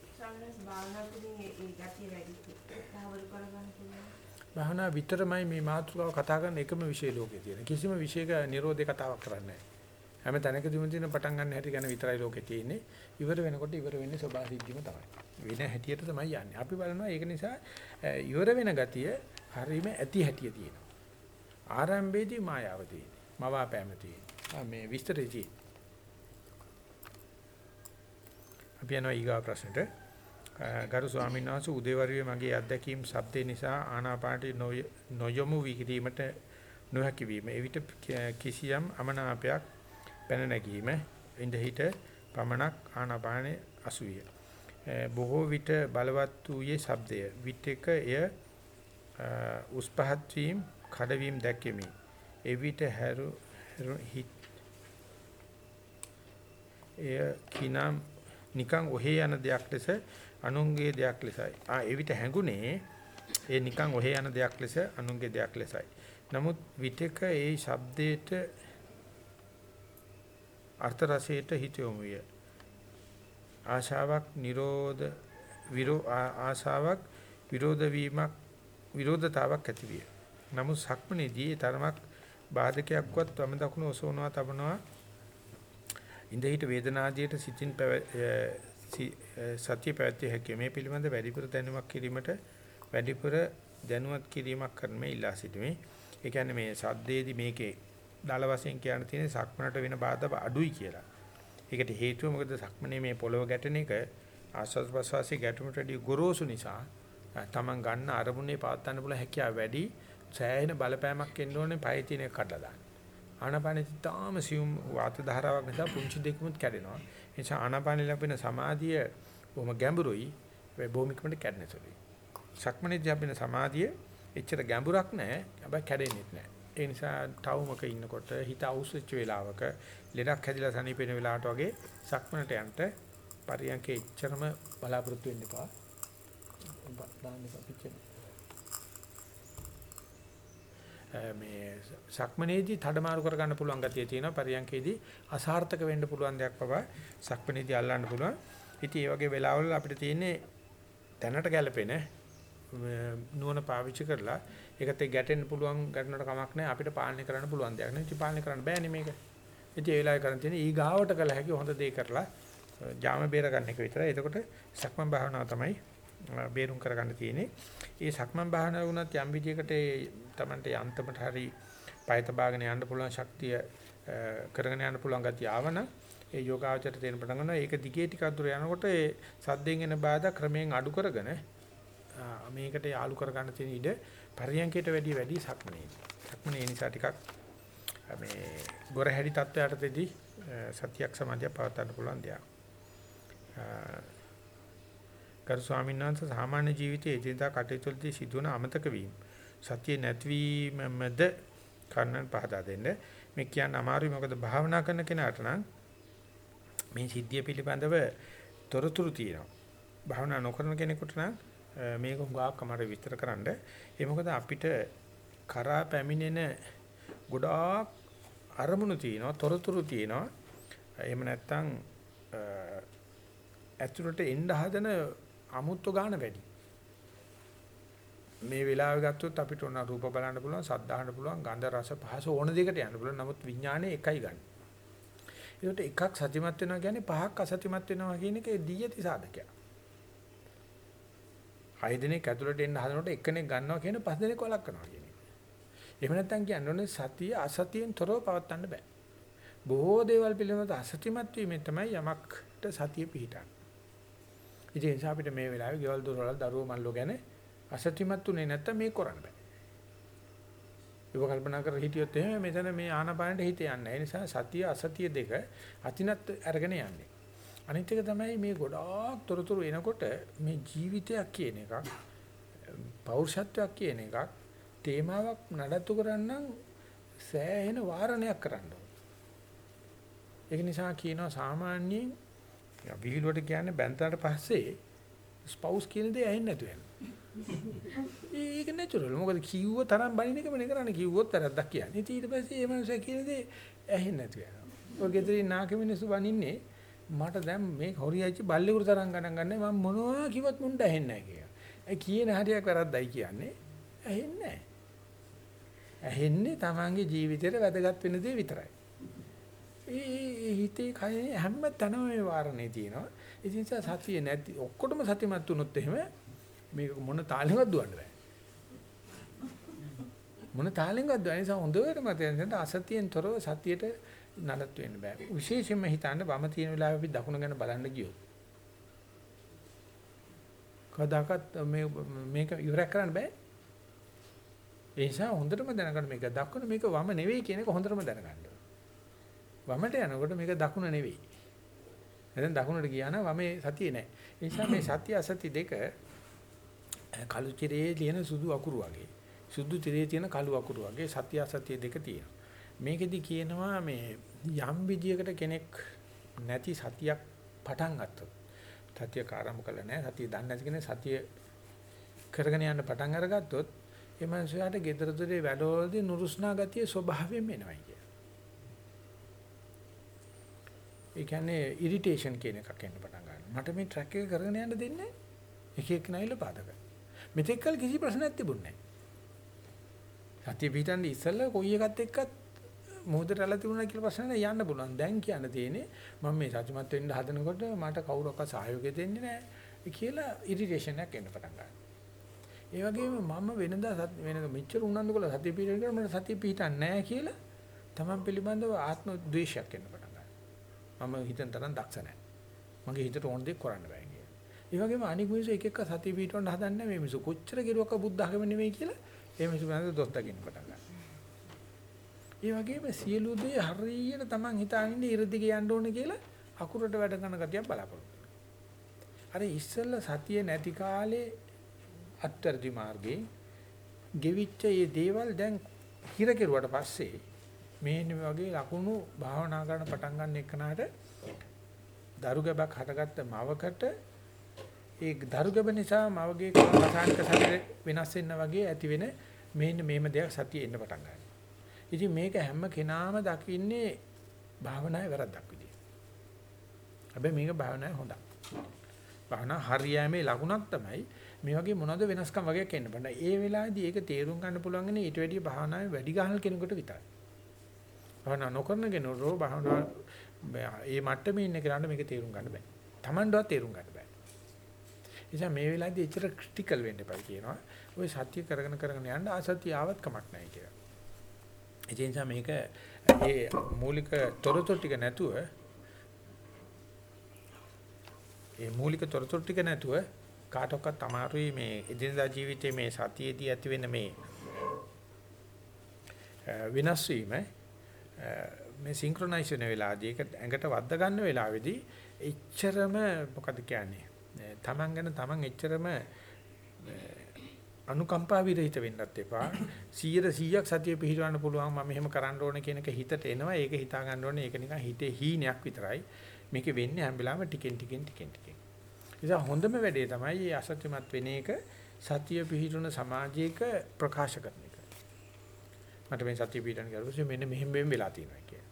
භාවනා විතරමයි මේ මාතෘකාව කතා කරන එකම විෂය ලෝකේ තියෙන. කිසිම විෂයක නිරෝධේ කතාවක් කරන්නේ නැහැ. හැම තැනකදීම තියෙන පටන් ගන්න හැටි ගැන විතරයි ලෝකේ තියෙන්නේ. ඉවර වෙනකොට ඉවර වෙන්නේ සබා සිද්ධියම තමයි. වෙන හැටියට තමයි යන්නේ. අපි බලනවා ඒක නිසා ඉවර වෙන ගතිය හරීම ඇති හැටිය තියෙනවා. ආරම්භයේදී මායාව තියෙන්නේ. මවාපෑම තියෙන්නේ. මේ විස්තරේ තියෙන්නේ. අපි යනවා ඊගා ප්‍රශ්නෙට. ගරු ස්වාමීන් වහන්සේ උදේවරුේ මගේ අත්දැකීම් ශබ්දේ නිසා ආනාපානට නොයොමු විකිරීමට නොහැකි වීම. එවිට කිසියම් අමනාපයක් පැන නැගීම ඉඳහිට පමණක් ආනාපානේ අසුවිය. බොහෝ විට බලවත් වූයේ ශබ්දය. විටක එය උස් පහත් වීම, කඩවීම දැක්කෙමි. එවිට හැරු හිත් එය කිනම් නිකන් ඔහේ යන දෙයක් ලෙස අනුන්ගේ දෙයක් ලෙසයි. ආ එවිට හැඟුනේ ඒ නිකන් ඔහේ යන දෙයක් ලෙස අනුන්ගේ දෙයක් ලෙසයි. නමුත් විතක ඒ ශබ්දයට අර්ථ රසයට හිත යොමු විය. ආශාවක් නිරෝධ විරෝ ආශාවක් විරෝධ වීමක් විරෝධතාවක් ඇති විය. නමුත් සක්මනේදී තරමක් බාධකයක්වත් වම දකුණු ඔසවනවා තබනවා ඉඳහිට වේදනාදියට සිතින් සත්‍ය පැවැත්විය හැකිය. මේ පිළිබඳ වැඩිපුර දැනුමක් කිරීමට වැඩිපුර දැනුවත් කිරීමක් කරන්න මේ ඉල්ලා සිටිමි. ඒ කියන්නේ මේ සද්දේදී මේකේ දල වශයෙන් කියන්න තියෙන සක්මනට වෙන බාධා අඩුයි කියලා. ඒකට හේතුව මොකද සක්මනේ මේ පොළව ගැටෙන එක ආස්වාද ප්‍රසවාසී ගැටුමට වැඩි ගොරෝසු නිසා තමන් ගන්න අරමුණේ පවත්වන්න පුළුවන් හැකියාව වැඩි සෑහෙන බලපෑමක් එන්න ඕනේ පය තියෙන එක කඩලා දාන්න. ආනාපානෙ තාම සියුම් වාත ධාරාවක් නිසා පුංචි දෙකමුත් කැඩෙනවා. ඒ නිසා ආනාපානෙ ලැබෙන සමාධිය බොහොම ගැඹුරුයි. ඒ බොහොමිකමට කැඩෙනසුලුයි. සක්මනේදී ලැබෙන සමාධිය එච්චර ගැඹුරක් නැහැ. හැබැයි කැඩෙන්නෙත් නැහැ. ඒ නිසා ටවුමක ඉන්නකොට හිත අවුස්සච්ච වෙලාවක ලෙඩක් හැදිලා සනීපෙන වෙලාවට වගේ සක්මනට යන්න පරියන්කේ එච්චරම බලාපොරොත්තු වෙන්න එපා. දාන්න එපා පිටින්. මේ සක්මනේදී තඩමාරු කරගන්න පුළුවන් ගතිය තියෙනවා පරියන්කේදී අසාර්ථක වෙන්න පුළුවන් දෙයක් පවා සක්මනේදී අල්ලන්න පුළුවන්. ඉතින් මේ වගේ වෙලාවල අපිට තියෙන්නේ දැනට ගැළපෙන නුවණ පාවිච්චි කරලා ඒකත් එක්ක ගැටෙන්න පුළුවන් ගැටුණට කමක් නැහැ අපිට පාලනය කරන්න පුළුවන් දෙයක් නේ. ඉතින් පාලනය කරන්න බෑනේ මේක. ඉතින් ඒ වෙලාවේ කරන් තියෙන්නේ ඊ ගාවට කළ හැකි හොඳ දේ කරලා ජාම බේර ගන්න එක විතරයි. එතකොට සක්මන් භාවනාව තමයි බේරුම් කරගන්න තියෙන්නේ. ඒ සක්මන් භාවනාව වුණත් යම් විදියකට තමන්ට යන්තමට හරි පය තබාගෙන යන්න පුළුවන් ශක්තිය කරගෙන යන්න පුළුවන් ගතිය ආවන ඒ යෝගාචරයට දෙන්න පටන් ගන්නවා. ඒක දිගේ ටිකක් දුර යනකොට ඒ සද්දෙන් එන බාධා ක්‍රමයෙන් අඩු කරගෙන මේකට යාලු කරගන්න තියෙන ඉඩ පරියන්කයට වැඩි වැඩි සක්මනේ. සක්මනේ නිසා ටිකක් මේ ගොර හැඩි තත්ත්වයටදී සතියක් සමාධිය පවත්වන්න පුළුවන් දෙයක්. කරු ස්වාමීන් වහන්සේ සාමාන්‍ය ජීවිතයේ එදිනදා කටයුතු වලදී සිදුවන අමතක වීම සතිය නැතිවීමද කන්නන් පහදා දෙන්න. මේ කියන්න අමාරුයි මොකද භාවනා කරන කෙනාට නම් මේ සිද්ධිය පිළිබඳව තොරතුරු තියෙනවා. භාවනා නොකරන කෙනෙකුට නම් මේක හුඟක් අමාරු විස්තර කරන්න. ඒ මොකද අපිට කරා පැමිණෙන ගොඩාක් අරමුණු තියෙනවා, තොරතුරු තියෙනවා. එහෙම නැත්නම් ඇතුළට එන්න හදන අමුත්තු ගාන වැඩි. මේ වෙලාව ගත්තොත් අපිට උන රූප බලන්න පුළුවන්, සද්ද අහන්න පුළුවන්, ගන්ධ රස පහස ඕන දෙයකට යන්න පුළුවන්. නමුත් විඥානේ එකයි ගන්න. ඒකට එකක් සතිමත් වෙනවා කියන්නේ පහක් අසතිමත් වෙනවා කියන එක දී යති සාධකයක්. හය දිනක් ඇතුළට එන්න හදනකොට එක්කෙනෙක් ගන්නවා කියන පස් දිනක් වලක් කරනවා කියන එක. එහෙම නැත්නම් කියන්නේ සතිය අසතියෙන් තොරව පවත්වන්න බෑ. බොහෝ දේවල් පිළිබඳව අසත්‍යමත් වීමෙන් තමයි යමක්ට සතිය පිහිටන්නේ. ඉතින් ඒ නිසා අපිට මේ වෙලාවේ ගෙවල් දොරවල් දරුවෝ මල්ලෝ ගැන අසත්‍යමත් උනේ නැත්තම් මේක කරන්න බෑ. ඒක කල්පනා කර හිටියොත් එහෙම මෙතන මේ ආනපානට හිත යන්නේ නැහැ. ඒ නිසා සතිය අසතිය දෙක අතිනත් අරගෙන යන්නේ. අනිත් එක තමයි මේ ගොඩාක් තොරතුරු එනකොට මේ ජීවිතයක් කියන එකක් පෞරුෂත්වයක් කියන එකක් තේමාවක් නඩත්තු කරන්නම් සෑහෙන වාරණයක් කරන්න ඒක නිසා කියනවා සාමාන්‍යයෙන් විහිළුවට කියන්නේ බැන්තාට පස්සේ ස්පවුස් කියන දේ ඇහෙන්නේ නැතු වෙනවා. ඒක නැචරල්. මොකද කිව්ව තරම් බණින එකම නේ කරන්නේ. කිව්වොත් වැරද්දක් කියන්නේ. ඉතින් ඊට පස්සේ ඒ මනුස්සයා කියන දේ ඇහෙන්නේ නැතු වෙනවා. ඔය ගෙදරින් නාකෙ මිනිස්සු බණින්නේ මට දැන් මේ හොරියච්චි බල්ලෙකුට තරම් ගණන් ගන්න මම මොනවා කිව්වත් මුන්ට ඇහෙන්නේ නැහැ කියලා. ඒ කියන හරියක් වැරද්දයි කියන්නේ ඇහෙන්නේ නැහැ. ඇහෙන්නේ තමන්ගේ ජීවිතේට වැදගත් වෙන දේ විතරයි. ඒ හිතේ කයේ හැම තැනම මේ වාරණේ තියෙනවා. ඒ නිසා සතිය නැති ඔක්කොටම සතියමත් වුණොත් එහෙම මේක මොන තාලෙන්වත් දුවන්න බෑ. මොන තාලෙන්වත් දුවන්නේ නිසා හොඳට මතක අසතියෙන් තොරව සතියට නඩත් වෙන්න බෑ. විශේෂයෙන්ම හිතන්න වම තියෙන වෙලාවෙ අපි දකුණ ගැන බලන්න ගියොත්. කවදාකවත් මේ මේක ඉවරක් කරන්න බෑ. ඒ නිසා හොඳටම දැනගන්න මේක දකුණ මේක වම නෙවෙයි කියන එක හොඳටම දැනගන්න. වමට යනකොට මේක දකුණ නෙවෙයි. එතෙන් දකුණට ගියා නම් වමේ සතියේ නැහැ. ඒ නිසා මේ සතිය අසති දෙක කළු තිරේ ලියන සුදු අකුරු වගේ. සුදු තිරේ තියෙන කළු අකුරු වගේ සතිය අසතිය දෙක තියෙනවා. මේකෙදි කියනවා මේ යම් විදියකට කෙනෙක් නැති සතියක් පටන් ගත්තොත් සතිය ආරම්භ කළා නෑ සතිය දන්නේ නැති කෙනෙක් සතිය කරගෙන යන්න පටන් අරගත්තොත් ඒ මනුස්සයාට gedara dore වැඩවලදී නුරුස්නා ගතිය ස්වභාවයෙන්ම එනවායි කිය. ඒ කියන්නේ ඉරිටේෂන් කියන එකක් එන්න පටන් ගන්නවා. මට මේ ට්‍රැක් එක කරගෙන යන්න දෙන්නේ එක එක නැවිල පාදක. මෙතෙක් කල කිසි ප්‍රශ්නයක් තිබුණේ නැහැ. සතිය පිටන්නේ ඉස්සෙල්ලා කොයි එකත් එක්කත් මොහොතට ඇල තිබුණා කියලා ප්‍රශ්න නැහැ යන්න පුළුවන්. දැන් කියන්න තියෙන්නේ මම මේ සතුටුමත් වෙන්න හදනකොට මට කවුරක්වත් සහයෝගය දෙන්නේ නැහැ කියලා ඉරිටේෂන් එකක් එන්න පටන් ගන්නවා. ඒ වගේම මම වෙනදා වෙනද මෙච්චර උනන්දු කළා සතිය පිටගෙන කරා මට සතිය පිටන්නේ නැහැ කියලා තමන් පිළිබඳව ආත්ම ද්වේෂයක් එන්න පටන් ගන්නවා. මම හිතෙන් තරම් දක්ෂ නැහැ. මගේ හිතට ඕන දේ කරන්න බෑ කියලා. ඒ වගේම අනික් මිනිස්සු එක එක සතිය පිටවන්න හදන්නේ මේ මිනිස්සු කොච්චර කෙරුවක බුද්ධ ආගම නෙමෙයි කියලා ඒ මිනිස්සු බඳ දොස් දකින්න පටන් ගන්නවා. ඒ වගේම සියලු දේ හරියට තමන් හිතාගෙන ඉරදිග යන්න ඕනේ කියලා අකුරට වැඩ කරන ගතියක් බලාපොරොත්තු අර ඉස්සෙල්ලා සතිය නැති කාලේ අත්තරදි මාර්ගේ ගෙවිච්ච මේ දේවල් දැන් හිර කෙරුවට පස්සේ මේන වගේ ලකුණු භාවනා කරන පටන් ගන්න එකනට දරු ගැබක් හටගත්ත මවකට ඒ දරු ගැබ නිසා මවගේ රසායනික ශරීර වෙනස් වෙන්න වගේ ඇති වෙන මේන්න මේම දෙයක් සතියේ එන්න පටන් ගන්නවා. ඉතින් මේක හැම කෙනාම දකින්නේ භාවනාවේ වැරද්දක් විදියට. හැබැයි මේක භාවනාවේ හොඳක්. භාවනා හරියෑමේ ලකුණක් තමයි මේ වගේ මොනවද වෙනස්කම් වගේක් එන්න බෑ. ඒ වෙලාවේදී ඒක තේරුම් ගන්න පුළුවන් ඉන්නේ ඊට වැඩිය භාවනාවේ වැඩි ගහන කෙනෙකුට විතරයි. භාවනා නොකරන කෙනෙකුට භාවනා මේ මට්ටමේ ඉන්න කෙනාට මේක තේරුම් ගන්න බෑ. Tamanඩවත් තේරුම් ගන්න බෑ. නිසා මේ වෙලාවේදී එච්චර ක්‍රිටිකල් වෙන්න එපා කියනවා. ওই සත්‍ය කරගෙන කරගෙන යන්න ආසත්‍ය ආවත් කමක් නැහැ කියලා. ඒ නිසා මේක ඒ මූලික තොරතුරු ටික නැතුව ඒ මූලික තොරතුරු ටික නැතුව කාටවත් අමාරුයි මේ එදිනදා ජීවිතයේ මේ සතියේදී ඇති වෙන මේ විනාශ වීම මේ සින්ක්‍රොනයිසේෂන් වෙලාවදී ඒක ඇඟට වද්ද ගන්න වෙලාවේදී එච්චරම මොකද කියන්නේ? තමන් ගැන තමන් එච්චරම අනුකම්පා විරහිත වෙන්නත් එපා 100 100ක් සතිය පිළිවන්න පුළුවන් මම මෙහෙම කරන්න ඕනේ කියන එක හිතට එනවා ඒක හිතා ගන්න ඕනේ ඒක නිකන් හිතේ හීනයක් විතරයි මේක වෙන්නේ හැම වෙලාවෙම ටිකෙන් ටිකෙන් ටිකෙන් ටිකෙන් නිසා හොඳම වැඩේ තමයි මේ අසත්‍යමත් වෙන එක සතිය පිහිටුන සමාජයක ප්‍රකාශ කරන එක. මට මේ සතිය පිහිටන කරුවොත් මෙන්න මෙහෙම මෙහෙම වෙලා තියෙනවා කිය.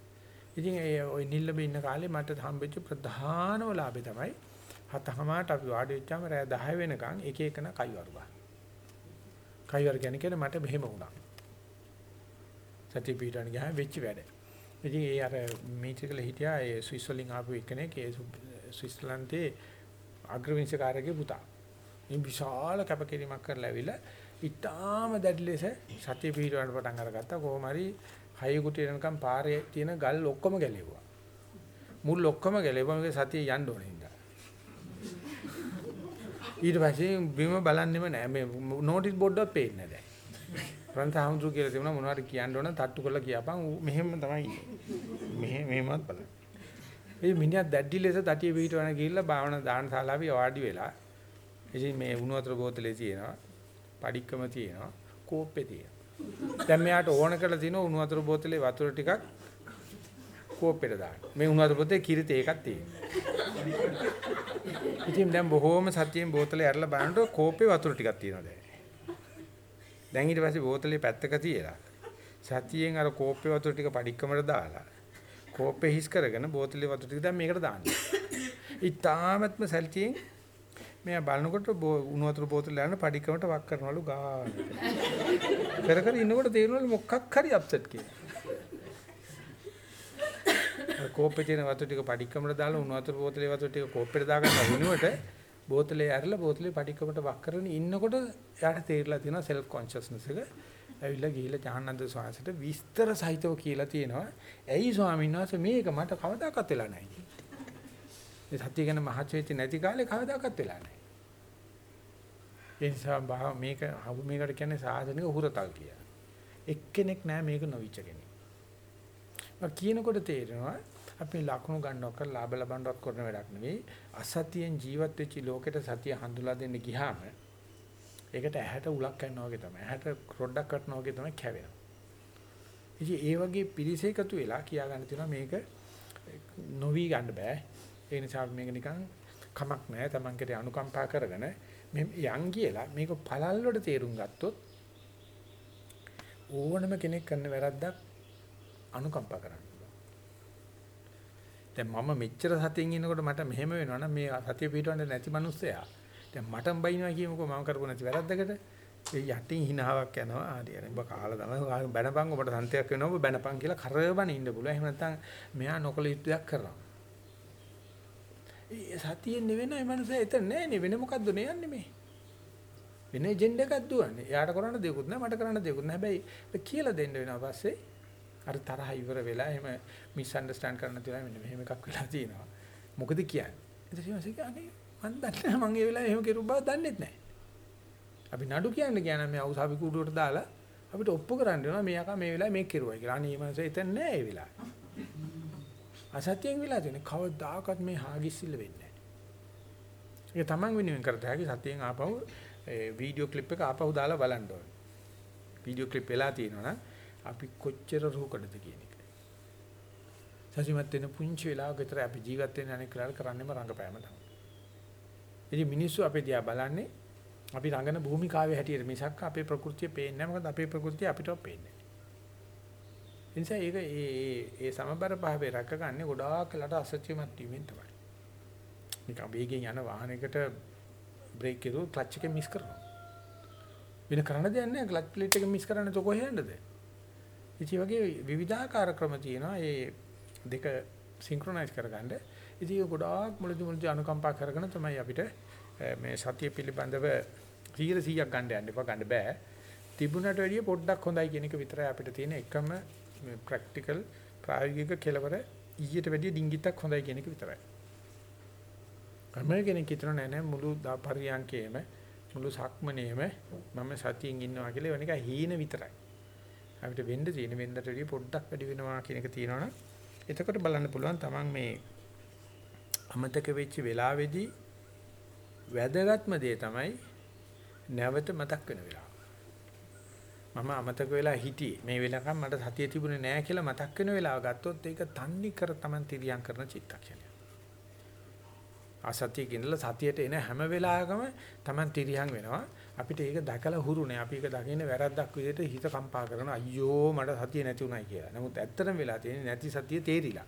ඉතින් ඒ ওই නිල්ලබ ඉන්න කාලේ මට හම්බෙච්ච ප්‍රධානම ලාභය තමයි හතහමාට අපි වාඩි වෙච්චාම රෑ 10 වෙනකන් එක එකන කයිවරු ගන්න. කයිවරු කියන්නේ කියලා මට මෙහෙම වුණා. සතිය පිහිටන ගියාම වෙච්ච වැඩ. ඉතින් ඒ අර මීටිකල හිටියා ඒ ස්විස් වලින් ආපු එකනේ ඒ ස්විස්ලන්තේ අග්‍රවිංශකාරගේ පුතා. මේ විශාල කැපකිරීමක් කරලා ඇවිල්ලා ඉතාම දැඩි ලෙස සතිය පිටවන්න පටන් අරගත්තා. කොහොම හරි හය කුටි වෙනකම් පාරේ තියෙන ගල් ඔක්කොම ගැලෙව්වා. මුල් ඔක්කොම ගැලෙව්වා මගේ සතිය යන්න ඕනේ හින්දා. ඊට පස්සේ බිම බලන්නෙම නෑ මේ නෝටිස් බෝඩ්ඩක් පේන්නේ නැහැ දැන්. රන්තහඳුරු කියලා තිබුණා මොනවද කියන්න ඕන තට්ටු කරලා කියපන් ඌ මෙහෙම තමයි ඉන්නේ. මෙහෙ මෙහෙමත් බලන්න. මේ මිනිහා දැඩි ලෙස තටිය පිටවන ගිහිල්ලා භාවනා දාන ශාලාවේ වාඩි වෙලා ඉතින් මේ උණු වතුර බෝතලේ තියෙනවා පඩික්කම තියෙනවා කෝප්පේ තියෙනවා. දැන් මෙයාට ඕන කරලා තිනවා උණු වතුර බෝතලේ වතුර ටිකක් කෝප්පෙට දාන්න. මේ උණු වතුර බෝතලේ කිරිත එකක් තියෙනවා. ඉතින් දැන් බොහෝම සතියෙන් බෝතලේ අරලා බලනකොට කෝප්පේ වතුර ටිකක් තියෙනවා දැන්. දැන් ඊට පස්සේ බෝතලේ පැත්තක තියලා සතියෙන් අර කෝප්පේ වතුර ටික පඩික්කමට දාලා කෝප්පේ හිස් කරගෙන බෝතලේ වතුර ටික දැන් මේකට දාන්න. ඊටාමත්ම සල්තියෙන් මෙයා බලනකොට උණු වතුර බෝතලේ යන පඩික්කමට වක් කරනවලු ගාන. කර කර ඉන්නකොට තේරෙනවලු මොකක් හරි අප්සෙට් කියලා. කෝප්පේ තියෙන වතුර ටික පඩික්කමට දාලා උණු වතුර බෝතලේ වතුර ටික කෝප්පෙට දාගන්න වෙනුවට බෝතලේ ඇරලා බෝතලේ පඩික්කමට වක් කරගෙන ඉන්නකොට එයාට තේරිලා තියෙනවා සෙල්ෆ් කොන්ෂස්නස් එක. ඇවිල්ලා ගිහිල්ලා ජානන්ද ස්වාමීන්ට විස්තර සහිතව කියලා තියෙනවා. ඇයි ස්වාමීන් වහන්සේ මේක මට කවදාකවත් වෙලා නැහැ. මේ සත්‍ය ගැන මහත් වෙච්ච නැති කාලේ කවදාකවත් වෙලා නැහැ. ඒ නිසා මේක මේකට කියන්නේ සාධනික හුරතල් කියලා. එක්කෙනෙක් නැහැ මේක නොවිච්ච කෙනෙක්. මම කියනකොට තේරෙනවා අපි ලකුණු ගන්නවක් කරලා ලාභ ලබන්නවත් කරන වැඩක් නෙවෙයි. අසතියෙන් ජීවත් වෙච්ච ලෝකෙට සතිය හඳුලා දෙන්න ගියාම ඒකට ඇහැට උලක් කරනවා වගේ තමයි. ඇහැට රොඩක් කටනවා වගේ තමයි කැවෙනවා. ඉතින් ඒ වගේ පිරිස එකතු වෙලා කියා ගන්න තියෙනවා මේක නොවි ගන්න බෑ. ඒ නිසා මේක නිකන් කමක් නෑ Tamanකට අනුකම්පා කරගෙන මේ යන් කියලා මේක පළල් වල තේරුම් ගත්තොත් ඕනම කෙනෙක් කරන වැරද්දක් අනුකම්පා කරන්න දැන් මම මෙච්චර සතියෙන් ඉන්නකොට මට මෙහෙම වෙනවා නම් මේ සතිය පිටවන්න නැති මිනිස්සයා. දැන් මටම බයිනවා කියමුකෝ මම කරපු නැති වැරද්දකට. ඒ යටින් හිනාවක් යනවා. ආදී අර ඔබ කාලා තමයි බැනපන් ඔබට සන්තයක් වෙනවා ඔබ බැනපන් කියලා කරබන ඉන්න පුළුවන්. එහෙම නැත්නම් මෙයා නොකල යුතු දෙයක් කරනවා. ඒ සතියෙන් නෙවෙයි මේ මිනිස්සයා එතන නෑ නේ. වෙන මොකද්ද නේ යන්නේ මේ? වෙන එජෙන්ඩා එකක් දුවන්නේ. එයාට කරන්න දෙයක්වත් නෑ මට කරන්න දෙයක්වත් නෑ. හැබැයි කියලා දෙන්න වෙනවා පස්සේ අර තරහ ඉවර වෙලා එහෙම මිස් අන්ඩර්ස්ටෑන්ඩ් කරන්න තියලා මෙන්න මෙහෙම එකක් වෙලා තියෙනවා. මොකද කියන්නේ? ඊට පස්සේ කියන්නේ මම දන්නේ නැහැ මම ඒ වෙලාවේ එහෙම කෙරුව බව දන්නෙත් නැහැ. අපි නඩු කියන්න කියන මේ අවුසාවි කූඩුවට දාලා අපිට ඔප්පු කරන්න වෙනවා මේ යකා මේ වෙලාවේ මේක කෙරුවයි කියලා. අනේ මනස එතන නෑ ඒ වෙලාවේ. අසත්‍යයෙන් වෙලා තියෙන කවදාකවත් මේ හාගිස්සිල්ල වෙන්නේ නැහැ. ඒක තමන් වෙනුවෙන් කරත හැකි සත්‍යයෙන් ආපහු වීඩියෝ ක්ලිප් එක ආපහු දාලා බලන්න ඕනේ. වීඩියෝ ක්ලිප් වෙලා තියෙනවා නම් අපි කොච්චර රෝකඩද කියන එක. සතිමත් වෙන පුංචි වෙලාවක විතර අපි ජීවත් වෙන අනෙක් වෙලාවට කරන්නේම රංගපෑම තමයි. ඉතින් මිනිස්සු අපේ දිහා බලන්නේ අපි රඟන භූමිකාවේ හැටියට මිසක් අපේ ප්‍රകൃතිය පේන්නේ නැහැ. මොකද අපේ ප්‍රകൃතිය අපිටවත් පේන්නේ නැහැ. ඒ නිසා ඒක ඒ ඒ සමබර භාවයේ රැකගන්නේ ගොඩාක් වෙලාට අසත්‍යමත් වීමෙන් තමයි. නිකන් වේගෙන් යන වාහනයකට බ්‍රේක් කෙරුවොත් ක්ලච් එක මිස් කරනවා. වෙන කරන්න දෙයක් නැහැ. ක්ලච් ප්ලේට් එක මිස් කරන්නේ તો කොහෙන්ද? ඉතින් වගේ විවිධාකාර ක්‍රම තියෙනවා. ඒ දෙක සින්ක්‍රොනයිස් කරගන්න. ඉතින් ඒක ගොඩාක් මුලදි මුලදි අනුකම්පා කරගෙන තමයි අපිට මේ සතිය පිළිබඳව 100ක් ගන්න යන්න එපා ගන්න බෑ. තිබුණට වැඩිය පොඩ්ඩක් හොඳයි කියන එක විතරයි අපිට තියෙන එකම ප්‍රැක්ටිකල් ප්‍රායෝගික කෙලවර ඊට වැඩිය ඩිංගිත්තක් හොඳයි කියන එක විතරයි. කර්මයෙන් කිතර නෑ නෑ මුළු පරියන්කේම මුළු සක්මනේම මම සතියෙන් ඉන්නවා කියලා වෙන එක හීන විතරයි. අපිට වෙන්න තියෙන වෙන්නට වැඩිය පොඩ්ඩක් වැඩි වෙනවා කියන එක තියෙනවනම් එතකොට බලන්න පුළුවන් තමන් මේ අමතක වෙච්ච වෙලාවේදී වැදගත්ම දේ තමයි නැවත මතක් වෙන වෙලාව. මම අමතක වෙලා හිටියේ මේ වෙලාවකම් මට සතිය තිබුණේ නැහැ කියලා මතක් වෙන වෙලාව ගත්තොත් ඒක තන්නේ කර තමන් තිරියම් කරන චිත්තක්ෂණය. අසතිය කිනලා සතියට එන හැම වෙලාවකම තමන් තිරියම් වෙනවා. අපිට ඒක දැකලා හුරුනේ. අපි ඒක දකින්න වැරද්දක් විදිහට හිත කම්පා කරන අයියෝ මට සතිය නැති උනායි කියලා. නමුත් ඇත්තටම වෙලා තියෙන්නේ නැති සතිය තේරිලා.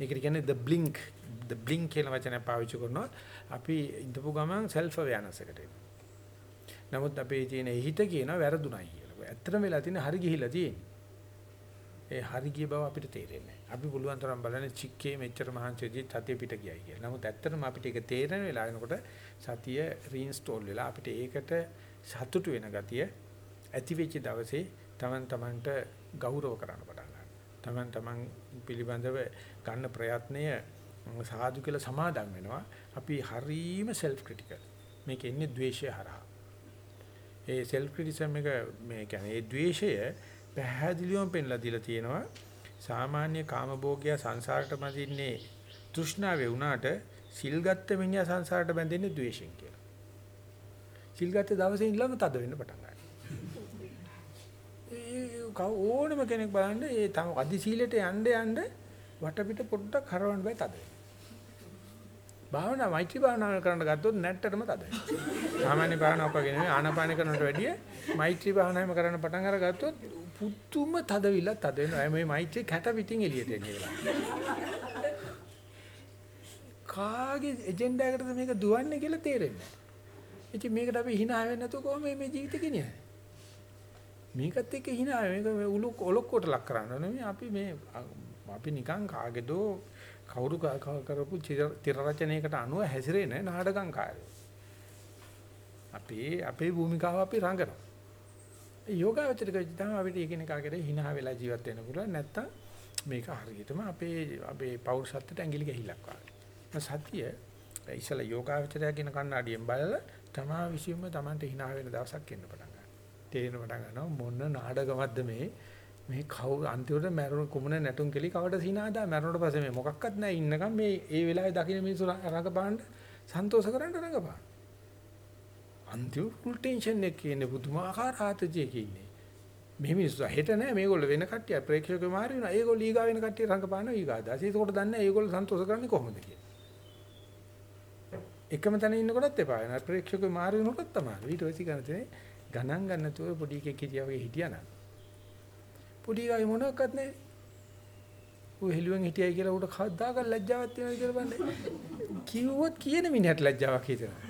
ඒකට කියන්නේ the blink the blink කියන වචනය පාවිච්චි කරනවා. අපි ඉඳපු ගමන් self awareness එකට එනවා. නමුත් අපේ තියෙන හිත කියනවා වැරදුණයි කියලා. ඇත්තටම වෙලා තියෙන්නේ හරි ගිහිලා තියෙන්නේ. ඒ හරි ගිය බව අපිට තේරෙන්නේ නැහැ. අපි පුළුවන් තරම් බලන්නේ චික්කේ මෙච්චර මහන්සියදී සතිය පිට ගියයි කියලා. නමුත් ඇත්තටම අපිට ඒක තේරෙන වෙලාවනකොට සතිය රීඉන්ස්ටෝල් වෙලා අපිට ඒකට සතුටු වෙන ගතිය ඇති වෙච්ච දවසේ තමන් තමන්ට ගෞරව කරන්න පටන් ගන්නවා. තමන් තමන් පිළිබඳව ගන්න ප්‍රයත්නය සාදු කියලා සමාදම් වෙනවා. අපි හරීම self critical. මේක එන්නේ ද්වේෂය හරහා. ඒ self criticism එක මේ කියන්නේ ඒ ද්වේෂය පැහැදිලිවම පෙන්ලා දීලා තියෙනවා. සාමාන්‍ය කාමභෝගය සංසාරට මැදින්නේ තෘෂ්ණාවේ වුණාට සිල් ගත්ත මිනිහා සංසාරට බැඳෙන්නේ ද්වේෂයෙන් කියලා. සිල් ගත්ත දවසේ ඉඳලම තද වෙන්න පටන් ගන්නවා. ඒ කව ඕනම කෙනෙක් බලන්න ඒ තම අදි සීලයට යන්න යන්න වටපිට පොඩ්ඩක් හරවන්න බෑ තද වෙනවා. භාවනා මෛත්‍රී භාවනා කරන්න ගත්තොත් නැට්ටටම තද වෙනවා. සාමාන්‍ය භාවනාවක් වගේ නෙවෙයි ආනාපාන කරනට වැඩිය මෛත්‍රී භාවනාවම කරන්න පටන් අරගත්තොත් පුදුම තදවිල්ල තද වෙනවා. මේ මෛත්‍රී කැට පිටින් එළියට එන්නේ කියලා. කාගේ එජෙන්ඩා එකටද මේක දුවන්නේ කියලා තේරෙන්නේ නැහැ. ඉතින් මේකට අපි hina වෙන්නේ නැතුව කොහොම මේ ජීවිතේ ගෙනියන්නේ? මේකත් එක්ක hina මේක මේ උලු ඔලොක්කොට ලක් කරන්න නෙමෙයි අපි මේ අපි නිකන් කාගේදෝ කවුරු කරපු තිර රචනයකට අනුව හැසිරෙන නාටකම් කාර්යය. අපේ අපේ භූමිකාව අපි රඟනවා. ඒ යෝගාවචරික තමයි අපිට එකිනෙකාට hina වෙලා ජීවත් වෙන්න පුළුවන් නැත්තම් මේක හරියටම අපේ අපේ පෞරුෂත්වයට ඇඟිලි ගහිලක් වගේ. සතිය ඉසල යෝගාවචරය කියන කණ්ණාඩියෙන් බලලා තමා විශ්ීම තමන්ට hina වෙන දවසක් එන්න පටන් ගන්නවා. තේරෙන පටන් ගන්නවා මොන නාඩගමක්ද මේ මේ කවු අන්තිමට මැරුණු කුමන නැටුම් කෙලි කවට සිනාදා මැරුණට පස්සේ මේ මොකක්වත් නැහැ ඉන්නකම් මේ ඒ වෙලාවේ දකින්න මිනිස්සු රඟපාන්න සන්තෝෂ කරන්න රඟපාන. අන්තිම ෆුල් ටෙන්ෂන් එකේ ඉන්නේ පුදුමාකාර ආතතියක ඉන්නේ. මේ මිනිස්සු හෙට නැහැ මේගොල්ලෝ වෙන කට්ටිය ප්‍රේක්ෂකයෝ මාරි වෙනවා. ඒගොල්ලෝ ඊගා වෙන කට්ටිය රඟපානවා ඊගා දාසේ. ඒකට දන්නේ ඒගොල්ලෝ සන්තෝෂ කරන්නේ කොහොමද කියලා. එකම තැන ඉන්නකොටත් එපා වෙනවා. ප්‍රේක්ෂකයෝ මාරි වෙනකොටත් තමයි. ඊට පස්සේ ගන්න ගණන් ගන්න නැතුව පොඩි එකෙක් හිටියා වගේ හිටියානම් පොඩි ගායි මොනවත් නැහැ. ඌ හෙළුවෙන් හිටියයි කියලා ඌට කවදාක ලැජ්ජාවක් තියෙනවද කියලා බලන්න. කිව්වොත් කියන මිනිහට ලැජ්ජාවක් හිතෙනවා.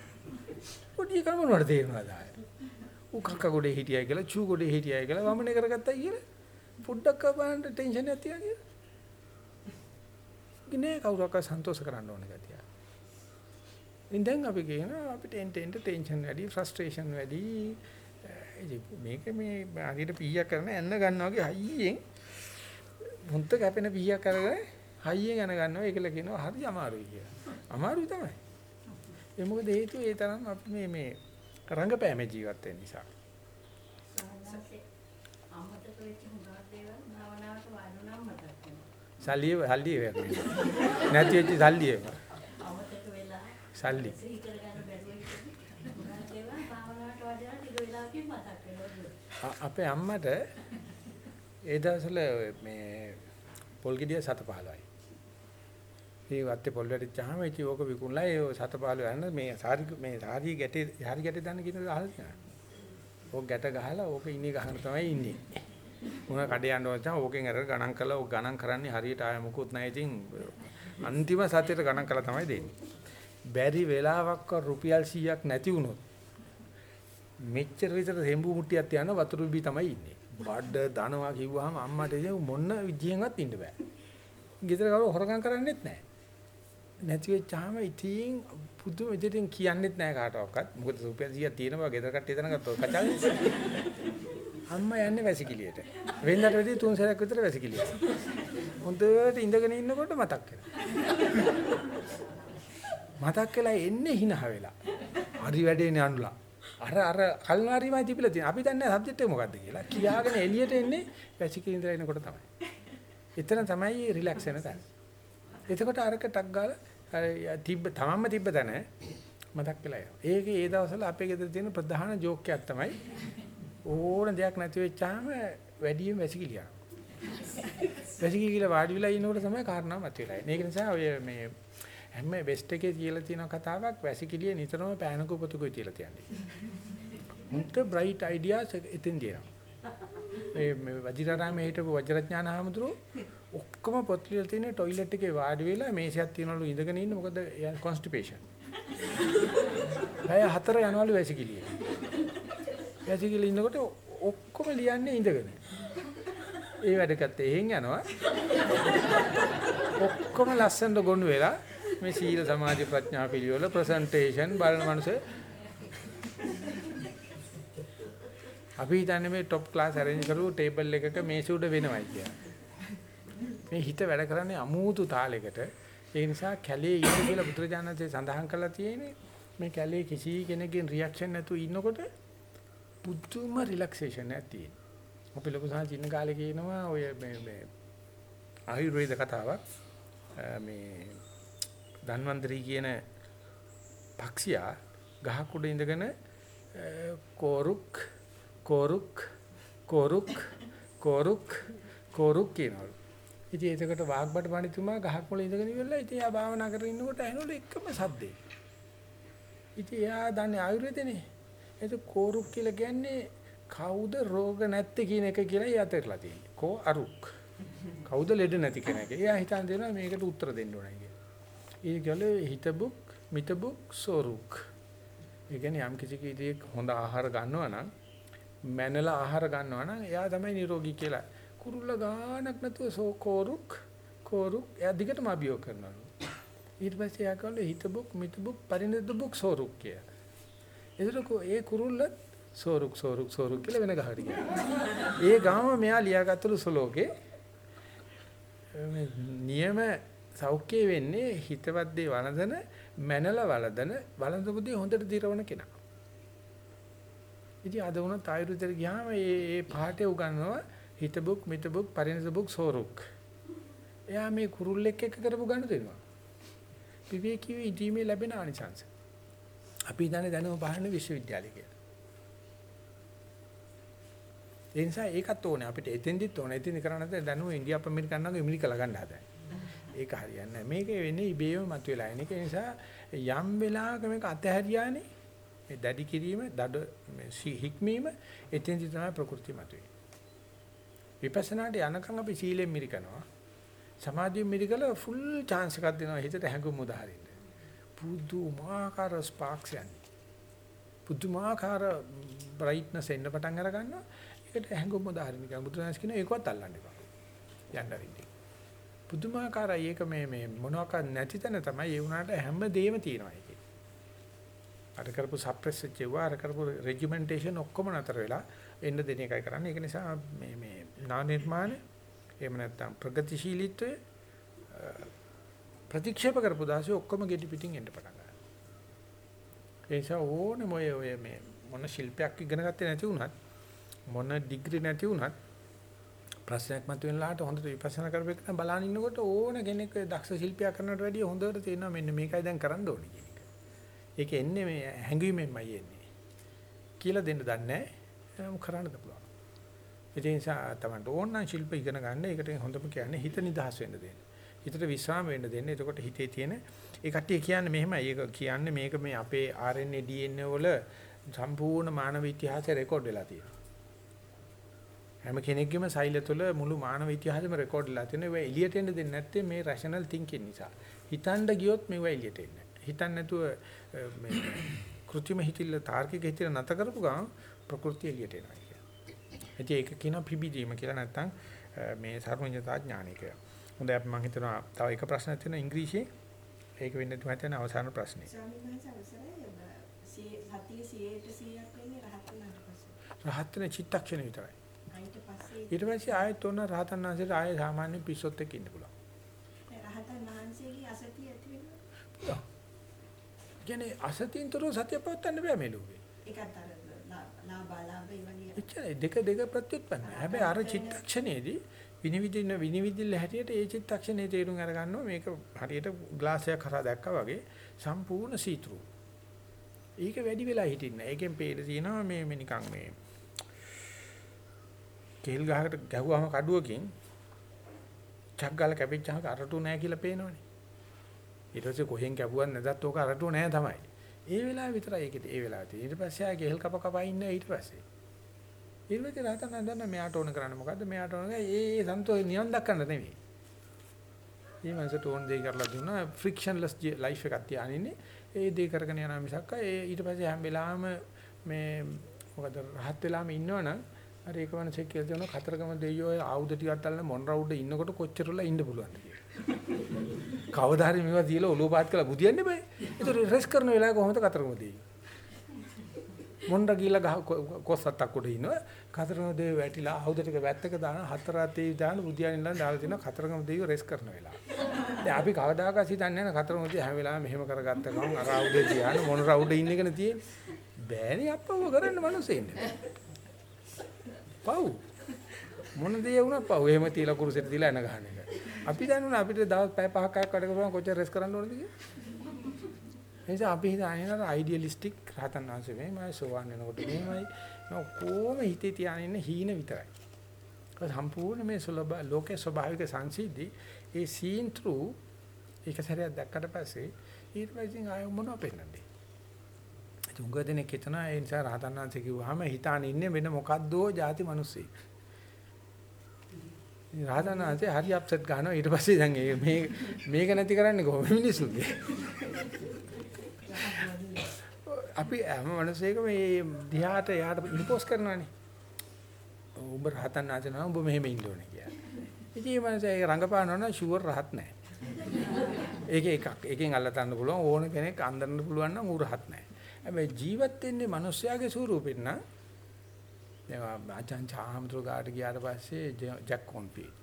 පොඩි එකම මොනවද තේරෙනවද ආයේ. ඌ කක්ක ගොඩේ හිටියයි කියලා චූ ගොඩේ හිටියයි කියලා වමනේ කරගත්තයි කියලා පොඩ්ඩක් බලන්න ටෙන්ෂන් එකක් තියා කියලා. ඉන්නේ කවුරක්වත් සන්තෝෂ කරන්න ඕන ගතිය. ඉතින් අපි කියනවා අපිට එන්ට එන්ට ටෙන්ෂන් වැඩි, ෆ්‍රස්ට්‍රේෂන් වැඩි. මේක මේ හරියට පීයක් කරන ඇන්න ගන්නවා වගේ හයියෙන් මුන්ට කැපෙන පීයක් කරගෙන හයියෙන් යන ගන්නවා ඒකල කියනවා හරි අමාරුයි කියලා. අමාරුයි තමයි. ඒ මොකද හේතුව ඒ තරම් අපි මේ මේ රංගපෑමේ ජීවත් වෙන නිසා. අමතක වෙච්ච හුඟක් දේවල් භාවනාවට වඩුනම් මතක් වෙනවා. සල්ලිය සල්ලිය වෙන්නේ. නැති වෙච්ච සල්ලිය. අමතක වෙලා සල්ලි. සිහි කරගන්න බැරුව ඉන්නේ. හුඟක් දේවල් භාවනාවට වඩා ටික වෙලාවකින් මතක් වෙනවා. අපේ අම්මට ඒ දවස්වල මේ පොල් ගෙඩිය 715යි. ඒ වත්තේ පොල් වැටිච්චාම ඉතින් ඕක විකුණලා ඒ 715 යන මේ සාරි මේ සාරි ගැටේ සාරි ගැටේ දාන්න කියන දහලා තියෙනවා. ඕක ගැට ගහලා ඕක ඉන්නේ ගහන තමයි ඉන්නේ. මොන කඩේ යන්න ඕන තමයි ඕකෙන් අර ගණන් කළා ඕක ගණන් කරන්නේ හරියට ආය මොකුත් නැහැ ඉතින් අන්තිම සතියට ගණන් කළා තමයි දෙන්නේ. බැරි වෙලාවක්ව රුපියල් 100ක් නැති වුණොත් මෙච්චර විතර සෙම්බු මුට්ටියක් තියන වතුරු බී තමයි ඉන්නේ. බඩ දනවා කිව්වහම අම්මට ඉතින් මොන විදියෙන්වත් ඉන්න බෑ. ගෙදර කවුරු හොරගම් කරන්නේත් නැහැ. නැති වෙච්චාම ඉතින් පුදුම විදිහට කියන්නෙත් නැහැ කාටවත්. මොකද රුපියල් 100ක් තියෙනවා ගෙදර කට්ටිය දැනගත්තොත් කචල්. අම්මා යන්නේ වැසිකිළියට. වෙනදාට වැඩි තුන් සැරයක් විතර වැසිකිළියට. හොඳට ඉඳගෙන ඉන්නකොට මතක් මතක් වෙලා එන්නේ hina වෙලා. හරි වැඩේනේ අඬලා. අර අර කල්නාරිමයි තිබිලා තියෙන. අපි දන්නේ සබ්ජෙක්ට් එක මොකද්ද කියලා. කියාගෙන එළියට එන්නේ වැසිකිළි ඉඳලා එනකොට තමයි. එතන තමයි රිලැක්ස් වෙන තැන. එතකොට අරක ටක් ගාලා තිබ්බ තමන්ම තිබ්බ තැන මතක් වෙලා යනවා. ඒකේ ඒ දවස්වල අපේ ගෙදර තියෙන ප්‍රධාන ජෝක් එකක් තමයි ඕන දෙයක් නැති වෙච්චාම වැඩියෙන් වැසිකිලි යනවා. වැසිකිලි කියලා වාඩි වෙලා ඉන්නකොට තමයි කාරණා මතුවලා එන්නේ. ඒක නිසා ඔය මේ හැම වෙස්ට් එකේ කියලා තියෙන කතාවක් වැසිකිලිය නිතරම පෑනක උපතුකුයි කියලා තියන්නේ. මුන්ට බ්‍රයිට් අයිඩියාස් එතෙන් දෙනවා. මේ වජිරාරාමේ හිටපු වජිරඥාන හාමුදුරුවෝ ඔක්කොම පොත් කියලා තියෙන টয়ලට් එකේ වාඩි වෙලා මේසයක් තියනවලු ඉඳගෙන ඉන්න මොකද කොන්ස්ටිපේෂන්. බය හතර යනවලු වැසිකිළිය. වැසිකිළිය ඉන්නකොට ඔක්කොම ලියන්නේ ඉඳගෙන. ඒ වැඩකත් එහෙන් යනවා. ඔක්කොම ලස්සනට ගොනු වෙලා මේ සීල සමාධි ප්‍රඥා පිළිවෙල ප්‍රසන්ටේෂන් බලන මනුස්සය අපි හිතන්නේ මේ টොප් ක්ලාස් arrange කරුවෝ ටේබල් එකක මේසු උඩ වෙනවයි කියලා. මේ හිත වැඩ කරන්නේ අමූතු තාලයකට. ඒ නිසා කැලේ ඉන්න කියලා බුදුරජාණන්සේ සඳහන් කරලා තියෙන්නේ මේ කැලේ කිසි කෙනෙක්ගෙන් රියැක්ෂන් නැතුව ඉන්නකොට පුදුම රිලැක්සේෂන් එකක් තියෙනවා. අපි ලොකු සාහිත්‍ය ඉන්න කාලේ කියනවා ඔය මේ මේ ආයුර්වේද කතාවක් මේ ධන්වන්තරි කියන පක්ෂියා ගහක් උඩ ඉඳගෙන කෝරුක් කෝරුක් කෝරුක් කෝරුක් කෝරුක් කියනවලු. ඉතින් එතකොට වාග්බට පඬිතුමා ගහක් මුල ඉඳගෙන ඉවරලා ඉතින් එයා භාවනා කරගෙන ඉන්නකොට ඇහෙනවලු එකම සද්දේ. ඉතින් එයා දන්නේ ආයුර්වේදනේ. ඒක කෝරුක් කියලා කියන්නේ කවුද රෝග නැත්තේ කියන එක කියලා එයා තේරලා තියෙන්නේ. කෝ අරුක්. කවුද ලෙඩ නැති කෙනෙක්. එයා හිතන් දෙනවා මේකට උත්තර දෙන්න ඕනයි කියලා. ඒ ගලේ හිතබුක් මිතබුක් සෝරුක්. ඒ කියන්නේ යම් කිසි කෙනෙක් හොඳ ආහාර ගන්නවා නම් මැනලා ආහාර ගන්නවා නම් එයා තමයි නිරෝගී කියලා. කුරුල්ල ගානක් නැතුව සෝ කෝරුක් කෝරුක් එයා දිගටම අභියෝග කරනවලු. ඊට පස්සේ එයා කවල හිතබුක් මිතබුක් පරිණතබුක් සෝරුක් කියලා. එතකොට ඒ කුරුල්ල සෝරුක් සෝරුක් සෝරුක් කියලා වෙන ගහකට ගියා. ඒ ගාම මෙයා ලියාගත්තලු සලෝකේ නියම සෞඛ්‍ය වෙන්නේ හිතවත් දේ වළඳන මැනලා වළඳන වළඳපු දේ හොඳට දිරවන කෙනා. ඉතින් අද වුණත් ආයුර්වේදයට ගියාම මේ මේ පාඩේ උගන්වනවා හිතබුක් මිතබුක් පරිණතබුක් සෝරුක්. එයා මේ කුරුල්ලෙක් එක්ක කරපු ගන්න දෙනවා. විවේකීව ඉදීමේ ලැබෙන ආනිසංස. අපි දන්නේ දැනුම පහරන විශ්වවිද්‍යාලය කියලා. ඒ නිසා ඒකත් ඕනේ අපිට එතෙන්දිත් ඕනේ. එතෙන්දි කරන්නේ දැනුම ඉන්දියාප් ඇමරිකන් නම් ඇමරිකා ගන්න හදන්නේ. ඒක හරියන්නේ නැහැ. මේක වෙන්නේ ඉබේම මතුවලා එන එක. ඒ නිසා යම් වෙලාවක මේක අතහැරියානේ මේ දැඩි කිරීම, දඩ හික්මීම එතෙන්දි තමයි ප්‍රകൃති මතුවේ. විපස්සනාට යනකම් අපි සීලෙන් මිරිකනවා. සමාධියෙන් මිරිකල ෆුල් chance එකක් දෙනවා හිතට හැඟුම් උදාහරින්න. පුදුමාකාර ස්පාක්ස් යන්නේ. පුදුමාකාර බ්‍රයිට්නස් එන්න පටන් අර ගන්නවා. ඒකට හැඟුම් උදාහරින්න කියන බුදුරජාණන් කියන ඒකවත් අල්ලන්න එපා. යන්න අරින්න. පුදුමාකාරයි ඒක මේ මේ මොනවාක් නැති තැන තමයි ඒ වුණාට හැම දෙයක්ම තියෙනවා ඒකේ. අර කරපු සප්‍රෙස් චේවා අර කරපු රෙජිමෙන්ටේෂන් ඔක්කොම නතර වෙලා එන්න දෙන එකයි කරන්නේ. ඒක නිසා මේ මේ නා නිර්මාණ එහෙම නැත්නම් ප්‍රගතිශීලීත්වය ප්‍රතික්ෂේප කරපු දාසේ ඔක්කොම ගෙඩි පිටින් එන්න පටන් ගන්නවා. ඒ නිසා ඕනෙම ඔය ඔය මේ මොන ශිල්පයක් ඉගෙන ගත්තේ නැති වුණත් මොන ඩිග්‍රී නැති වුණත් ප්‍රශ්නයක් මතුවෙනලාට හොඳට විපස්සනා කරපෙක බලන ඉන්නකොට ඕන කෙනෙක් දක්ෂ ශිල්පියා කරනට වැඩිය හොඳට තේරෙනවා මෙන්න මේකයි දැන් කරන්න ඕනේ කියන එක. ඒක එන්නේ මේ හැඟීමෙන්මයි එන්නේ. කියලා දෙන්න දන්නේ නැහැ. කරන්නද පුළුවන්. ඒ නිසා තමයි ඕනනම් ශිල්ප ඉගෙන ගන්න. ඒකට හොඳම කියන්නේ හිත නිදහස් වෙන්න දෙන්න. හිතට විශ්‍රාම වෙන්න දෙන්න. එතකොට හිතේ තියෙන ඒ කට්ටිය කියන්නේ මෙහෙමයි. ඒක කියන්නේ මේක මේ අපේ RNA DNA වල සම්පූර්ණ මානව ඉතිහාසය රෙකෝඩ් වෙලා තියෙනවා. හැම කෙනෙක්ගේම සෛල තුළ මුළු මානව ඉතිහාසෙම රෙකෝඩ් වෙලා තියෙනවා. ඒවා එළියට එන්න දෙන්නේ නැත්තේ මේ රෂනල් තින්කින් නිසා. හිතන්න ගියොත් මේවා එළියට එන්නේ නැහැ. හිතන්න නැතුව මේ කෘත්‍රිම හිතිල්ල තාර්කික හිතිල්ල නැත කරපු ගමන් ප්‍රകൃති එළියට එනවා කියන්නේ. ඉතින් ඒක කියනවා පිබිදීම කියලා නැත්තම් මේ සර්වඥතා ඥානය කියලා. හොඳයි අපි මම හිතනවා තව එක ප්‍රශ්නයක් තියෙනවා ඉංග්‍රීසියෙන්. ඒක වෙන්නේ තුමා තියෙන අවසාන ප්‍රශ්නේ. ස්වාමීන් වහන්සේ අවසරයි සතිය 100ට 100ක් වෙන්නේ රහත් වෙන චිත්තක්ෂණ විතරයි. ඊට පස්සේ ආයෙත් ඔන්න රහතන් වහන්සේට ආයෙ සාමාන්‍ය පිස්සොත් එක්ක ඉන්න පුළුවන්. රහතන් වහන්සේගේ අසතිය ඇති වෙනවා. කියන්නේ අසතියින්තරෝ සතිය පවත්වන්න බෑ මේ ලෝකේ. ඒකත් අර ලාභාලාභ ඒ වගේ එච්චරයි දෙක දෙක ප්‍රත්‍යুৎපන්න. හැබැයි අර චිත්තක්ෂණයේදී විනිවිදින විනිවිදිල්ල හැටියට ඒ චිත්තක්ෂණේ තේරුම් අරගන්නවා මේක හරියට ග්ලාසයක් හරහා දැක්කා වගේ සම්පූර්ණ සීතුරු. ඒක වැඩි වෙලා හිටින්න. ඒකෙන් පේන තියෙනවා මේ මේ නිකන් මේ කේල් ගහකට ගැහුවාම කඩුවකින් චක් ගාලා කැපිච්චාම අරටු නැහැ කියලා පේනවනේ. ඊට පස්සේ කොහෙන් කැපුවත් නැදත් ඕක අරටු නැහැ තමයි. ඒ වෙලාව විතරයි ඒකේ ඒ වෙලාව තියෙන්නේ. ඊට පස්සේ ආ ගෙල් කප කප ඉන්න ඊට පස්සේ. ඊට පස්සේ රහතන් හදන්න මෙයාට ඕන කරන්නේ මොකද්ද? මෙයාට ඕන ඒ ඒ සන්තෝෂ නිවන් දක්කන්න නෙවෙයි. මේ මනසට ඕන දෙයක් කරලා දුන්නා ෆ්‍රික්ෂන්ලස් ලයිෆ් එකක් තියානින්නේ. ඒ දේ කරගෙන යනවා මිසක් ඒ ඊට පස්සේ හැම වෙලාවෙම මේ මොකද රහත් වෙලාම ඉන්නවනම් අර ඒක වන්සේ කියලා දෙනවා කතරගම දෙයියෝ ආයුධ ටිකක් අල්ලන මොන් රවුඩ ඉන්නකොට කොච්චරලා ඉන්න පුළුවන්ද කියලා. කවදා හරි මේවා තියලා ඔලුව පාත් කරලා බුදියන්න බෑ. ඒතර රෙස් කරන වෙලාව කොහොමද කතරගම දෙයියෝ? මොණ්ඩ ගිහලා ගහ කොස්සත්තක් උඩ ඉන්නවා. කතරගම දෙවියෝ වැටිලා ආයුධ ටික වැත්තක දාන හතර අතේ දාන බුදියානින් දාන දාලා තිනවා කතරගම දෙවියෝ රෙස් කරන වෙලාව. දැන් අපි කවදාකවත් හිතන්නේ නැහැ කතරගම දෙවියෝ හැම වෙලාවෙම මෙහෙම කරගත්ත ගමන් අර ආයුධේ තියාන මොන රවුඩ ඉන්න එකනේ තියෙන්නේ. බෑනේ අප්පව කරන්න මිනිස්සෙන්නේ. පව්. මොන දේ වුණත් පව්. එහෙම තියලා කුරුසෙට තියලා එන ගහන එක. අපි දන්නුනේ අපිට දවස් පැය පහක් හයක් වැඩ කරපුවම කොච්චර රෙස් කරන්න ඕනද කියලා. ඒ නිසා අපි හිතන්නේ නේද අයිඩියලිස්ටික් රහතන් වහන්සේ මේමයි සෝවන් වෙනකොට මේමයි මම කොහොම හිතේ තියාගෙන ඉන්න හීන විතරයි. ඒක සම්පූර්ණ මේ සුලභ ලෝකේ ස්වභාවික සංසිද්ධි ඒ සීන් ත්‍රු ඒක සැරයක් දැක්කට පස්සේ ඊට පස්සේ ආය මොනව පෙන්වන්නේ. තුංග දෙනෙක් හිතන ඒ නිසා රහතන් වහන්සේ කිව්වහම හිතාන ඉන්නේ වෙන මොකද්දෝ ಜಾති මිනිස්සෙක්. රහතන් වහන්සේ හරි අප්සෙට් ගන්නවා ඊට පස්සේ දැන් මේ මේක නැති කරන්නේ කොහොමද මිනිස්සුගේ. අපි හැම මිනිසෙකම මේ දිහාට යාට ඉම්පෝස් කරනවානේ. උඹ රහතන් වහන්සේ නම උඹ මෙහෙම ඉන්න ඕනේ කියලා. ඉතින් මේ මිනිස්සේ රංගපානවා නම් ෂුවර් රහත් නැහැ. ඒක එකක්. එකෙන් අල්ලතන්න පුළුවන් ඕන කෙනෙක් අන්දරන්න පුළුවන් නම් ඌ රහත් නැහැ. හැබැයි ජීවත් වෙන්නේ මිනිස්යාගේ ස්වරූපෙන් නම් දැන් ආචාන් චාහම්තුරු ගාට ගියාට පස්සේ ජැක් කොන්පීට්.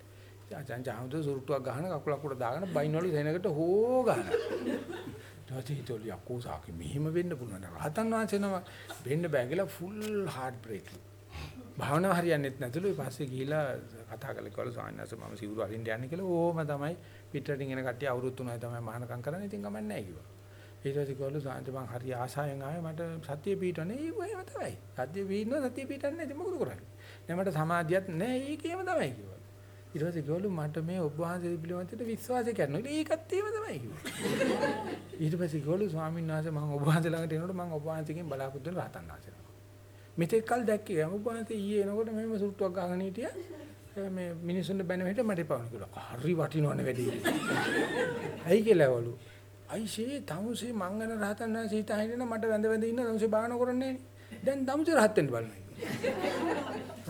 ආචාන් චාහම්තුරු සුරුට්ටුවක් ගහන කකුලක් උඩ දාගෙන බයිනවලු සෙනකට හෝ ගහනවා. ඊටතෝලිය අකෝසාකි මෙහිම වෙන්න පුළුවන්. රහතන් වහන්සේ නම වෙන්න බෑ කියලා ෆුල් හાર્ට් බ්‍රේක්. භාවනාව හරියන්නේත් නැතුළු ඊපස්සේ ගිහිලා කතා කරලා කිව්වලු සාමාන්‍යස මම සිවුරු අරින්න යන්නේ කියලා ඕම තමයි පිටරටින් එන කට්ටිය අවුරුදු 3යි තමයි මහානකම් කරන්නේ. ඉතින් ගමන් නැහැ කිව්වා. ඊට පස්සේ කිව්වලු සාන්ත මං හරි ආසාවෙන් ආවේ මට සත්‍ය පිටවන්නේ ඒක එහෙම තමයි. සත්‍ය පිටනවා සත්‍ය පිටන්නේ නැති මොකද කරන්නේ? දැන් මට සමාධියක් නැහැ ඒකේම තමයි කිව්වා. ඊට පස්සේ කිව්වලු මට මේ ඔබ වහන්සේ පිළිවෙලට විශ්වාසය කරනවා. ඒකත් එහෙම තමයි කිව්වා. ඊට පස්සේ කිව්වලු ස්වාමීන් වහන්සේ මම ඔබ වහන්සේ ළඟට එනකොට මම ඔබ වහන්සේගෙන් බලාපොරොත්තු වෙන රහතන් වහන්සේ. මෙතෙක් කල් දැක්කේ ඔබ වහන්සේ ඊයේ එනකොට මෙහෙම සුට්ටුවක් ගහගෙන හිටියා. මේ මිනිසුන්ට බැන හිට මට එපා කිව්වා. හරි වටිනවනේ වැඩි. ඇයි කියලාවලු. අයිෂේ තමුසේ මං ගැන රහතන් වහන්සේ හිතා හිටින මට වැඳ වැඳ ඉන්න තමුසේ බාන කරන්නේ නෑනේ. දැන් තමුසේ රහත් වෙන්න බලනවා.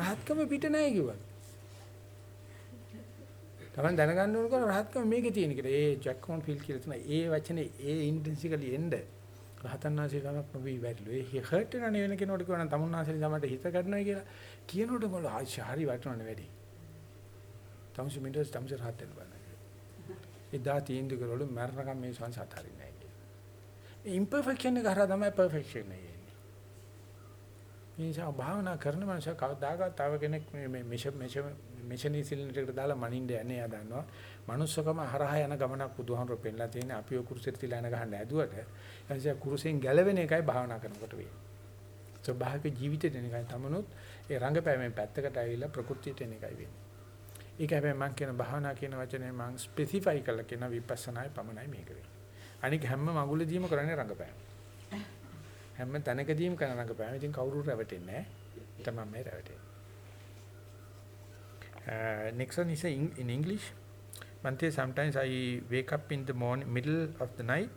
රහත්කම පිට නෑ කිව්වා. තමන් දැනගන්න ඕන කර රහත්කම මේකේ තියෙන කියලා. ඒ ජැක්කොන් ෆීල් කියලා තියෙන ඒ වචනේ ඒ ඉන්ටෙන්සිකලි එන්න රහතන් වහන්සේ කමක් නොවි වැටලු. ඒ හර්ට් වෙනනේ වෙන කෙනෙකුට කියනවා තමුන් වහන්සේ තමයි හිත ගන්නවා කියලා. කියනකොට මොකද ආශාරි වටනවනේ වැඩි. තමුසේ මිනිස් තමුසේ රහත් වෙන්න බලන්න. එදා තීන්දුව කරවලු මරණකම් මේ සංසාත හරින්නේ නැහැ කියලා. මේ ඉම්පර්ෆෙක්ෂන් එක හරහා තමයි පර්ෆෙක්ෂන් එක එන්නේ. මේ නිසා භාවනා කරන මනුස්සය කවදාකවත් තව කෙනෙක් මේ මෙෂ මෙෂ මෙෂනි සිලින්ඩර් එකට දාලා මනින්න යන්නේ එයා දන්නවා. manussකම හරහා යන ගමනක් බුදුහාමුදුරුවෝ පෙන්ලා තියෙන අපිව කුරුසෙට තියලා යන ගහන්න ඇදුවට එනිසා කුරුසෙන් ගැලවෙන එකයි භාවනා කරනකොට වෙන්නේ. ස්වභාවික ජීවිතේ දෙන එකයි තමනුත් ඒ රංගපෑමෙන් පැත්තකට ඇවිල්ලා ප්‍රകൃතියට එන එකයි වෙන්නේ. ඒක හැබැයි මම කියන භාවනා කියන වචනේ මම ස්පෙસિෆයි කරලා කියන විපස්සනායි පමණයි මේක වෙන්නේ. අනික හැම මගුලදීම කරන්නේ රංගපෑම. හැම තැනකදීම කරන රංගපෑම. ඉතින් කවුරු රැවටෙන්නේ නැහැ. තමයි මේ රැවටෙන්නේ. Uh, next one is in, in English. Bante, sometimes I wake up in the morning, middle of the night,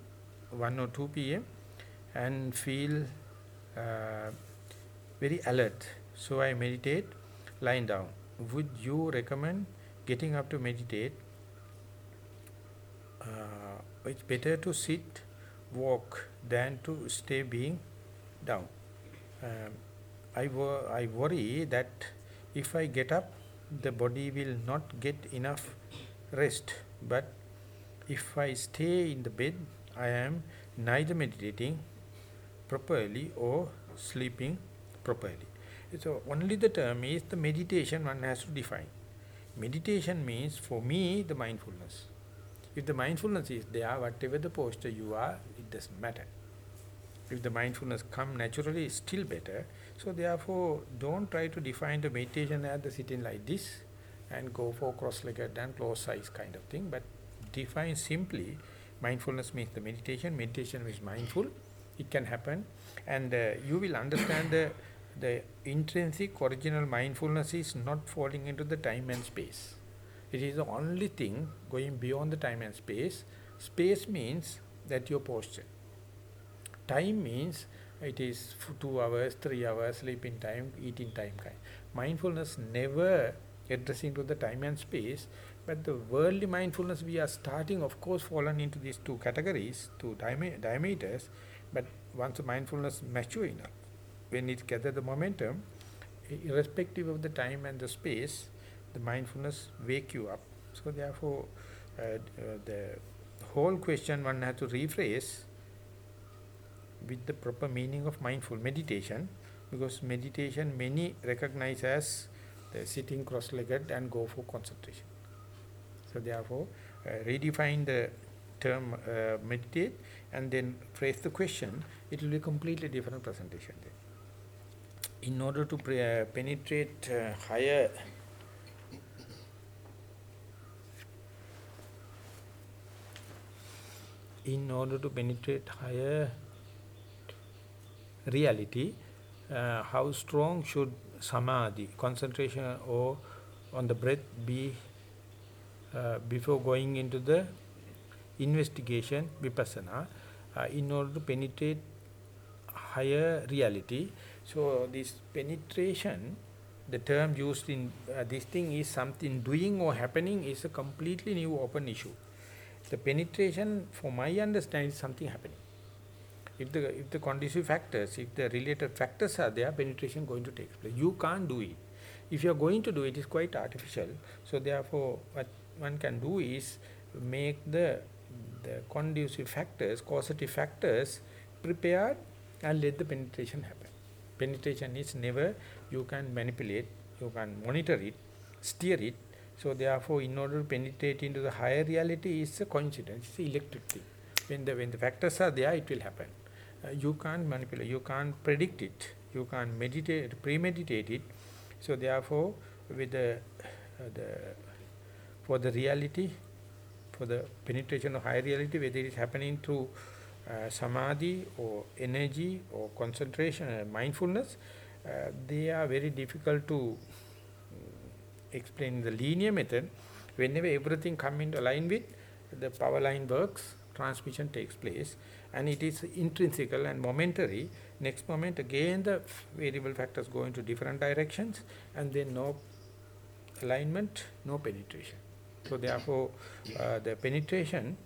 1 or 2 p.m. and feel uh, very alert. So I meditate lying down. Would you recommend getting up to meditate? Uh, it's better to sit, walk than to stay being down. Um, I, wor I worry that if I get up the body will not get enough rest. But if I stay in the bed, I am neither meditating properly or sleeping properly. So only the term is the meditation one has to define. Meditation means for me the mindfulness. If the mindfulness is there, whatever the posture you are, it doesn't matter. If the mindfulness come naturally, it's still better. So therefore, don't try to define the meditation as the sitting like this and go for cross-legged and close eyes kind of thing. But define simply, mindfulness means the meditation, meditation is mindful, it can happen. And uh, you will understand the, the intrinsic original mindfulness is not falling into the time and space. It is the only thing going beyond the time and space. Space means that your posture. Time means it is two hours, three hours, sleeping time, eating time kind. Mindfulness never addressing to the time and space, but the worldly mindfulness we are starting, of course, fallen into these two categories, two diameters, but once the mindfulness mature enough, when it gather the momentum, irrespective of the time and the space, the mindfulness wake you up. So therefore, uh, uh, the whole question one has to rephrase with the proper meaning of mindful meditation, because meditation many recognize as the sitting cross-legged and go for concentration. So therefore, uh, redefine the term uh, meditate and then phrase the question, it will be completely different presentation then. In order to uh, penetrate uh, higher in order to penetrate higher reality, uh, how strong should samadhi, concentration or on the breath be uh, before going into the investigation, vipassana, uh, in order to penetrate higher reality. So this penetration, the term used in uh, this thing is something doing or happening is a completely new open issue. The penetration, for my understanding, is something happening. If the if the conducive factors, if the related factors are there, penetration going to take place. You can't do it. If you are going to do it, it's quite artificial. So therefore, what one can do is make the the conducive factors, causative factors prepared and let the penetration happen. Penetration is never you can manipulate, you can monitor it, steer it. So therefore, in order to penetrate into the higher reality, is a coincidence, it's electric thing. When the when the factors are there, it will happen. Uh, you can't manipulate, you can't predict it, you can't meditate, premeditate it. So therefore, with the uh, the for the reality, for the penetration of higher reality, whether it is happening through uh, samadhi or energy or concentration and mindfulness, uh, they are very difficult to explain in the linear method. Whenever everything come into line with, the power line works, transmission takes place, and it is intrinsical and momentary. Next moment, again the variable factors go into different directions, and then no alignment, no penetration. So therefore, uh, the penetration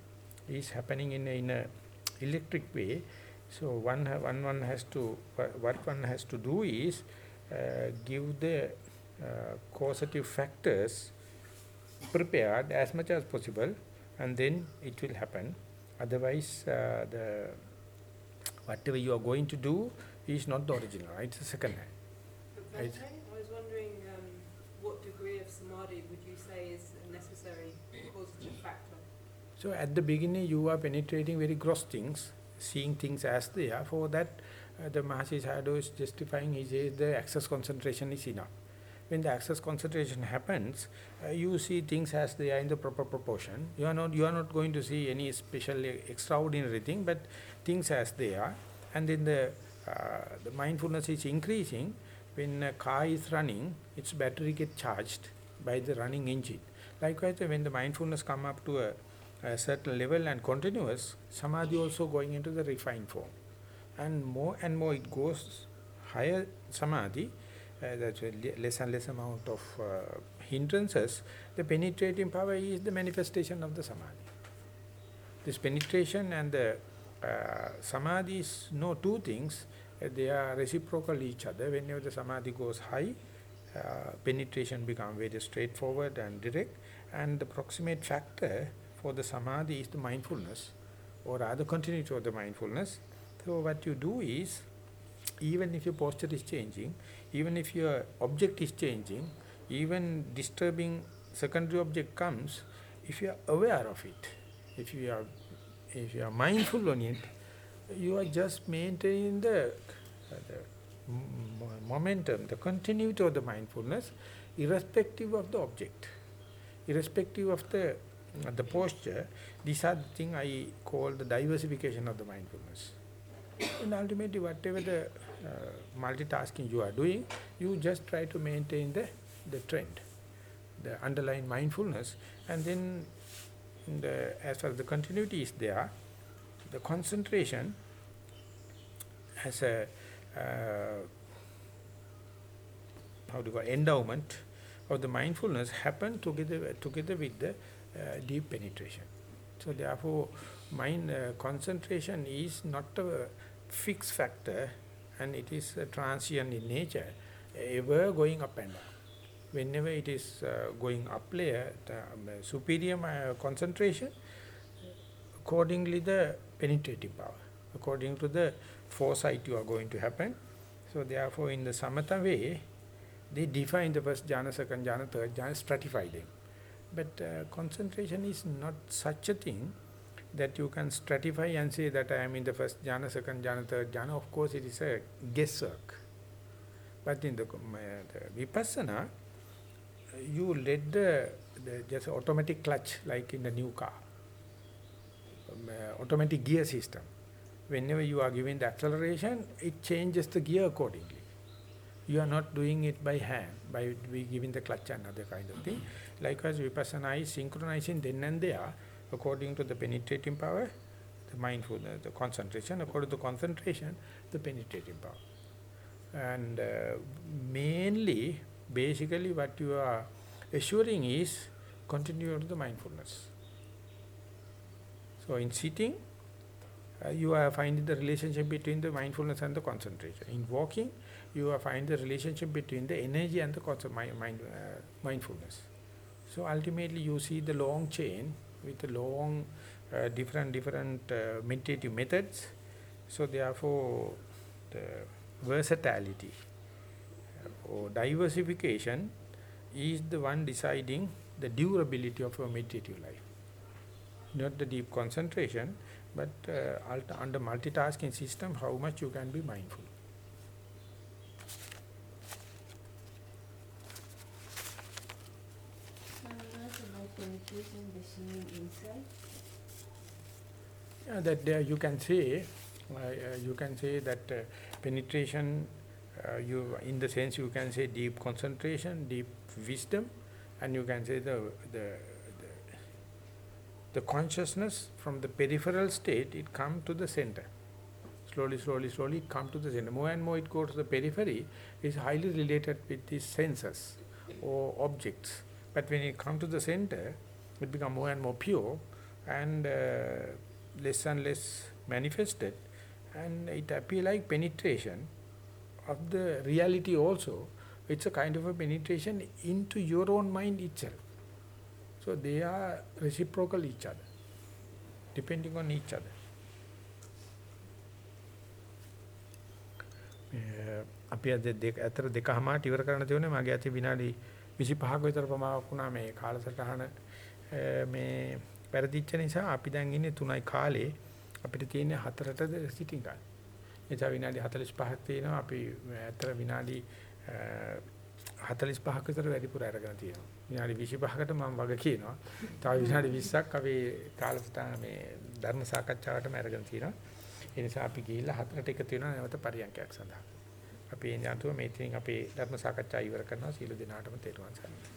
is happening in a, in a electric way. So one, one one has to what one has to do is uh, give the uh, causative factors prepared as much as possible, and then it will happen. Otherwise, uh, the whatever you are going to do is not the original. Right? It's the second hand. Right. I was wondering um, what degree of samadhi would you say is a necessary causative factor? So at the beginning you are penetrating very gross things, seeing things as they are. For that uh, the Mahasi Sayadaw is justifying, he says the access concentration is enough. When the access concentration happens, uh, you see things as they are in the proper proportion. You are not you are not going to see any special extraordinary thing, but things as they are. And then the uh, the mindfulness is increasing. When a car is running, its battery gets charged by the running engine. Likewise, when the mindfulness come up to a, a certain level and continuous, samadhi also going into the refined form. And more and more it goes higher samadhi, uh, that's a less and less amount of uh, hindrances, the penetrating power is the manifestation of the samadhi. This penetration and the uh, samadhi is no two things, they are reciprocal each other. Whenever the samadhi goes high, uh, penetration become very straightforward and direct, and the proximate factor for the samadhi is the mindfulness, or rather continuity of the mindfulness. So what you do is, even if your posture is changing, even if your object is changing, even disturbing secondary object comes, if you are aware of it, if you are if you are mindful on it, you are just maintaining the, the momentum, the continuity of the mindfulness, irrespective of the object, irrespective of the uh, the posture. These are the thing I call the diversification of the mindfulness. And ultimately, whatever the multitasking you are doing, you just try to maintain the, the trend, the underlying mindfulness, and then the, as far as the continuity is there, the concentration as a uh, how do you call it, endowment of the mindfulness happen together together with the uh, deep penetration. So therefore, mind uh, concentration is not a fixed factor and it is uh, transient in nature, ever going up and down. Whenever it is uh, going up layer, the, um, superior uh, concentration, accordingly the penetrating power, according to the foresight you are going to happen. So therefore in the samatha way, they define the first jhana, second jhana, third jhana, stratify them. But uh, concentration is not such a thing that you can stratify and say that I am in the first jhana, second jhana, third jhana. Of course it is a guesswork. But in the, um, uh, the vipassana, you let the, the just automatic clutch like in the new car, um, uh, automatic gear system. Whenever you are giving the acceleration, it changes the gear accordingly. You are not doing it by hand, by giving the clutch and other kind of thing. Likewise, vipassana is synchronizing then and there according to the penetrating power, the mindfulness, the concentration, according to the concentration, the penetrating power. And uh, mainly, basically what you are assuring is continue the mindfulness. So in sitting, uh, you are finding the relationship between the mindfulness and the concentration. In walking, you are finding the relationship between the energy and the mind, mind, uh, mindfulness. So ultimately you see the long chain with long uh, different different uh, meditative methods. So therefore the versatility or diversification is the one deciding the durability of your meditative life. Not the deep concentration, but uh, under multitasking system, how much you can be mindful. Yeah, that uh, you can say, uh, you can say that uh, penetration uh, you in the sense you can say deep concentration, deep wisdom, and you can say the, the the the, consciousness from the peripheral state it come to the center. Slowly, slowly, slowly come to the center. More and more it goes to the periphery. is highly related with the senses or objects. But when it come to the center, it become more and more pure and uh, less and less manifested, and it appear like penetration of the reality also, it's a kind of a penetration into your own mind itself. So they are reciprocal each other, depending on each other. අපි අද දෙක අතර දෙකමාරට ඉවර කරන්න තියුනේ මගේ අතේ විනාඩි 25ක විතර ප්‍රමාණයක් වුණා මේ කාලසටහන මේ පෙරදිච්ච නිසා අපි දැන් ඉන්නේ 3යි කාලේ අපිට තියෙන්නේ 4ට සිටින් ගන්න. එතන විනාඩි 45ක් තියෙනවා අපි ඇත්තට විනාඩි 45ක විතර වැඩිපුර අරගෙන තියෙනවා. විනාඩි 25කට මම වග කියනවා. තව විනාඩි 20ක් අපි කාලසටහන මේ ධර්ම සාකච්ඡාවටම අරගෙන තියෙනවා. ඒ නිසා අපි ගිහිල්ලා හතරට එකතු වෙනවා නැවත පරියන්කයක් සඳහා. අපි එන්නේ අතුව මේ ඉතින් අපේ ධර්ම සාකච්ඡා ඉවර කරනවා. සීල දිනාටම තෙරුවන් සරණයි.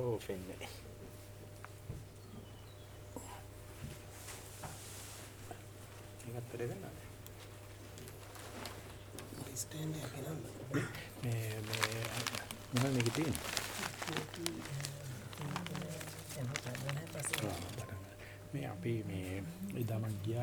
පව වෙන්නේ. ඒකත් වැඩ වෙනවා. ස්ටෑන්ඩ් එක නේද? මේ මේ මොනවද මේකේ තියෙන්නේ? මේ අපි මේ ඉදමක් ගියා